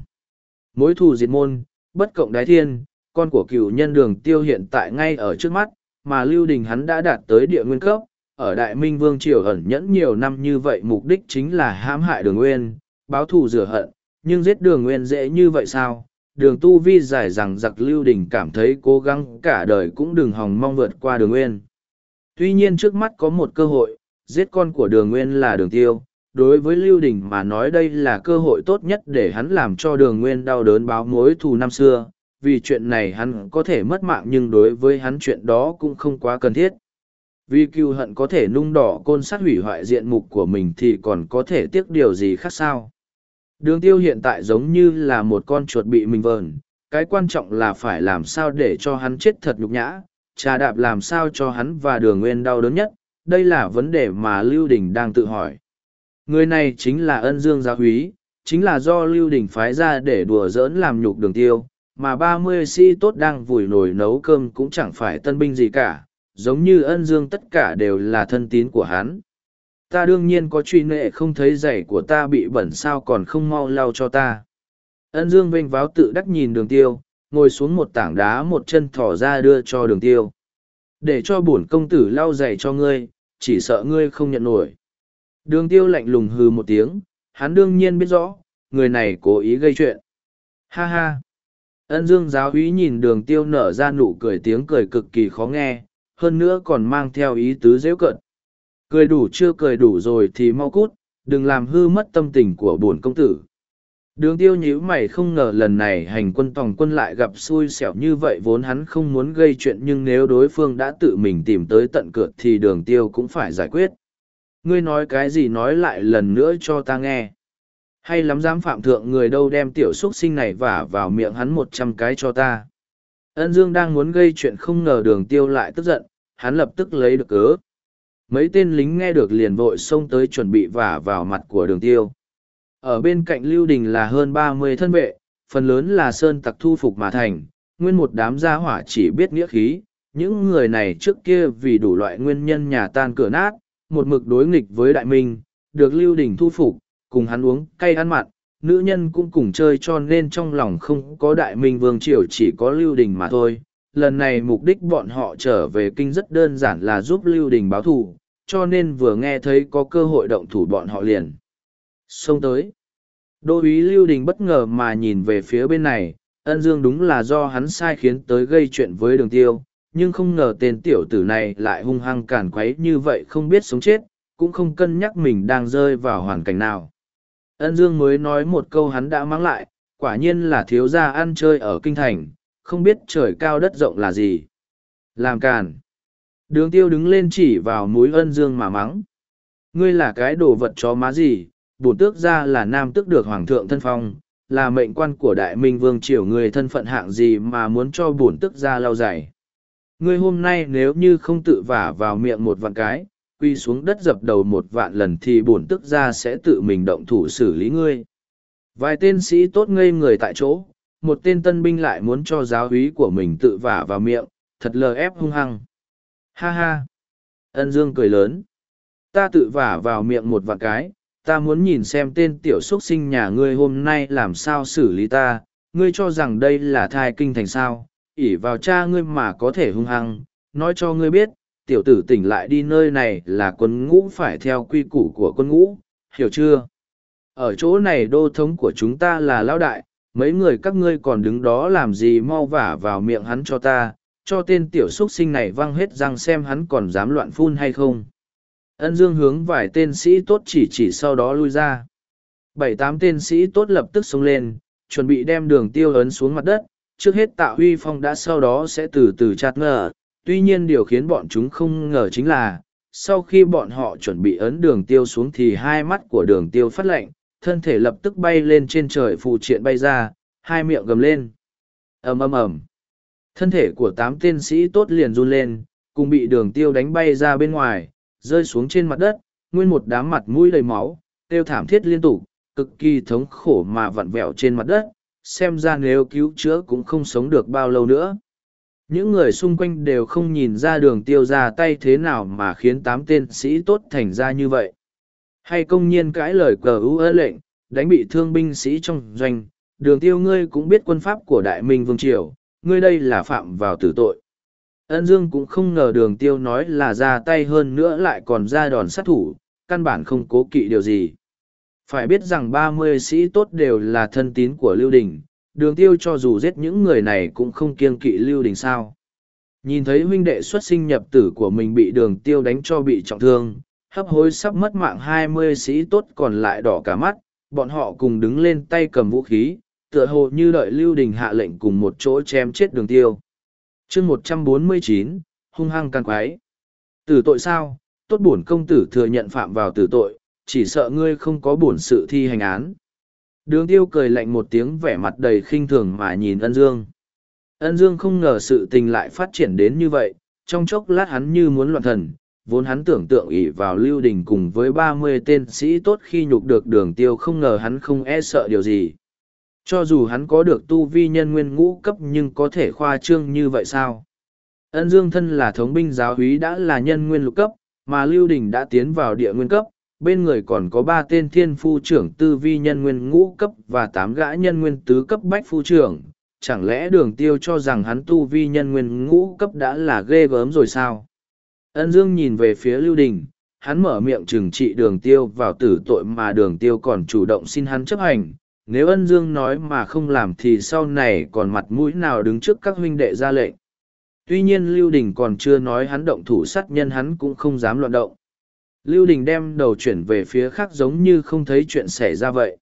Mối thù diệt môn, bất cộng đái thiên, con của cựu nhân đường tiêu hiện tại ngay ở trước mắt, mà lưu đình hắn đã đạt tới địa nguyên cấp, ở đại minh vương triều ẩn nhẫn nhiều năm như vậy mục đích chính là hãm hại đường nguyên, báo thù rửa hận, nhưng giết đường nguyên dễ như vậy sao? Đường tu vi giải rằng giặc lưu đình cảm thấy cố gắng cả đời cũng đừng hòng mong vượt qua đường nguyên. Tuy nhiên trước mắt có một cơ hội, giết con của đường nguyên là đường tiêu. Đối với lưu đình mà nói đây là cơ hội tốt nhất để hắn làm cho đường nguyên đau đớn báo mối thù năm xưa. Vì chuyện này hắn có thể mất mạng nhưng đối với hắn chuyện đó cũng không quá cần thiết. Vì cựu hận có thể nung đỏ côn sát hủy hoại diện mục của mình thì còn có thể tiếc điều gì khác sao? Đường tiêu hiện tại giống như là một con chuột bị mình vờn, cái quan trọng là phải làm sao để cho hắn chết thật nhục nhã, trà đạp làm sao cho hắn và đường nguyên đau đớn nhất, đây là vấn đề mà lưu đình đang tự hỏi. Người này chính là ân dương gia húy, chính là do lưu đình phái ra để đùa giỡn làm nhục đường tiêu, mà ba mươi sĩ tốt đang vùi nồi nấu cơm cũng chẳng phải tân binh gì cả, giống như ân dương tất cả đều là thân tín của hắn ta đương nhiên có truy nệ không thấy giày của ta bị bẩn sao còn không mau lau cho ta. Ân dương vênh váo tự đắc nhìn đường tiêu, ngồi xuống một tảng đá một chân thỏ ra đưa cho đường tiêu. Để cho bổn công tử lau giày cho ngươi, chỉ sợ ngươi không nhận nổi. Đường tiêu lạnh lùng hừ một tiếng, hắn đương nhiên biết rõ, người này cố ý gây chuyện. Ha ha. Ân dương giáo úy nhìn đường tiêu nở ra nụ cười tiếng cười cực kỳ khó nghe, hơn nữa còn mang theo ý tứ dễu cận cười đủ chưa cười đủ rồi thì mau cút, đừng làm hư mất tâm tình của bổn công tử. Đường tiêu nhíu mày không ngờ lần này hành quân tòng quân lại gặp xui xẻo như vậy, vốn hắn không muốn gây chuyện nhưng nếu đối phương đã tự mình tìm tới tận cửa thì đường tiêu cũng phải giải quyết. Ngươi nói cái gì nói lại lần nữa cho ta nghe. Hay lắm dám phạm thượng người đâu đem tiểu x u ấ t sinh này vả vào miệng hắn một trăm cái cho ta. Ân dương đang muốn gây chuyện không ngờ đường tiêu lại tức giận, hắn lập tức lấy được cớ mấy tên lính nghe được liền vội xông tới chuẩn bị vả vào mặt của đường tiêu. Ở bên cạnh lưu đình là hơn ba mươi thân vệ, phần lớn là sơn tặc thu phục mà thành, nguyên một đám gia hỏa chỉ biết nghĩa khí, những người này trước kia vì đủ loại nguyên nhân nhà tan cửa nát, một mực đối nghịch với đại minh, được lưu đình thu phục, cùng hắn uống cay ăn mặn, nữ nhân cũng cùng chơi cho nên trong lòng không có đại minh vương triều chỉ có lưu đình mà thôi lần này mục đích bọn họ trở về kinh rất đơn giản là giúp lưu đình báo thù, cho nên vừa nghe thấy có cơ hội động thủ bọn họ liền. Xông tới. Đô uý lưu đình bất ngờ mà nhìn về phía bên này, ân dương đúng là do hắn sai khiến tới gây chuyện với đường tiêu, nhưng không ngờ tên tiểu tử này lại hung hăng cản quấy như vậy không biết sống chết, cũng không cân nhắc mình đang rơi vào hoàn cảnh nào. Ân dương mới nói một câu hắn đã mang lại, quả nhiên là thiếu gia ăn chơi ở kinh thành không biết trời cao đất rộng là gì. Làm càn. Đường tiêu đứng lên chỉ vào mũi ân dương mà mắng. Ngươi là cái đồ vật chó má gì bổn tước ra là nam tước được hoàng thượng thân phong là mệnh quan của đại minh vương triều người thân phận hạng gì mà muốn cho bổn tước ra lau dày ngươi hôm nay nếu như không tự vả vào miệng một vạn cái quy xuống đất dập đầu một vạn lần thì bổn tước ra sẽ tự mình động thủ xử lý ngươi. Vài tên sĩ tốt ngây người tại chỗ, một tên tân binh lại muốn cho giáo húy của mình tự vả vào miệng, thật lờ ép hung hăng. Ha ha! Ân Dương cười lớn. Ta tự vả vào miệng một vạn cái, ta muốn nhìn xem tên tiểu xuất sinh nhà ngươi hôm nay làm sao xử lý ta, ngươi cho rằng đây là thai kinh thành sao, ỉ vào cha ngươi mà có thể hung hăng, nói cho ngươi biết, tiểu tử tỉnh lại đi nơi này là quân ngũ phải theo quy củ của quân ngũ, hiểu chưa? Ở chỗ này đô thống của chúng ta là lão đại, mấy người các ngươi còn đứng đó làm gì mau vả vào miệng hắn cho ta, cho tên tiểu xuất sinh này văng hết răng xem hắn còn dám loạn phun hay không. Ân Dương hướng vài tên sĩ tốt chỉ chỉ sau đó lui ra. Bảy tám tên sĩ tốt lập tức xuống lên, chuẩn bị đem đường tiêu ấn xuống mặt đất, trước hết tạo huy phong đã sau đó sẽ từ từ chặt ngờ, tuy nhiên điều khiến bọn chúng không ngờ chính là, sau khi bọn họ chuẩn bị ấn đường tiêu xuống thì hai mắt của đường tiêu phát lệnh thân thể lập tức bay lên trên trời phù triện bay ra, hai miệng gầm lên. ầm ầm ầm Thân thể của tám tên sĩ tốt liền run lên, cùng bị đường tiêu đánh bay ra bên ngoài, rơi xuống trên mặt đất, nguyên một đám mặt mũi đầy máu, tiêu thảm thiết liên tục, cực kỳ thống khổ mà vặn vẹo trên mặt đất, xem ra nếu cứu chữa cũng không sống được bao lâu nữa. Những người xung quanh đều không nhìn ra đường tiêu ra tay thế nào mà khiến tám tên sĩ tốt thành ra như vậy. Hay công nhiên cãi lời cờ ưu ơ lệnh, đánh bị thương binh sĩ trong doanh, đường tiêu ngươi cũng biết quân pháp của Đại Minh Vương Triều, ngươi đây là phạm vào tử tội. Ân Dương cũng không ngờ đường tiêu nói là ra tay hơn nữa lại còn ra đòn sát thủ, căn bản không cố kỵ điều gì. Phải biết rằng ba mươi sĩ tốt đều là thân tín của Lưu Đình, đường tiêu cho dù giết những người này cũng không kiêng kỵ Lưu Đình sao. Nhìn thấy huynh đệ xuất sinh nhập tử của mình bị đường tiêu đánh cho bị trọng thương, hấp hối sắp mất mạng hai mươi sĩ tốt còn lại đỏ cả mắt, bọn họ cùng đứng lên tay cầm vũ khí, tựa hồ như đợi Lưu Đình hạ lệnh cùng một chỗ chém chết đường tiêu. chương một trăm bốn mươi chín hung hăng càng quái. Tử tội sao? Tốt bổn công tử thừa nhận phạm vào tử tội, chỉ sợ ngươi không có bổn sự thi hành án. Đường tiêu cười lạnh một tiếng vẻ mặt đầy khinh thường mà nhìn ân dương. Ân dương không ngờ sự tình lại phát triển đến như vậy, trong chốc lát hắn như muốn loạn thần, vốn hắn tưởng tượng ỷ vào lưu đình cùng với ba mươi tên sĩ tốt khi nhục được đường tiêu không ngờ hắn không e sợ điều gì. Cho dù hắn có được tu vi nhân nguyên ngũ cấp nhưng có thể khoa trương như vậy sao? Ân Dương thân là thống binh giáo úy đã là nhân nguyên lục cấp, mà Lưu Đình đã tiến vào địa nguyên cấp, bên người còn có ba tên thiên phu trưởng tư vi nhân nguyên ngũ cấp và tám gã nhân nguyên tứ cấp bách phu trưởng. Chẳng lẽ đường tiêu cho rằng hắn tu vi nhân nguyên ngũ cấp đã là ghê gớm rồi sao? Ân Dương nhìn về phía Lưu Đình, hắn mở miệng trừng trị đường tiêu vào tử tội mà đường tiêu còn chủ động xin hắn chấp hành. Nếu ân dương nói mà không làm thì sau này còn mặt mũi nào đứng trước các huynh đệ ra lệnh. Tuy nhiên Lưu Đình còn chưa nói hắn động thủ sát nhân hắn cũng không dám loạn động. Lưu Đình đem đầu chuyển về phía khác giống như không thấy chuyện xảy ra vậy.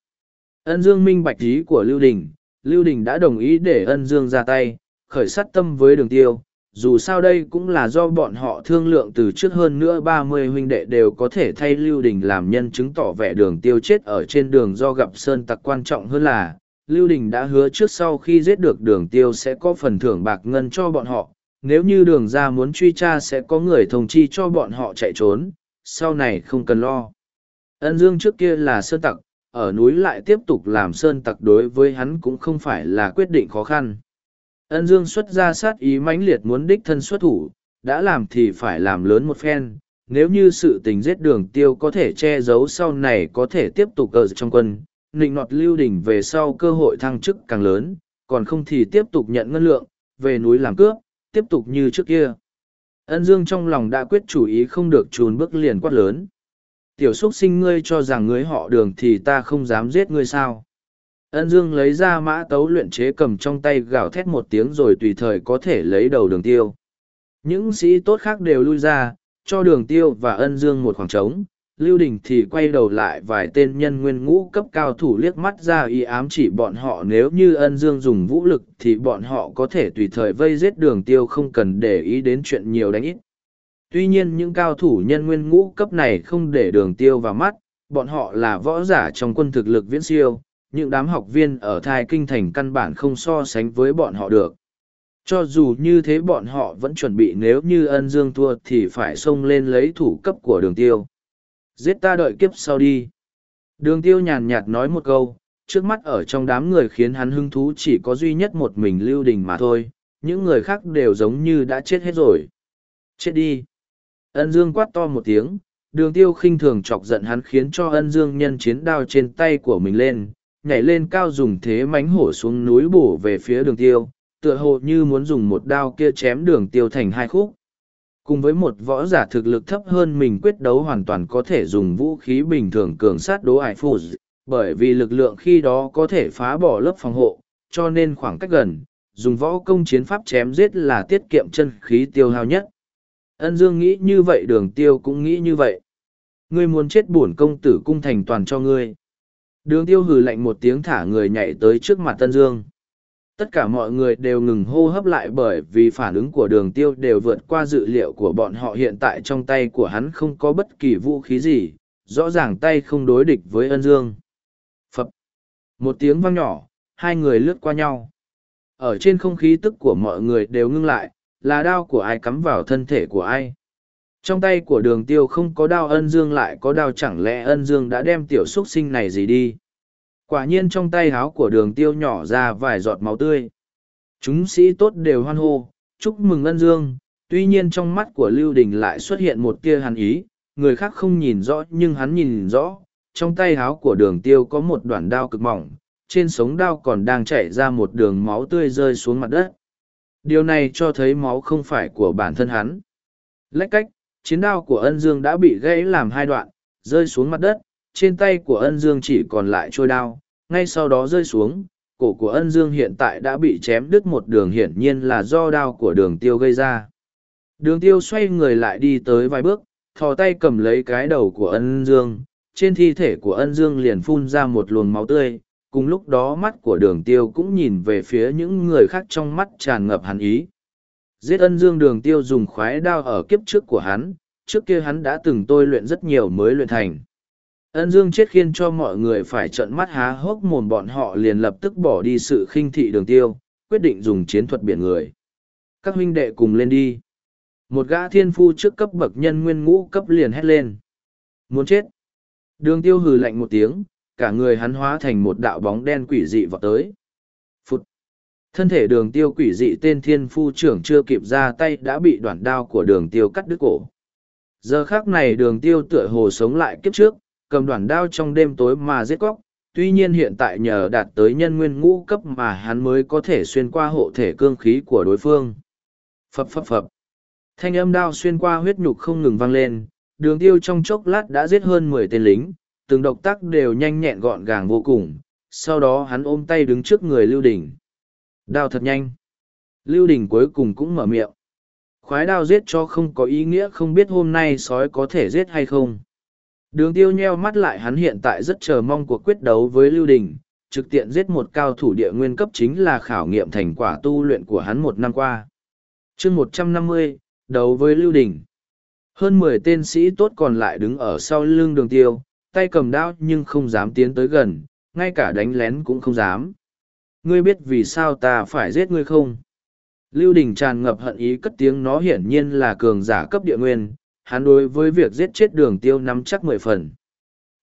Ân Dương minh bạch ý của Lưu Đình, Lưu Đình đã đồng ý để Ân Dương ra tay, khởi sát tâm với đường tiêu. Dù sao đây cũng là do bọn họ thương lượng từ trước hơn nữa ba mươi huynh đệ đều có thể thay Lưu Đình làm nhân chứng tỏ vẻ đường tiêu chết ở trên đường do gặp Sơn tặc quan trọng hơn là, Lưu Đình đã hứa trước sau khi giết được đường tiêu sẽ có phần thưởng bạc ngân cho bọn họ, nếu như đường ra muốn truy tra sẽ có người thông chi cho bọn họ chạy trốn, sau này không cần lo. Ân Dương trước kia là sơn tặc, ở núi lại tiếp tục làm sơn tặc đối với hắn cũng không phải là quyết định khó khăn. Ân Dương xuất ra sát ý mãnh liệt muốn đích thân xuất thủ, đã làm thì phải làm lớn một phen. Nếu như sự tình giết đường tiêu có thể che giấu sau này có thể tiếp tục ở trong quân, nịnh nọt lưu đỉnh về sau cơ hội thăng chức càng lớn, còn không thì tiếp tục nhận ngân lượng, về núi làm cướp, tiếp tục như trước kia. Ân Dương trong lòng đã quyết chủ ý không được trùn bước liền quát lớn. Tiểu xuất sinh ngươi cho rằng ngươi họ đường thì ta không dám giết ngươi sao. Ân Dương lấy ra mã tấu luyện chế cầm trong tay gào thét một tiếng rồi tùy thời có thể lấy đầu đường tiêu. Những sĩ tốt khác đều lui ra, cho đường tiêu và ân Dương một khoảng trống, Lưu Đình thì quay đầu lại vài tên nhân nguyên ngũ cấp cao thủ liếc mắt ra ý ám chỉ bọn họ nếu như ân dương dùng vũ lực thì bọn họ có thể tùy thời vây giết đường tiêu không cần để ý đến chuyện nhiều đánh ít. Tuy nhiên những cao thủ nhân nguyên ngũ cấp này không để đường tiêu vào mắt, bọn họ là võ giả trong quân thực lực viễn siêu, những đám học viên ở thai kinh thành căn bản không so sánh với bọn họ được. Cho dù như thế bọn họ vẫn chuẩn bị nếu như ân dương thua thì phải xông lên lấy thủ cấp của đường tiêu. Giết ta đợi kiếp sau đi. Đường tiêu nhàn nhạt nói một câu, trước mắt ở trong đám người khiến hắn hứng thú chỉ có duy nhất một mình lưu đình mà thôi, những người khác đều giống như đã chết hết rồi. Chết đi. Ân Dương quát to một tiếng, đường tiêu khinh thường chọc giận hắn khiến cho ân Dương nhân chiến đao trên tay của mình lên, nhảy lên cao dùng thế mánh hổ xuống núi bổ về phía đường tiêu, tựa hồ như muốn dùng một đao kia chém đường tiêu thành hai khúc. Cùng với một võ giả thực lực thấp hơn mình quyết đấu hoàn toàn có thể dùng vũ khí bình thường cường sát đố ải phù bởi vì lực lượng khi đó có thể phá bỏ lớp phòng hộ, cho nên khoảng cách gần, dùng võ công chiến pháp chém giết là tiết kiệm chân khí tiêu hao nhất. Ân Dương nghĩ như vậy đường tiêu cũng nghĩ như vậy. Ngươi muốn chết bổn công tử cung thành toàn cho ngươi. Đường tiêu hừ lạnh một tiếng thả người nhảy tới trước mặt Tân Dương. tất cả mọi người đều ngừng hô hấp lại bởi vì phản ứng của đường tiêu đều vượt qua dự liệu của bọn họ. Hiện tại trong tay của hắn không có bất kỳ vũ khí gì, rõ ràng tay không đối địch với ân dương. Phập. Một tiếng vang nhỏ, hai người lướt qua nhau. Ở trên không khí tức của mọi người đều ngưng lại, là đao của ai cắm vào thân thể của ai? Trong tay của đường tiêu không có đao ân dương lại có đao chẳng lẽ ân dương đã đem tiểu xuất sinh này gì đi? Quả nhiên trong tay háo của đường tiêu nhỏ ra vài giọt máu tươi. Chúng sĩ tốt đều hoan hô, chúc mừng ân dương. Tuy nhiên trong mắt của lưu đình lại xuất hiện một tia hàn ý, người khác không nhìn rõ nhưng hắn nhìn rõ. Trong tay háo của đường tiêu có một đoạn đao cực mỏng, trên sống đao còn đang chảy ra một đường máu tươi rơi xuống mặt đất. Điều này cho thấy máu không phải của bản thân hắn. Lách cách chiến đao của ân dương đã bị gãy làm hai đoạn, rơi xuống mặt đất, trên tay của ân dương chỉ còn lại trôi đao, ngay sau đó rơi xuống, cổ của ân dương hiện tại đã bị chém đứt một đường hiển nhiên là do đao của đường tiêu gây ra. Đường tiêu xoay người lại đi tới vài bước, thò tay cầm lấy cái đầu của ân dương, trên thi thể của ân dương liền phun ra một luồng máu tươi, cùng lúc đó mắt của đường tiêu cũng nhìn về phía những người khác trong mắt tràn ngập hàn ý giết ân dương đường tiêu dùng khoái đao ở kiếp trước của hắn, trước kia hắn đã từng tôi luyện rất nhiều mới luyện thành. Ân dương chết khiên cho mọi người phải trợn mắt há hốc mồm bọn họ liền lập tức bỏ đi sự khinh thị đường tiêu, quyết định dùng chiến thuật biển người. Các huynh đệ cùng lên đi. Một gã thiên phu trước cấp bậc nhân nguyên ngũ cấp liền hét lên. Muốn chết. Đường tiêu hừ lạnh một tiếng, cả người hắn hóa thành một đạo bóng đen quỷ dị vào tới thân thể đường tiêu quỷ dị tên thiên phu trưởng chưa kịp ra tay đã bị đoạn đao của đường tiêu cắt đứt cổ. Giờ khác này đường tiêu tựa hồ sống lại kiếp trước, cầm đoạn đao trong đêm tối mà giết cóc, tuy nhiên hiện tại nhờ đạt tới nhân nguyên ngũ cấp mà hắn mới có thể xuyên qua hộ thể cương khí của đối phương. Phập phập phập. Thanh âm đao xuyên qua huyết nhục không ngừng vang lên, đường tiêu trong chốc lát đã giết hơn mười tên lính, từng động tác đều nhanh nhẹn gọn gàng vô cùng, sau đó hắn ôm tay đứng trước người lưu đình đao thật nhanh lưu đình cuối cùng cũng mở miệng khoái đao giết cho không có ý nghĩa không biết hôm nay sói có thể giết hay không Đường tiêu nheo mắt lại hắn hiện tại rất chờ mong cuộc quyết đấu với Lưu Đình, trực tiện giết một cao thủ địa nguyên cấp chính là khảo nghiệm thành quả tu luyện của hắn một năm qua. chương một trăm năm mươi đấu với Lưu Đình. Hơn mười tên sĩ tốt còn lại đứng ở sau lưng đường tiêu, tay cầm đao nhưng không dám tiến tới gần, ngay cả đánh lén cũng không dám. Ngươi biết vì sao ta phải giết ngươi không? Lưu Đình tràn ngập hận ý cất tiếng nó hiển nhiên là cường giả cấp địa nguyên, hắn đối với việc giết chết đường tiêu nắm chắc mười phần.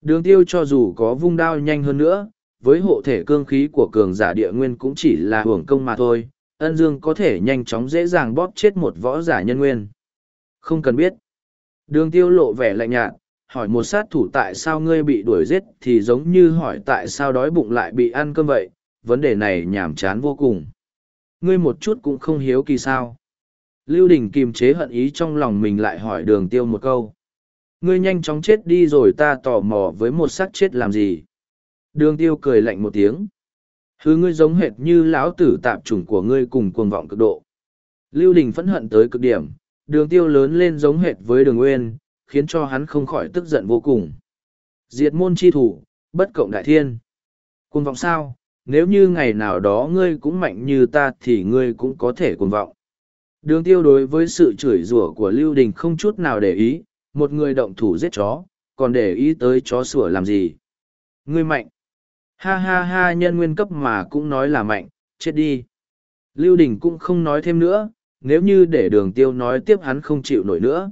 Đường tiêu cho dù có vung đao nhanh hơn nữa, với hộ thể cương khí của cường giả địa nguyên cũng chỉ là hưởng công mà thôi, ân dương có thể nhanh chóng dễ dàng bóp chết một võ giả nhân nguyên. Không cần biết. Đường tiêu lộ vẻ lạnh nhạt, hỏi một sát thủ tại sao ngươi bị đuổi giết thì giống như hỏi tại sao đói bụng lại bị ăn cơm vậy, vấn đề này nhảm chán vô cùng. Ngươi một chút cũng không hiếu kỳ sao. Lưu Đình kiềm chế hận ý trong lòng mình lại hỏi đường tiêu một câu. Ngươi nhanh chóng chết đi rồi ta tò mò với một xác chết làm gì. Đường tiêu cười lạnh một tiếng. Hứ ngươi giống hệt như lão tử tạp chủng của ngươi cùng cuồng vọng cực độ. Lưu Đình phẫn hận tới cực điểm, đường tiêu lớn lên giống hệt với đường nguyên, khiến cho hắn không khỏi tức giận vô cùng. Diệt môn chi thủ, bất cộng đại thiên. Cuồng vọng sao, nếu như ngày nào đó ngươi cũng mạnh như ta thì ngươi cũng có thể cuồng vọng. Đường tiêu đối với sự chửi rủa của Lưu Đình không chút nào để ý, một người động thủ giết chó, còn để ý tới chó sủa làm gì. Ngươi mạnh. Ha ha ha nhân nguyên cấp mà cũng nói là mạnh, chết đi. Lưu Đình cũng không nói thêm nữa, nếu như để đường tiêu nói tiếp hắn không chịu nổi nữa.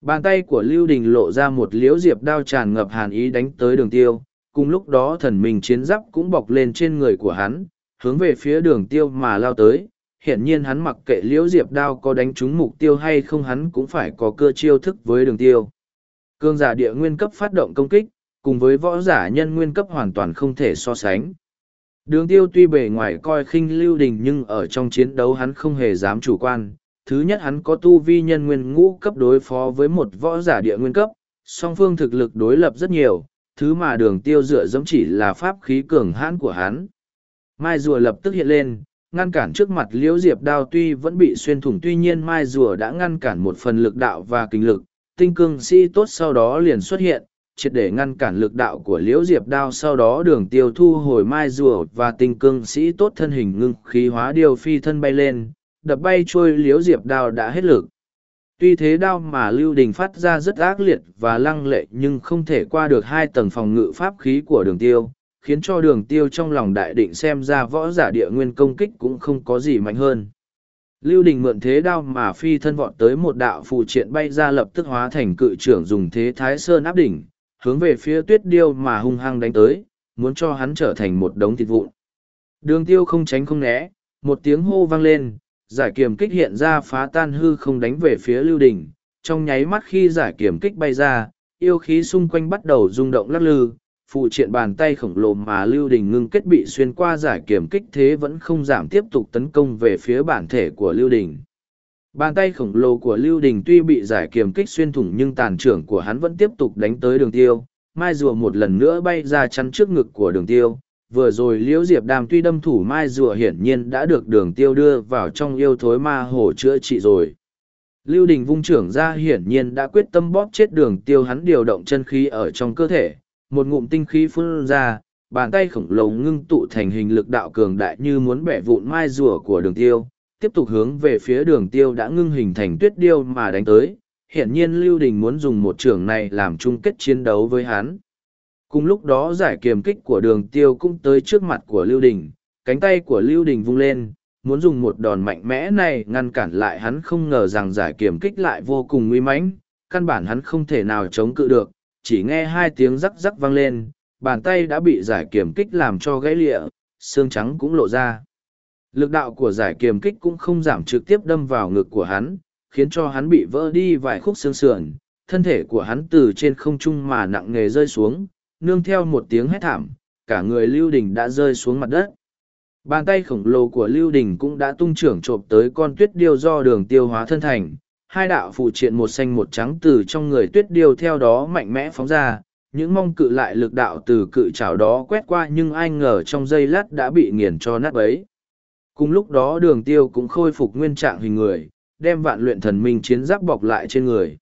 Bàn tay của Lưu Đình lộ ra một liễu diệp đao tràn ngập hàn ý đánh tới đường tiêu, cùng lúc đó thần mình chiến giáp cũng bọc lên trên người của hắn, hướng về phía đường tiêu mà lao tới, hiển nhiên hắn mặc kệ liễu diệp đao có đánh trúng mục tiêu hay không hắn cũng phải có cơ chiêu thức với đường tiêu. Cương giả địa nguyên cấp phát động công kích, cùng với võ giả nhân nguyên cấp hoàn toàn không thể so sánh. Đường tiêu tuy bề ngoài coi khinh lưu đình nhưng ở trong chiến đấu hắn không hề dám chủ quan. Thứ nhất hắn có tu vi nhân nguyên ngũ cấp đối phó với một võ giả địa nguyên cấp, song phương thực lực đối lập rất nhiều, thứ mà đường tiêu dựa giống chỉ là pháp khí cường hãn của hắn. Mai rùa lập tức hiện lên, ngăn cản trước mặt liễu diệp đao tuy vẫn bị xuyên thủng tuy nhiên mai rùa đã ngăn cản một phần lực đạo và kinh lực. Tinh cương sĩ tốt sau đó liền xuất hiện triệt để ngăn cản lực đạo của liễu diệp đao. Sau đó đường tiêu thu hồi mai rùa và tinh cương sĩ tốt thân hình ngưng khí hóa điều phi thân bay lên. Đập bay trôi liễu diệp đao đã hết lực tuy thế đao mà lưu đình phát ra rất ác liệt và lăng lệ nhưng không thể qua được hai tầng phòng ngự pháp khí của đường tiêu, khiến cho đường tiêu trong lòng đại định xem ra võ giả địa nguyên công kích cũng không có gì mạnh hơn. Lưu đình mượn thế đao mà phi thân vọt tới một đạo phù triện bay ra lập tức hóa thành cự trưởng dùng thế thái sơn áp đỉnh, hướng về phía tuyết điêu mà hung hăng đánh tới, muốn cho hắn trở thành một đống thịt vụn. Đường tiêu không tránh không né, một tiếng hô vang lên giải kiềm kích hiện ra phá tan hư không đánh về phía lưu đình. Trong nháy mắt khi giải kiềm kích bay ra, yêu khí xung quanh bắt đầu rung động lắc lư, phụ triện bàn tay khổng lồ mà lưu đình ngưng kết bị xuyên qua giải kiềm kích thế vẫn không giảm tiếp tục tấn công về phía bản thể của lưu đình. Bàn tay khổng lồ của lưu đình tuy bị giải kiềm kích xuyên thủng nhưng tàn trưởng của hắn vẫn tiếp tục đánh tới đường tiêu, mai rùa một lần nữa bay ra chắn trước ngực của đường tiêu vừa rồi liễu diệp đàm tuy đâm thủ mai rùa hiển nhiên đã được đường tiêu đưa vào trong yêu thối ma hồ chữa trị rồi. Lưu đình vung trưởng ra hiển nhiên đã quyết tâm bóp chết đường tiêu hắn điều động chân khí ở trong cơ thể, một ngụm tinh khí phun ra, bàn tay khổng lồ ngưng tụ thành hình lực đạo cường đại như muốn bẻ vụn mai rùa của đường tiêu, tiếp tục hướng về phía đường tiêu đã ngưng hình thành tuyết điêu mà đánh tới. Hiển nhiên lưu đình muốn dùng một trưởng này làm chung kết chiến đấu với hắn. Cùng lúc đó giải kiềm kích của đường tiêu cũng tới trước mặt của Lưu Đình, cánh tay của Lưu Đình vung lên, muốn dùng một đòn mạnh mẽ này ngăn cản lại hắn không ngờ rằng giải kiềm kích lại vô cùng nguy mãnh, căn bản hắn không thể nào chống cự được, chỉ nghe hai tiếng rắc rắc vang lên, bàn tay đã bị giải kiềm kích làm cho gãy lịa, xương trắng cũng lộ ra. Lực đạo của giải kiềm kích cũng không giảm trực tiếp đâm vào ngực của hắn, khiến cho hắn bị vỡ đi vài khúc xương sườn, thân thể của hắn từ trên không trung mà nặng nề rơi xuống, nương theo một tiếng hét thảm, cả người Lưu Đình đã rơi xuống mặt đất. Bàn tay khổng lồ của Lưu Đình cũng đã tung trưởng trộm tới con tuyết điêu do đường tiêu hóa thân thành. Hai đạo phụ triện một xanh một trắng từ trong người tuyết điêu theo đó mạnh mẽ phóng ra, những mong cự lại lực đạo từ cự chảo đó quét qua nhưng ai ngờ trong giây lát đã bị nghiền cho nát bấy. Cùng lúc đó đường tiêu cũng khôi phục nguyên trạng hình người, đem vạn luyện thần minh chiến giáp bọc lại trên người.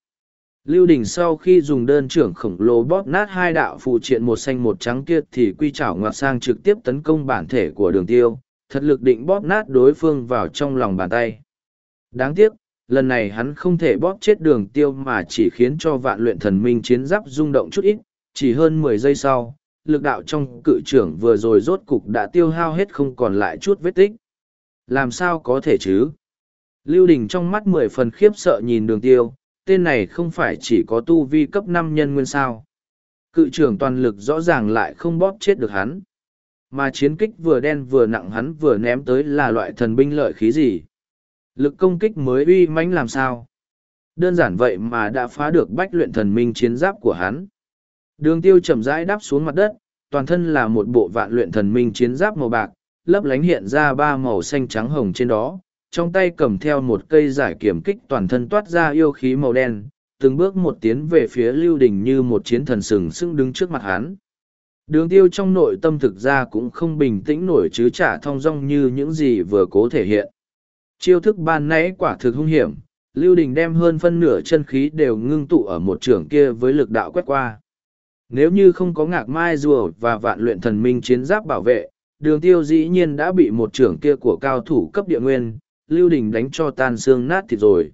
Lưu Đình sau khi dùng đơn trưởng khổng lồ bóp nát hai đạo phụ triện một xanh một trắng kia thì quy chảo ngoặt sang trực tiếp tấn công bản thể của đường tiêu, thật lực định bóp nát đối phương vào trong lòng bàn tay. Đáng tiếc, lần này hắn không thể bóp chết đường tiêu mà chỉ khiến cho vạn luyện thần minh chiến giáp rung động chút ít, chỉ hơn mười giây sau, lực đạo trong cự trưởng vừa rồi rốt cục đã tiêu hao hết không còn lại chút vết tích. Làm sao có thể chứ? Lưu Đình trong mắt mười phần khiếp sợ nhìn đường tiêu, tên này không phải chỉ có tu vi cấp năm nhân nguyên sao. Cự trưởng toàn lực rõ ràng lại không bóp chết được hắn. Mà chiến kích vừa đen vừa nặng hắn vừa ném tới là loại thần binh lợi khí gì. Lực công kích mới uy mãnh làm sao. Đơn giản vậy mà đã phá được bách luyện thần minh chiến giáp của hắn. Đường tiêu chậm rãi đáp xuống mặt đất, toàn thân là một bộ vạn luyện thần minh chiến giáp màu bạc, lấp lánh hiện ra ba màu xanh trắng hồng trên đó, trong tay cầm theo một cây giải kiểm kích toàn thân toát ra yêu khí màu đen, từng bước một tiến về phía lưu đình như một chiến thần sừng sững đứng trước mặt hắn. Đường tiêu trong nội tâm thực ra cũng không bình tĩnh nổi chứ trả thong dong như những gì vừa cố thể hiện. Chiêu thức ban nãy quả thực hung hiểm, lưu đình đem hơn phân nửa chân khí đều ngưng tụ ở một trường kia với lực đạo quét qua. Nếu như không có ngạc mai rùa và vạn luyện thần minh chiến giáp bảo vệ, đường tiêu dĩ nhiên đã bị một trưởng kia của cao thủ cấp địa nguyên, lưu đình đánh cho tan xương nát thịt rồi.